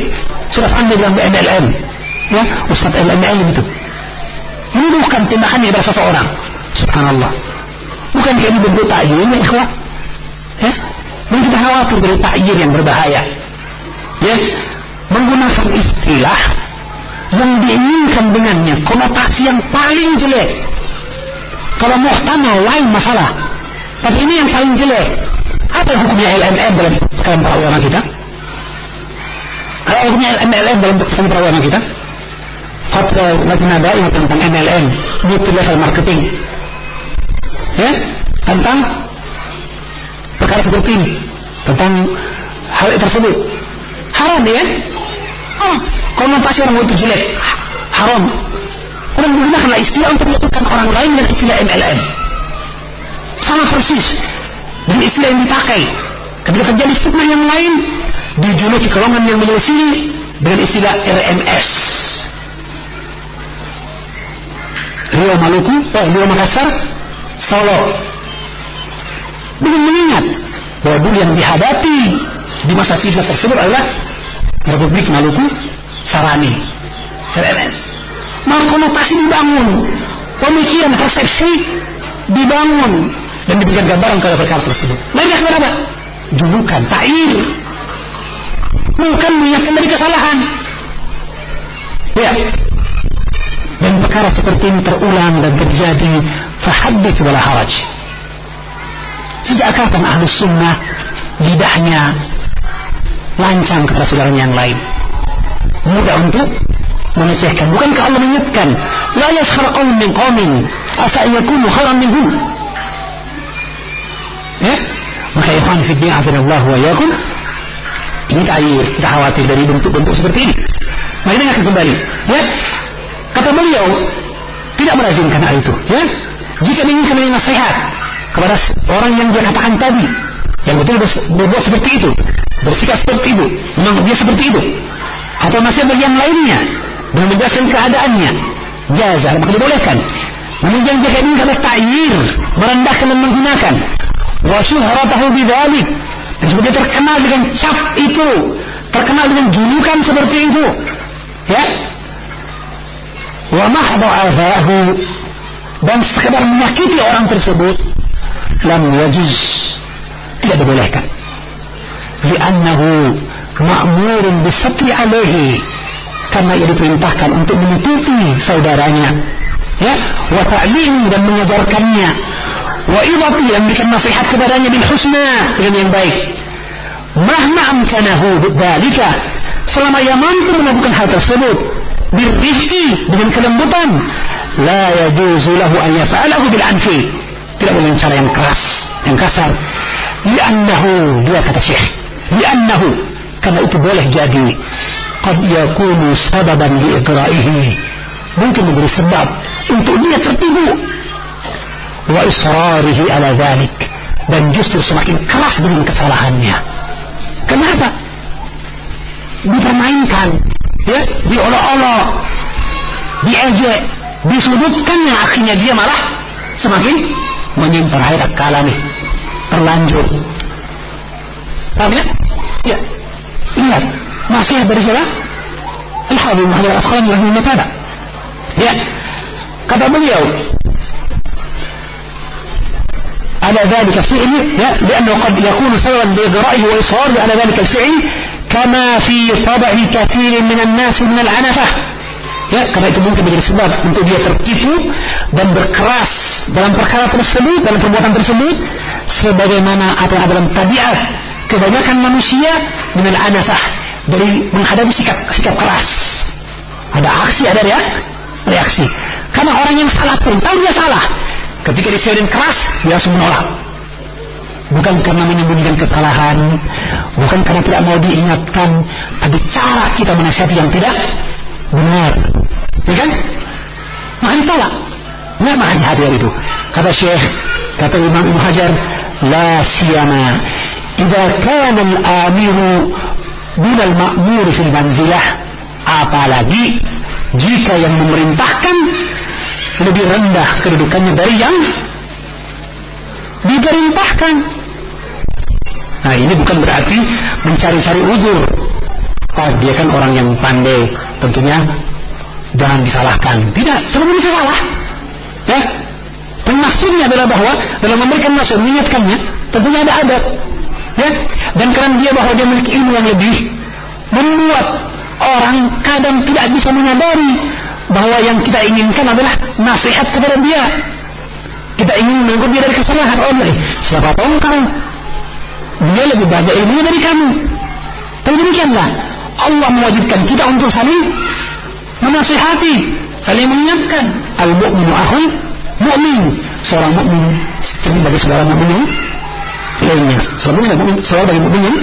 Surat anda bilang MLM ya Ustaz MLM itu. Ini bukan tindakan ibadah seseorang. Subhanallah. Bukan ini bentuk ta'yirnya ikhwah. Ya dan kita khawatir dari ta'yir yang berbahaya. Ya menggunakan istilah yang diinginkan dengannya konotasi yang paling jelek. Kalau muhtamal lain masalah. Tapi ini yang paling jelek. Apa hukumnya LMM dalam para ulama kita? Apa hukumnya MLM dalam para ulama kita? Fatwa lajnah da'i tentang MLM multi level marketing. Ya? Tentang perkara seperti ini. Tentang hal tersebut. Haram ya oh, konotasi orang itu jelek. Haram. Orang menggunakan istilah untuk menyebutkan orang lain dengan istilah MLM sama persis. Dengan istilah yang dipakai. Ketika terjadi fitnah yang lain dijuluki golongan yang menyelesaikan dengan istilah RMS Rio Maluku, eh, Rio Makassar, Solo. Dengan mengingat bahwa yang dihadapi di masa fitnah tersebut adalah Republik Maluku Sarani RMS konotasi dibangun. Pemikiran persepsi dibangun. Dan diberikan gambaran kepada perkara tersebut. Mereka kenapa? julukan, ta'ir. Bukan mengingatkan dari kesalahan. Ya. Dan perkara seperti ini terulang dan terjadi. Fahadith wala haraj. Sejak kapan ahlu sunnah lidahnya lancang kepada saudaranya yang lain. Mudah untuk menyesuaikan bukankah Allah mengingatkan. La yaskhar qawm min qawmin asa yakunu khairan minhum. Ya maka ikhwan fi din azanallah wa yakum ini air kita khawatir dari bentuk-bentuk seperti ini. Mari akan kembali. Ya? Kata beliau tidak melazimkan hal itu. Ya? Jika diinginkan nasihat kepada orang yang dia katakan tadi yang betul berbuat seperti itu. Bersikap seperti itu. Memang dia seperti itu. Atau masih bagian lainnya. Dan menjelaskan keadaannya. Jaza maka dibolehkan. Namun jangan jika ini kata ta'yir. Merendahkan dan menghinakan wa syuhratahu bidzalik. Dan seperti terkenal dengan cap itu. Terkenal dengan julukan seperti itu. Ya. Wa mahdha azahu dan sekedar menyakiti orang tersebut. Lam yajuz tidak dibolehkan. Li'annahu ma'murun bisatri alaihi. Karena ia diperintahkan untuk menutupi saudaranya. Ya wa ta'limi dan mengajarkannya. Wa idati memberikan nasihat kepadanya bil husna dengan yang baik. Mahma amkanahu bidzalika selama ia mampu melakukan hal tersebut birrifqi dengan kelembutan la yajuzu lahu an yaf'alahu bil anfi tidak dengan cara yang keras yang kasar. Li'annahu dia kata syekh li'annahu karena itu boleh jadi qad yakunu sababan liiqra'ihi mungkin menjadi sebab untuk dia tertibu wa israrihi ala dhalik. Dan justru semakin keras dengan kesalahannya. Kenapa? Dipermainkan ya diolok-olok diejek disudutkannya akhirnya dia malah semakin menyimpan air kala nih terlanjur paham ya? ya lihat nasihat dari siapa? Al-Habib Muhammad Al-Asqalani rahimahullah taala. Ya. Kata beliau, على ذلك الفعل لأنه قد يكون سببا بإجرائه وإصراره على ذلك الفعل كما في طبع كثير من الناس من العنفة ya karena itu mungkin menjadi sebab untuk dia tertipu dan berkeras dalam perkara tersebut dalam perbuatan tersebut sebagaimana apa yang ada dalam tabiat kebanyakan manusia dengan anafah dari menghadapi sikap sikap keras. Ada aksi, ada reak, reaksi. Karena orang yang salah pun tahu dia salah. Ketika disiarin keras, dia langsung menolak. Bukan karena menyembunyikan kesalahan, bukan karena tidak mau diingatkan, tapi cara kita menasihati yang tidak benar. Ya kan? Maka ditolak. Nggak makan hadir itu. Kata Syekh, kata Imam Ibn Hajar, La siyama idza kana al-amiru minal ma'mur fil manzilah apalagi jika yang memerintahkan lebih rendah kedudukannya dari yang diperintahkan Nah ini bukan berarti mencari-cari uzur. Oh dia kan orang yang pandai, tentunya jangan disalahkan. Tidak, sebelum bisa salah. Ya, dan adalah bahwa dalam memberikan maksud mengingatkannya tentunya ada adab. Ya, dan karena dia bahwa dia memiliki ilmu yang lebih membuat orang kadang tidak bisa menyadari bahwa yang kita inginkan adalah nasihat kepada dia. Kita ingin menangkap dia dari kesalahan. Oh, siapa tahu kau dia lebih banyak ilmunya dari kamu. Tapi demikianlah Allah mewajibkan kita untuk saling menasihati, saling mengingatkan. Al-mu'minu akhul mu'min. Seorang mukmin seperti bagi saudara mukmin lainnya. Seorang mukmin seorang bagi mukmin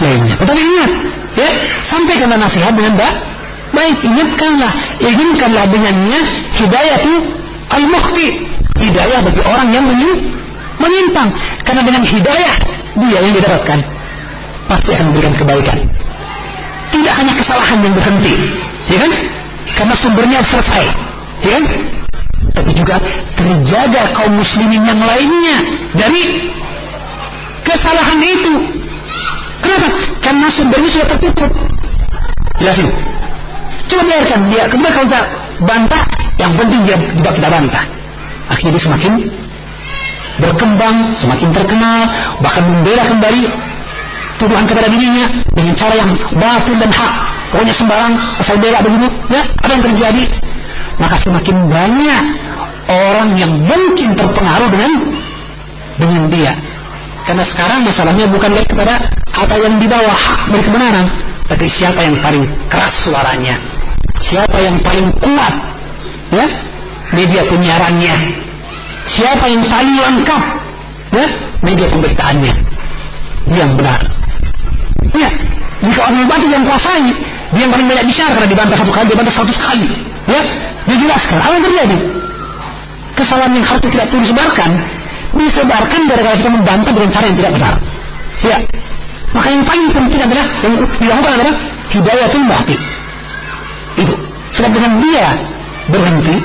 lainnya. Tetapi ingat, ya, sampaikanlah nasihat dengan baik. Baik, ingatkanlah, inginkanlah dengannya hidayah itu al-mukhti. Hidayah bagi orang yang menyimpang. Karena dengan hidayah dia yang didapatkan pasti akan memberikan kebaikan. Tidak hanya kesalahan yang berhenti, ya kan? Karena sumbernya selesai, ya kan? Tapi juga terjaga kaum muslimin yang lainnya dari kesalahan itu. Kenapa? Karena sumbernya sudah tertutup. Jelasin. Coba biarkan dia. Kemudian kalau kita bantah, yang penting dia tidak kita bantah. Akhirnya semakin berkembang, semakin terkenal, bahkan membela kembali tuduhan kepada dirinya dengan cara yang batil dan hak. Pokoknya sembarang asal bela begitu, ya, apa yang terjadi? Maka semakin banyak orang yang mungkin terpengaruh dengan dengan dia. Karena sekarang masalahnya bukan lagi kepada apa yang dibawa hak dari kebenaran, tapi siapa yang paling keras suaranya, siapa yang paling kuat, ya, media penyiarannya, siapa yang paling lengkap, ya, media pemberitaannya, yang benar. Ya, jika orang batil yang kuasai, dia yang paling banyak bicara karena dibantah satu kali, dibantah satu kali, ya, dijelaskan apa yang terjadi. Kesalahan yang harus tidak perlu disebarkan, disebarkan gara-gara kita membantah dengan cara yang tidak benar. Ya. Maka yang paling penting adalah yang dilakukan adalah hidayatul muhti. Itu. Sebab dengan dia berhenti,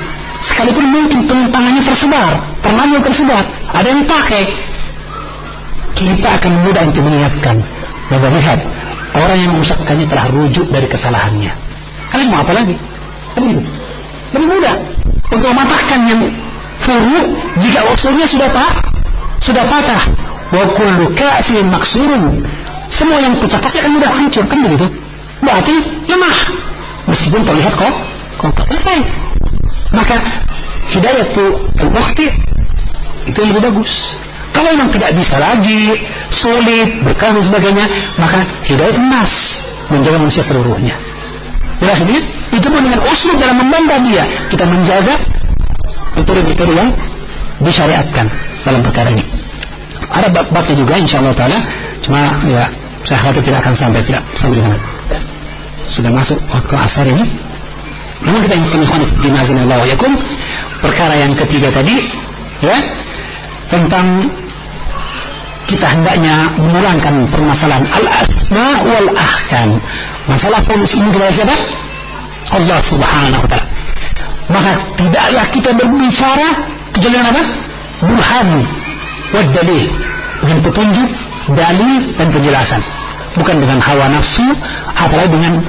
sekalipun mungkin penyimpangannya tersebar, terlalu tersebar, ada yang pakai, kita akan mudah untuk mengingatkan dan melihat orang yang mengusapkannya telah rujuk dari kesalahannya. Kalian mau apa lagi? Begitu. Lebih mudah. Untuk mematahkan yang furu jika usulnya sudah tak sudah patah. Wa kullu ka'sin maksurun. Semua yang pecah pasti akan mudah hancur kan begitu? Berarti lemah. Meskipun terlihat kok kokoh selesai. Maka hidayah itu al-mukhti itu yang lebih bagus kalau memang tidak bisa lagi sulit berkah dan sebagainya maka hidayah emas menjaga manusia seluruhnya jelas ini itu pun dengan usul dalam membangga dia kita menjaga metode-metode yang disyariatkan dalam perkara ini. Ada bab-babnya juga insya Allah taala, cuma ya saya khawatir tidak akan sampai tidak sampai di sana. Sudah masuk waktu asar ini. Namun kita ingin ikhwan di Allah yakum perkara yang ketiga tadi ya tentang kita hendaknya memulangkan permasalahan al-asma wal ahkam. Masalah fonis ini kepada siapa? Allah Subhanahu wa taala maka tidaklah kita berbicara kecuali apa? Burhan wa dalil dengan petunjuk, dalil dan penjelasan. Bukan dengan hawa nafsu, apalagi dengan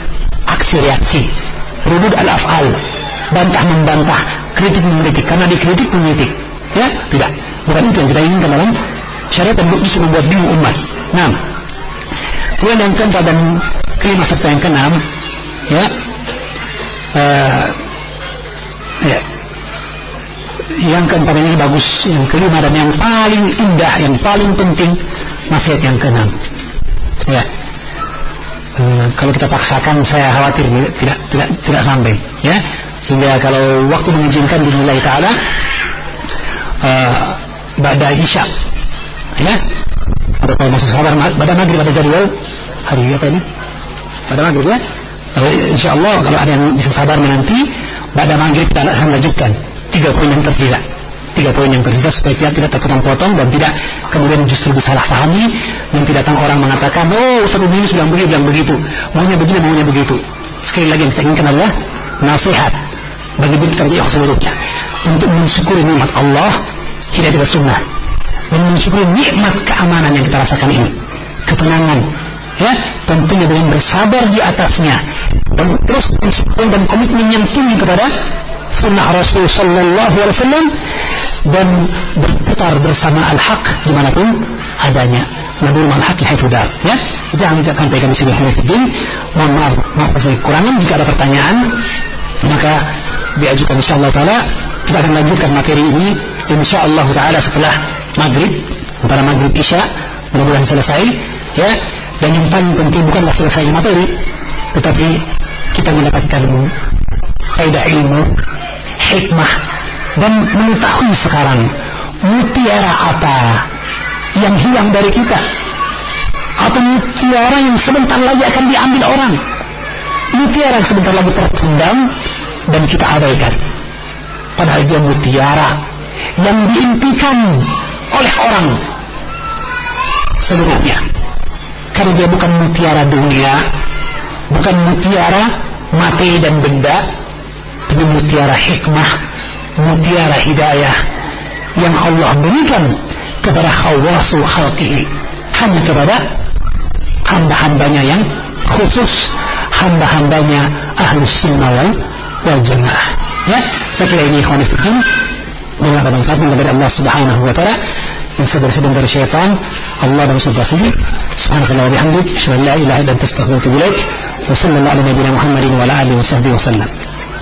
aksi reaksi. Rudud al-af'al, bantah membantah, kritik mengkritik karena dikritik mengkritik. Ya, tidak. Bukan itu yang kita inginkan dalam syariat dan bisa membuat bingung umat. Nah, kemudian yang keempat dan kelima serta yang keenam, ya, uh, Ya. Yang keempat ini bagus, yang kelima dan yang paling indah, yang paling penting nasihat yang keenam. Ya. E, kalau kita paksakan saya khawatir tidak tidak tidak sampai ya sehingga kalau waktu mengizinkan dimulai taala uh, pada isya ya. Atau kalau masuk sabar pada maghrib pada jadwal hari apa ini? Pada maghrib ya? Uh, insya Allah kalau ada yang bisa sabar menanti pada maghrib kita akan lanjutkan tiga poin yang tersisa. Tiga poin yang tersisa supaya kita tidak terpotong-potong dan tidak kemudian justru disalah pahami dan tidak datang orang mengatakan oh Ustaz ini sudah begini bilang begitu. Maunya begini maunya begitu. Sekali lagi yang kita inginkan adalah nasihat bagi kita yang seluruhnya. Untuk mensyukuri nikmat Allah tidak tidak sunnah dan mensyukuri nikmat keamanan yang kita rasakan ini. Ketenangan ya tentunya dengan bersabar di atasnya. Dan terus dan komitmen yang tinggi kepada sunnah Rasul Sallallahu Alaihi Wasallam dan berputar bersama al-haq di mana pun adanya. Nabi al-haq ya itu yang saya sampaikan di sini Hafidin mohon maaf maaf saya kurangan jika ada pertanyaan maka diajukan insyaAllah ta'ala. Kita akan lanjutkan materi ini insyaAllah ta'ala setelah maghrib antara maghrib isya mudah-mudahan selesai ya. Dan yang paling penting bukanlah selesai materi tetapi kita mendapatkan faedah ilmu hikmah dan mengetahui sekarang mutiara apa yang hilang dari kita. Atau mutiara yang sebentar lagi akan diambil orang. Mutiara yang sebentar lagi terpendam dan kita abaikan. Padahal dia mutiara yang diimpikan oleh orang seluruhnya. Karena dia bukan mutiara dunia bukan mutiara materi dan benda tapi mutiara hikmah mutiara hidayah yang Allah berikan kepada khawasul khalqihi. Hanya kepada hamba-hambanya yang khusus hamba-hambanya ahlus sunnah wal, jamaah. Ya saya kira ini ikhwan subhanahu wa ta'ala yang sedang dari syaitan Allah dan Rasul sendiri subhanakallah wa bihamdik asyhadu an la ilaha illa anta astaghfiruka wa atubu ilaik wa sallallahu ala nabiyyina Muhammadin wa ala alihi wa sahbihi wa sallam